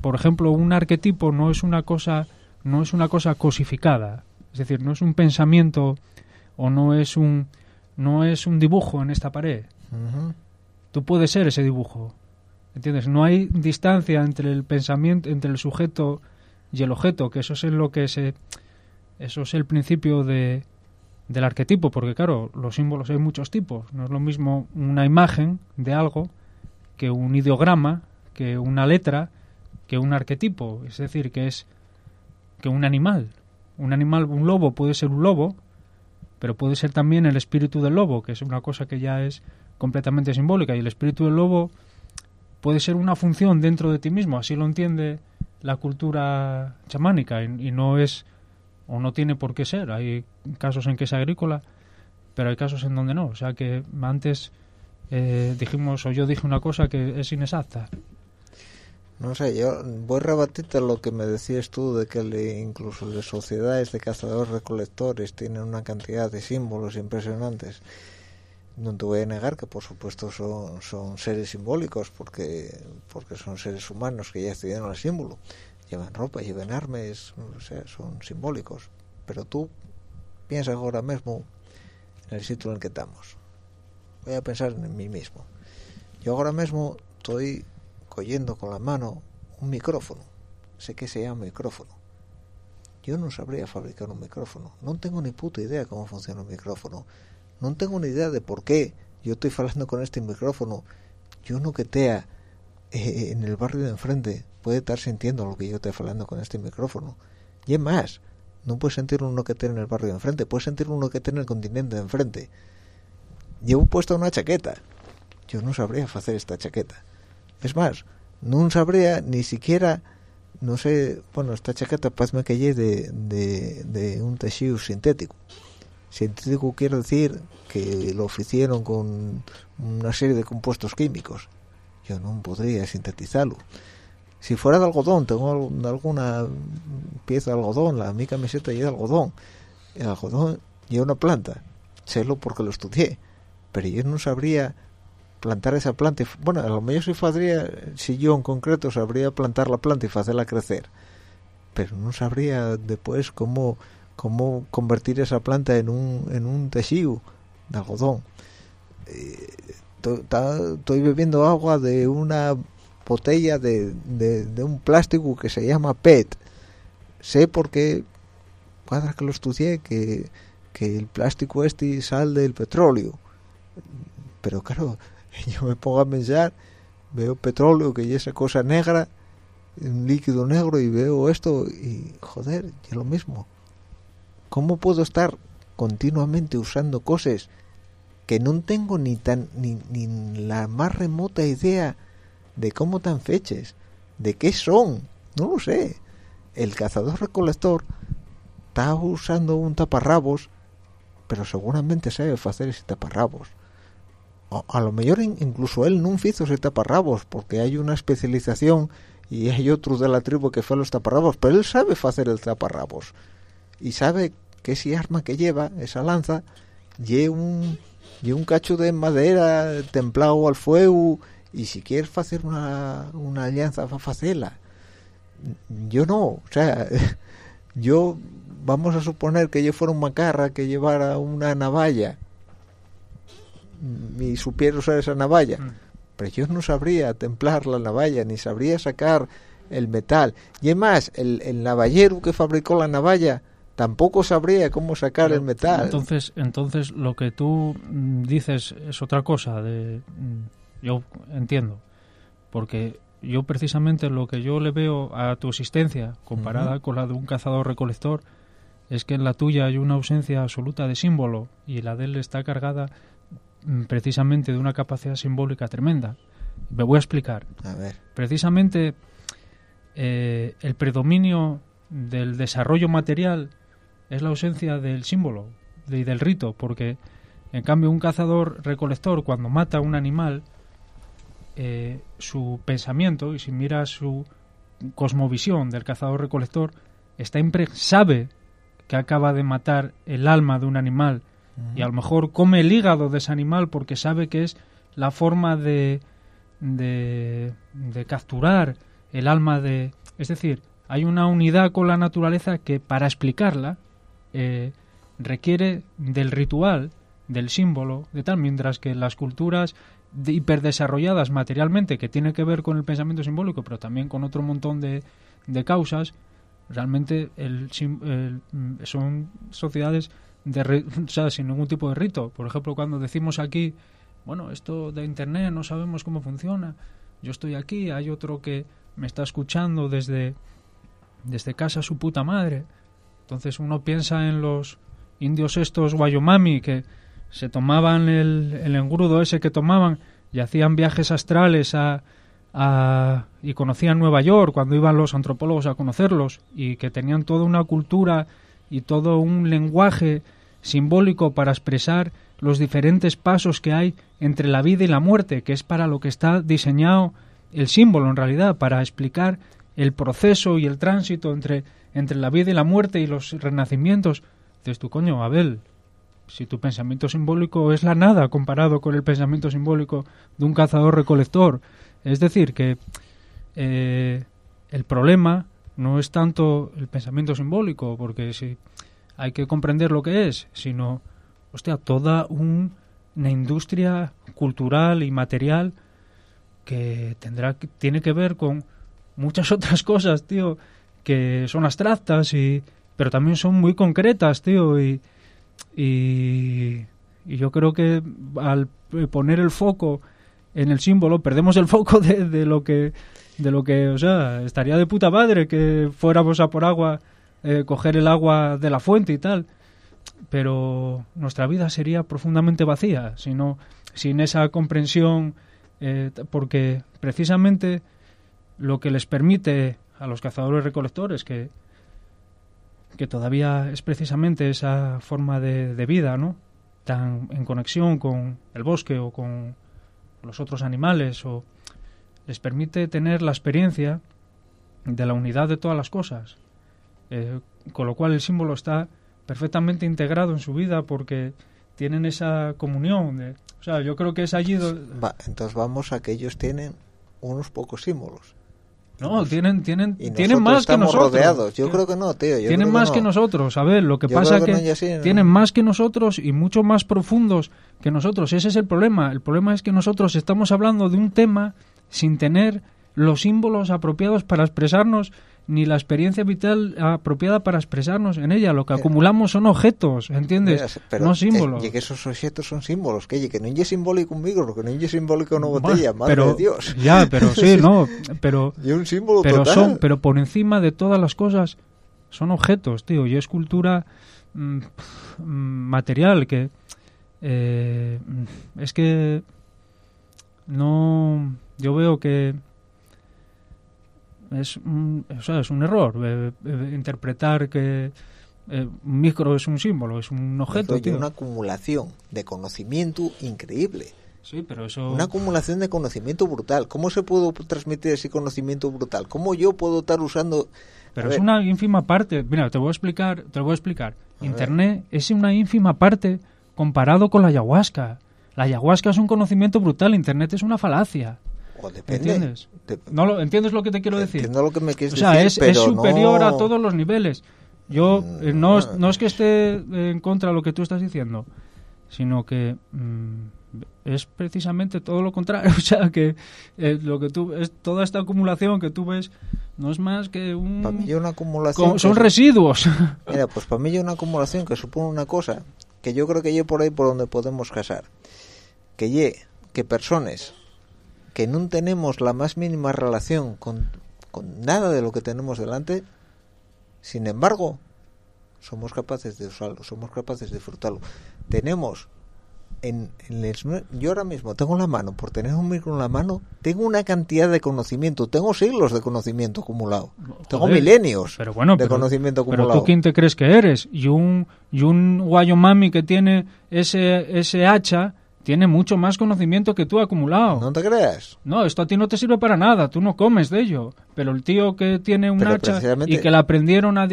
por ejemplo, un arquetipo no es una cosa no es una cosa cosificada, es decir, no es un pensamiento o no es un no es un dibujo en esta pared. Tú puedes ser ese dibujo, ¿Entiendes? No hay distancia entre el pensamiento, entre el sujeto y el objeto, que eso es lo que eso es el principio de, del arquetipo, porque claro, los símbolos hay muchos tipos. No es lo mismo una imagen de algo que un ideograma, que una letra, que un arquetipo. Es decir, que es que un animal. Un animal, un lobo puede ser un lobo, pero puede ser también el espíritu del lobo, que es una cosa que ya es completamente simbólica. Y el espíritu del lobo puede ser una función dentro de ti mismo, así lo entiende la cultura chamánica y, no es o no tiene por qué ser. Hay casos en que es agrícola, pero hay casos en donde no. O sea que antes eh, dijimos o yo dije una cosa que es inexacta. No sé, yo voy a rebatirte lo que me decías tú de que incluso las sociedades de cazadores recolectores tienen una cantidad de símbolos impresionantes no te voy a negar que por supuesto son, son seres simbólicos porque porque son seres humanos que ya estudiaron el símbolo. Llevan ropa llevan armas o sea, son simbólicos. Pero tú piensa ahora mismo en el sitio en el que estamos. Voy a pensar en mí mismo. Yo ahora mismo estoy cogiendo con la mano un micrófono. Sé que se llama micrófono. Yo no sabría fabricar un micrófono. No tengo ni puta idea cómo funciona un micrófono no tengo ni idea de por qué. Yo estoy hablando con este micrófono. Yo no que tea eh, en el barrio de enfrente puede estar sintiendo lo que yo estoy hablando con este micrófono. Y es más no puede sentir uno que tiene en el barrio de enfrente puede sentir uno que tiene en el continente de enfrente. Llevo puesto una chaqueta. Yo no sabría hacer esta chaqueta. Es más no sabría ni siquiera no sé bueno esta chaqueta parece que lleve de, de, de un tejido sintético Sintético quiere decir que lo hicieron con una serie de compuestos químicos. Yo no podría sintetizarlo. Si fuera de algodón, tengo alguna pieza de algodón, la mi camiseta y de algodón. El algodón y una planta. Sélo porque lo estudié. Pero yo no sabría plantar esa planta. Bueno, a lo mejor si podría, si yo en concreto sabría plantar la planta y hacerla crecer. Pero no sabría después cómo cómo convertir esa planta en un, en un tejido de algodón. Eh, estoy bebiendo agua de una botella de, de, un plástico que se llama PET. Sé porque, cuadra que lo estudié, que, que el plástico este sale del petróleo. Pero claro, [LAUGHS] yo me pongo a pensar, veo petróleo, que es esa cosa negra, un líquido negro, y veo esto, y joder, es lo mismo ¿Cómo puedo estar continuamente usando cosas que no tengo ni tan ni, ni la más remota idea de cómo tan feches, de qué son? No lo sé. El cazador recolector está usando un taparrabos, pero seguramente sabe hacer ese taparrabos. A, lo mejor incluso él no hizo ese taparrabos, porque hay una especialización y hay otro de la tribu que fue los taparrabos, pero él sabe hacer el taparrabos y sabe que ese arma que lleva, esa lanza, lleva un, un cacho de madera templado al fuego y si quieres hacer una, una alianza, va a hacerla. Yo no, o sea, [LAUGHS] yo vamos a suponer que yo fuera un macarra que llevara una navalla y supiera usar esa navalla, mm. pero yo no sabría templar la navalla, ni sabría sacar el metal. Y además, el, el navallero que fabricó la navalla tampoco sabría cómo sacar el metal. Entonces, entonces lo que tú mm, dices es otra cosa. De, mm, yo entiendo, porque yo precisamente lo que yo le veo a tu existencia comparada con la de un cazador-recolector es que en la tuya hay una ausencia absoluta de símbolo y la de él está cargada mm, precisamente de una capacidad simbólica tremenda. Me voy a explicar. A ver. Precisamente eh, el predominio del desarrollo material es la ausencia del símbolo y del rito, porque en cambio un cazador recolector cuando mata a un animal, eh, su pensamiento, y si mira su cosmovisión del cazador recolector, está sabe que acaba de matar el alma de un animal y a lo mejor come el hígado de ese animal porque sabe que es la forma de, de, de capturar el alma de... Es decir, hay una unidad con la naturaleza que para explicarla eh, requiere del ritual, del símbolo, de tal, mientras que las culturas hiperdesarrolladas materialmente, que tiene que ver con el pensamiento simbólico, pero también con otro montón de, de causas, realmente mm, son sociedades de, [LAUGHS] sin ningún tipo de rito. Por ejemplo, cuando decimos aquí, bueno, esto de Internet no sabemos cómo funciona, yo estoy aquí, hay otro que me está escuchando desde, desde casa su puta madre, entonces uno piensa en los indios estos guayomami que se tomaban el, el engrudo ese que tomaban y hacían viajes astrales a, a, y conocían Nueva York cuando iban los antropólogos a conocerlos y que tenían toda una cultura y todo un lenguaje simbólico para expresar los diferentes pasos que hay entre la vida y la muerte, que es para lo que está diseñado el símbolo en realidad, para explicar el proceso y el tránsito entre entre la vida y la muerte y los renacimientos. Dices tú, coño, Abel, si tu pensamiento simbólico es la nada comparado con el pensamiento simbólico de un cazador-recolector. Es decir, que eh, el problema no es tanto el pensamiento simbólico, porque si hay que comprender lo que es, sino, hostia, toda una industria cultural y material que tendrá tiene que ver con muchas [LAUGHS] otras cosas, tío, que son abstractas y pero también son muy concretas, tío, y, y, Y yo creo que al poner el foco en el símbolo, perdemos el foco de, de lo que, de lo que, o sea, estaría de puta madre que fuéramos a por agua, eh, coger el agua de la fuente y tal, pero nuestra vida sería profundamente vacía, sino sin esa comprensión, eh, porque precisamente lo que les permite a los cazadores recolectores que que todavía es precisamente esa forma de, de vida, ¿no? Tan en conexión con el bosque o con los otros animales o les permite tener la experiencia de la unidad de todas las cosas, eh, con lo cual el símbolo está perfectamente integrado en su vida porque tienen esa comunión. De, o sea, yo creo que es allí donde... Va, entonces vamos a que ellos tienen unos pocos símbolos. No, tienen, tienen, Y tienen más que nosotros. rodeados. Yo creo que no, tío. yo tienen más no. que nosotros. A ver, lo que Yo pasa que que, ¿no? tienen más que nosotros y mucho más profundos que nosotros. Ese es el problema. El problema es que nosotros estamos hablando de un tema sin tener los símbolos apropiados para expresarnos ni la experiencia vital apropiada para expresarnos en ella. Lo que acumulamos son objetos, ¿entiendes? Mira, pero, no eh, símbolos. y que esos objetos son símbolos. Que, oye, que no es simbólico un micro, que no es simbólico una botella, madre de Dios. Ya, pero [LAUGHS] sí, no, pero Y un símbolo pero total. son pero por encima de todas las cosas son objetos tío y es cultura mm, mm, material que eh, es que no yo veo que es un, o sea, es un error eh, eh, interpretar que eh, un micro es un símbolo es un objeto tío. una acumulación de conocimiento increíble. sí pero eso Una acumulación de conocimiento brutal. ¿Cómo se puede transmitir ese conocimiento brutal? ¿Cómo yo puedo estar usando... Pero A es ver, una ínfima parte. Mira, te voy a explicar, te lo voy a explicar. A Internet es una ínfima parte comparado con la ayahuasca. La ayahuasca es un conocimiento brutal, Internet es una falacia. O depende. ¿Entiendes? De- ¿No lo, ¿Entiendes lo que te quiero decir? Entiendo lo que me quieres O sea, decir, es, pero es superior no- a todos los niveles. Yo eh, no, es- no es que esté en contra de lo que tú estás diciendo, sino que mm, es precisamente todo lo contrario. [LAUGHS] O sea, que eh, lo que tú es toda esta acumulación que tú ves no es más que un Para mí hay una acumulación... co- son que- residuos. [LAUGHS] Mira, pues para mí hay una acumulación que supone una cosa que yo creo que hay por ahí por donde podemos casar. Que ye, que personas que no tenemos la más mínima relación con, con nada de lo que tenemos delante, sin embargo, somos capaces de usarlo, somos capaces de disfrutarlo. Tenemos en, en les- yo ahora mismo tengo en la mano, por tener un micro en la mano, tengo una cantidad de conocimiento, tengo siglos de conocimiento acumulado, tengo milenios pero bueno, de pero- conocimiento Pero acumulado. tú quién te crees que eres? Y un, y un guayomami que tiene ese, ese hacha tiene mucho más conocimiento que tú acumulado. No te creas. No, esto a ti no te sirve para nada, tú no comes de ello. Pero el tío que tiene un Pero hacha precisamente- y que la aprendieron a... a- en-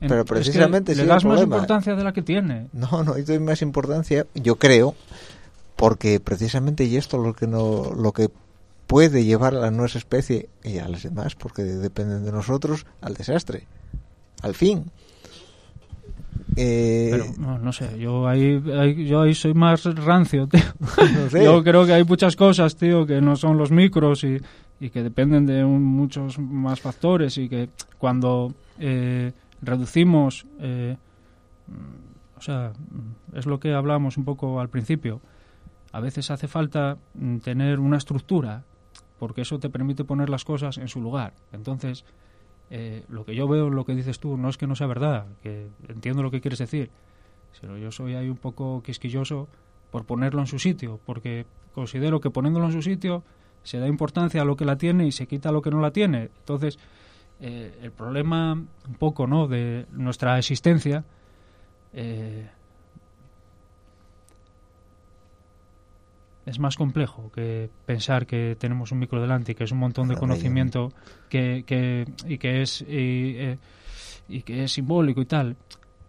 Pero es que precisamente le sí, das más problema. importancia de la que tiene. No, no, y doy más importancia, yo creo, porque precisamente y esto lo que no, lo que puede llevar a nuestra especie y a las demás, porque dependen de nosotros, al desastre, al fin. Eh, Pero no, no sé, yo ahí, ahí- yo ahí soy más rancio, [LAUGHS] tío. no sé. Yo creo que hay muchas cosas, tío, que no son los micros y, y que dependen de un- muchos más factores y que cuando eh, reducimos, eh, o sea, es lo que hablamos un poco al principio, a veces hace falta mm, tener una estructura porque eso te permite poner las cosas en su lugar. Entonces, eh, lo que yo veo, lo que dices tú, no es que no sea verdad, que entiendo lo que quieres decir, pero yo soy ahí un poco quisquilloso por ponerlo en su sitio, porque considero que poniéndolo en su sitio se da importancia a lo que la tiene y se quita lo que no la tiene. Entonces, eh, el problema un poco no de nuestra existencia eh, es más complejo que pensar que tenemos un micro delante y que es un montón de conocimiento que, que- y que es y, eh, y que es simbólico y tal.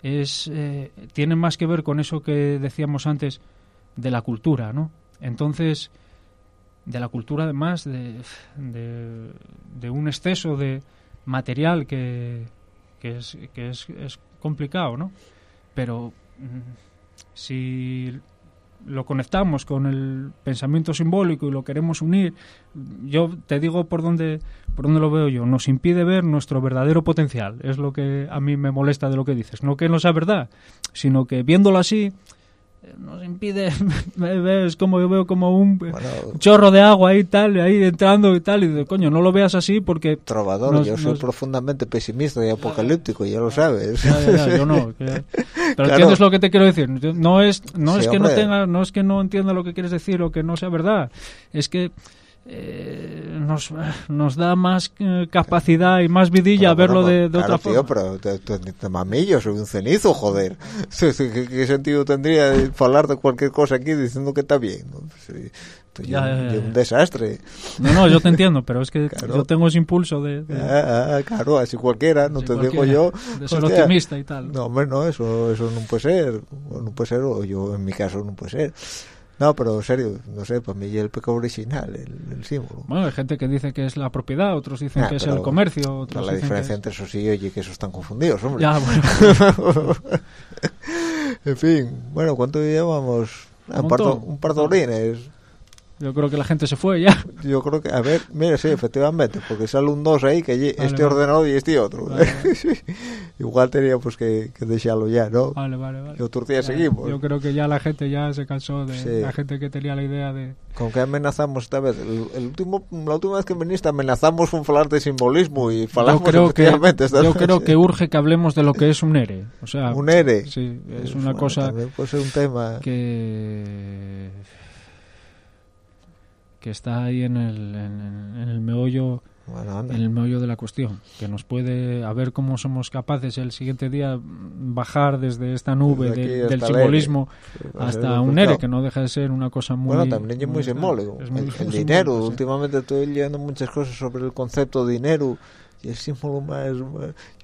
Es eh, tiene más que ver con eso que decíamos antes de la cultura no entonces de la cultura además de, de, de un exceso de material que, que, es, que es, es complicado no pero mm, si lo conectamos con el pensamiento simbólico y lo queremos unir, yo te digo por dónde, por dónde lo veo yo, nos impide ver nuestro verdadero potencial. Es lo que a mí me molesta de lo que dices. No que no sea verdad, sino que viéndolo así, nos impide [LAUGHS] es como yo veo como un Bueno, chorro de agua ahí tal ahí entrando y tal y de coño no lo veas así porque trovador, nos- yo soy nos- profundamente pesimista y apocalíptico, ya lo sabes. Ya, ya, ya, yo no. [LAUGHS] que- Pero Claro. entiendes lo que te quiero decir. No es, no Sí, es que no tenga, no es que no entienda lo que quieres decir o que no sea verdad. Es que eh, nos, nos da más eh, capacidad y más vidilla Pero, verlo bueno, de, de claro, otra tío, forma. pero te, te, te mamillo, soy un cenizo, joder. [LAUGHS] ¿Qué, qué sentido tendría hablar de cualquier cosa aquí diciendo que está bien? ¿no? Sí, estoy Ya, un, ya, ya, yo un desastre. No, no, yo te entiendo, pero es que [LAUGHS] Claro. yo tengo ese impulso de, de- Ah, ah, claro, así cualquiera, no Sí, te digo yo. de ser hostia, optimista y tal. No, hombre, no, eso, eso no puede ser. No puede ser, o yo en mi caso no puede ser. No, pero en serio, no sé, para mí es el pecado original, el, el símbolo. Bueno, hay gente que dice que es la propiedad, otros dicen Ah, que es el comercio, otros la dicen diferencia que entre eso sí y oye que eso están confundidos, hombre. Ya, bueno, [LAUGHS] en fin, bueno, ¿cuánto llevamos? Un un par de orines. Yo creo que la gente se fue ya. Yo creo que, a ver, mira, sí, efectivamente, porque sale un 2 ahí, que Vale, este vale. ordenador y este otro. Vale, [LAUGHS] Sí. Igual teníamos que, que dejarlo ya, ¿no? Vale, vale, vale. Y otro día seguimos. Yo creo que ya la gente ya se cansó de Sí. la gente que tenía la idea de... ¿Con qué amenazamos esta vez? El, el último, la última vez que viniste amenazamos con hablar de simbolismo y Yo falamos creo, que, efectivamente esta yo creo que urge que hablemos de lo que es un ERE. O sea, Un ERE. Sí, es Eh, una bueno, cosa puede ser un tema... que que está ahí en el, en, en el meollo Bueno, en el meollo de la cuestión que nos puede a ver cómo somos capaces el siguiente día bajar desde esta nube Desde de- del el simbolismo hasta un. ERE que no deja de ser una cosa muy Bueno, también es muy muy- simbólico. es muy- el, es dinero, simbólico, sí. últimamente estoy leyendo muchas cosas sobre el concepto de dinero y el símbolo más,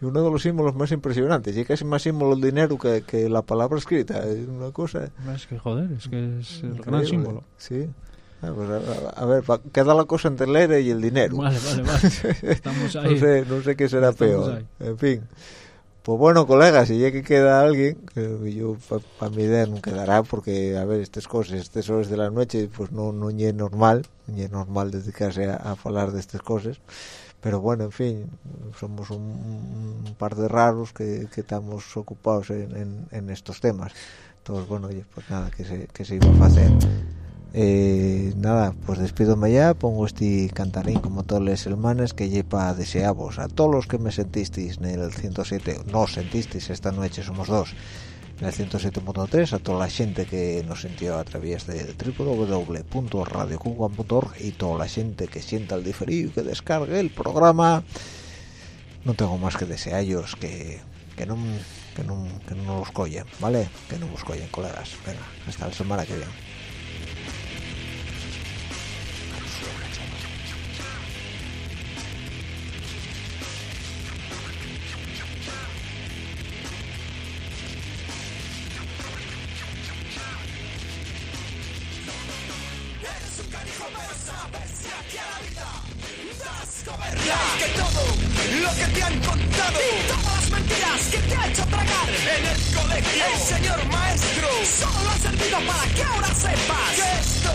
y uno de los símbolos más impresionantes y casi más símbolo el dinero que, que la palabra escrita es una cosa es que joder es que es el increíble. gran símbolo sí Ah, pues a, a- ver queda la cosa entre el ERE y el dinero vale vale vale [LAUGHS] estamos ahí no sé no sé qué será Estamos peor ahí. en fin pues bueno, colegas, si ya que queda alguien, que yo para mi idea no quedará, porque, a ver, estas cosas, estas horas de la noche, pues no no es normal, ni es normal dedicarse a, a hablar de estas cosas. Pero bueno, en fin, somos un, un par de raros que, que estamos ocupados en, en, en estos temas. Entonces, bueno, oye, pues nada, que se, que se iba a hacer. Eh, nada, pues despídome ya, pongo este cantarín como todos los semanas que lleva deseavos a todos los que me sentisteis en el 107, no sentisteis esta noche, somos dos, en el 107.3, a toda la gente que nos sintió a través de www.radiocuban.org y toda la gente que sienta el diferido y que descargue el programa, no tengo más que desearlos que, que no que no, que no los collen, ¿vale? Que no los collen, colegas. Venga, hasta la semana que viene. Que te ha hecho tragar. En el colegio. El señor maestro. Solo ha servido para que ahora sepas que esto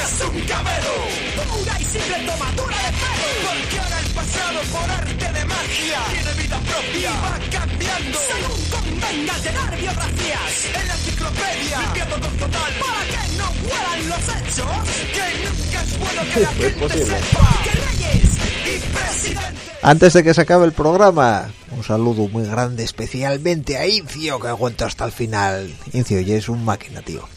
es un cabelo pura y simple tomadura de pelo. Porque ahora el pasado por arte de magia tiene vida propia. Y va cambiando según convenga llenar biografías. En la enciclopedia. Limpiando con total. Para que no vuelan los hechos. Que nunca es bueno que la [LAUGHS] gente sepa. Que reyes Antes de que se acabe el programa, un saludo muy grande especialmente a Incio, que aguanta hasta el final. Incio ya es un máquina, tío.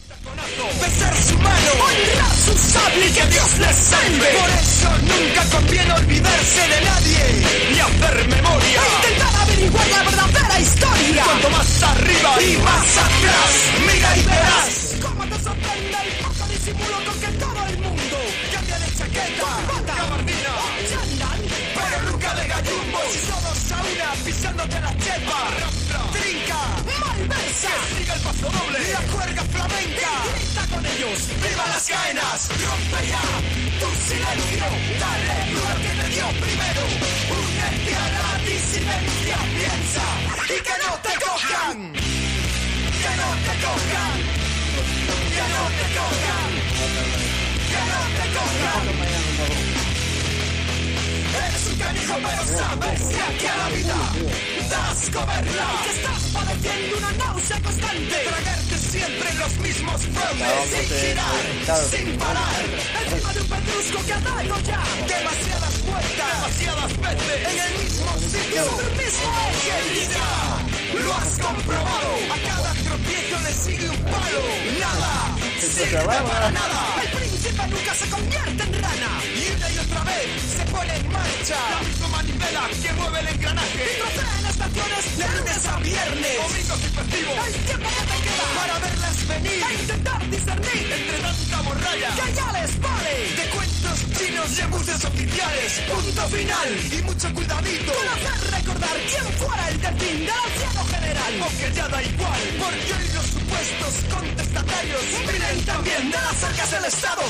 Cuanto más arriba mira y verás. Todos a una pisándote la chepa, trinca, malversa, que el paso doble, la cuerda flamenca, grita con ellos, viva las caenas, rompe ya tu silencio, dale lo que te dio primero, únete a la disidencia, piensa, y que no te cojan, que no te cojan, que no te cojan, que no te cojan. Eres un canijo, pero sabes que aquí a la vida das comerla. Que estás padeciendo una náusea constante. Tragarte siempre los mismos fraudes sin girar, sin parar. Encima de un pedrusco que ha dado ya demasiadas vueltas, demasiadas veces en el mismo sitio, sobre el mismo eje. Y ya lo has comprobado. A cada tropiezo le sigue un palo. Nada sirve para nada. El príncipe nunca se convierte en rana. Y una y otra vez se pone en marcha. La misma manivela que mueve el engranaje. Y trocea en estaciones de lunes a viernes. Domingos y festivos. El tiempo que te queda para verlas venir. A intentar discernir entre tanta morralla. Que ya les vale. De cuentos chinos y embuses oficiales. Punto final. Y mucho cuidadito. Con hacer recordar quién fuera el delfín del anciano general. Porque ya da igual. Porque hoy los supuestos contestatarios vienen también de las arcas del Estado.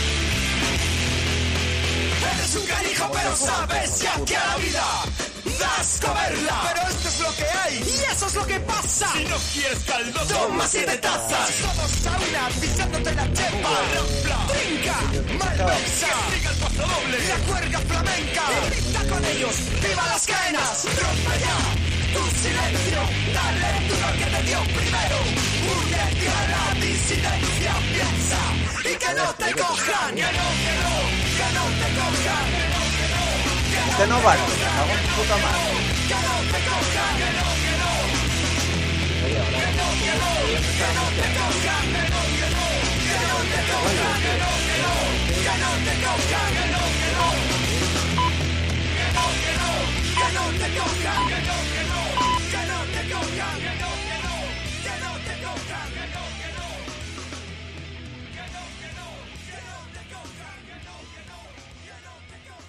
Eres un canijo, pero sabes que aquí a la vida das comerla. Pero esto es lo que hay y eso es lo que pasa. Si no quieres caldo, toma siete tazas. Todos a una, pisándote la chepa. Trinca, malversa. Siga el paso doble. La cuerda flamenca. Y con ellos, viva las cadenas. Rompe ya tu silencio, dale lo que te dio primero. Únete a la disidencia, piensa y que no te cojan, que no, que no, que no te cojan, que no, que no. Este no vale, hago puta más. Que no te cojan, que no, que no. Que no, que no, que no te cojan, que no, que no. Que no te cojan, que no, que no. Que no te cojan, que no, que no. Que no, que no, que no te cojan, que no, que no.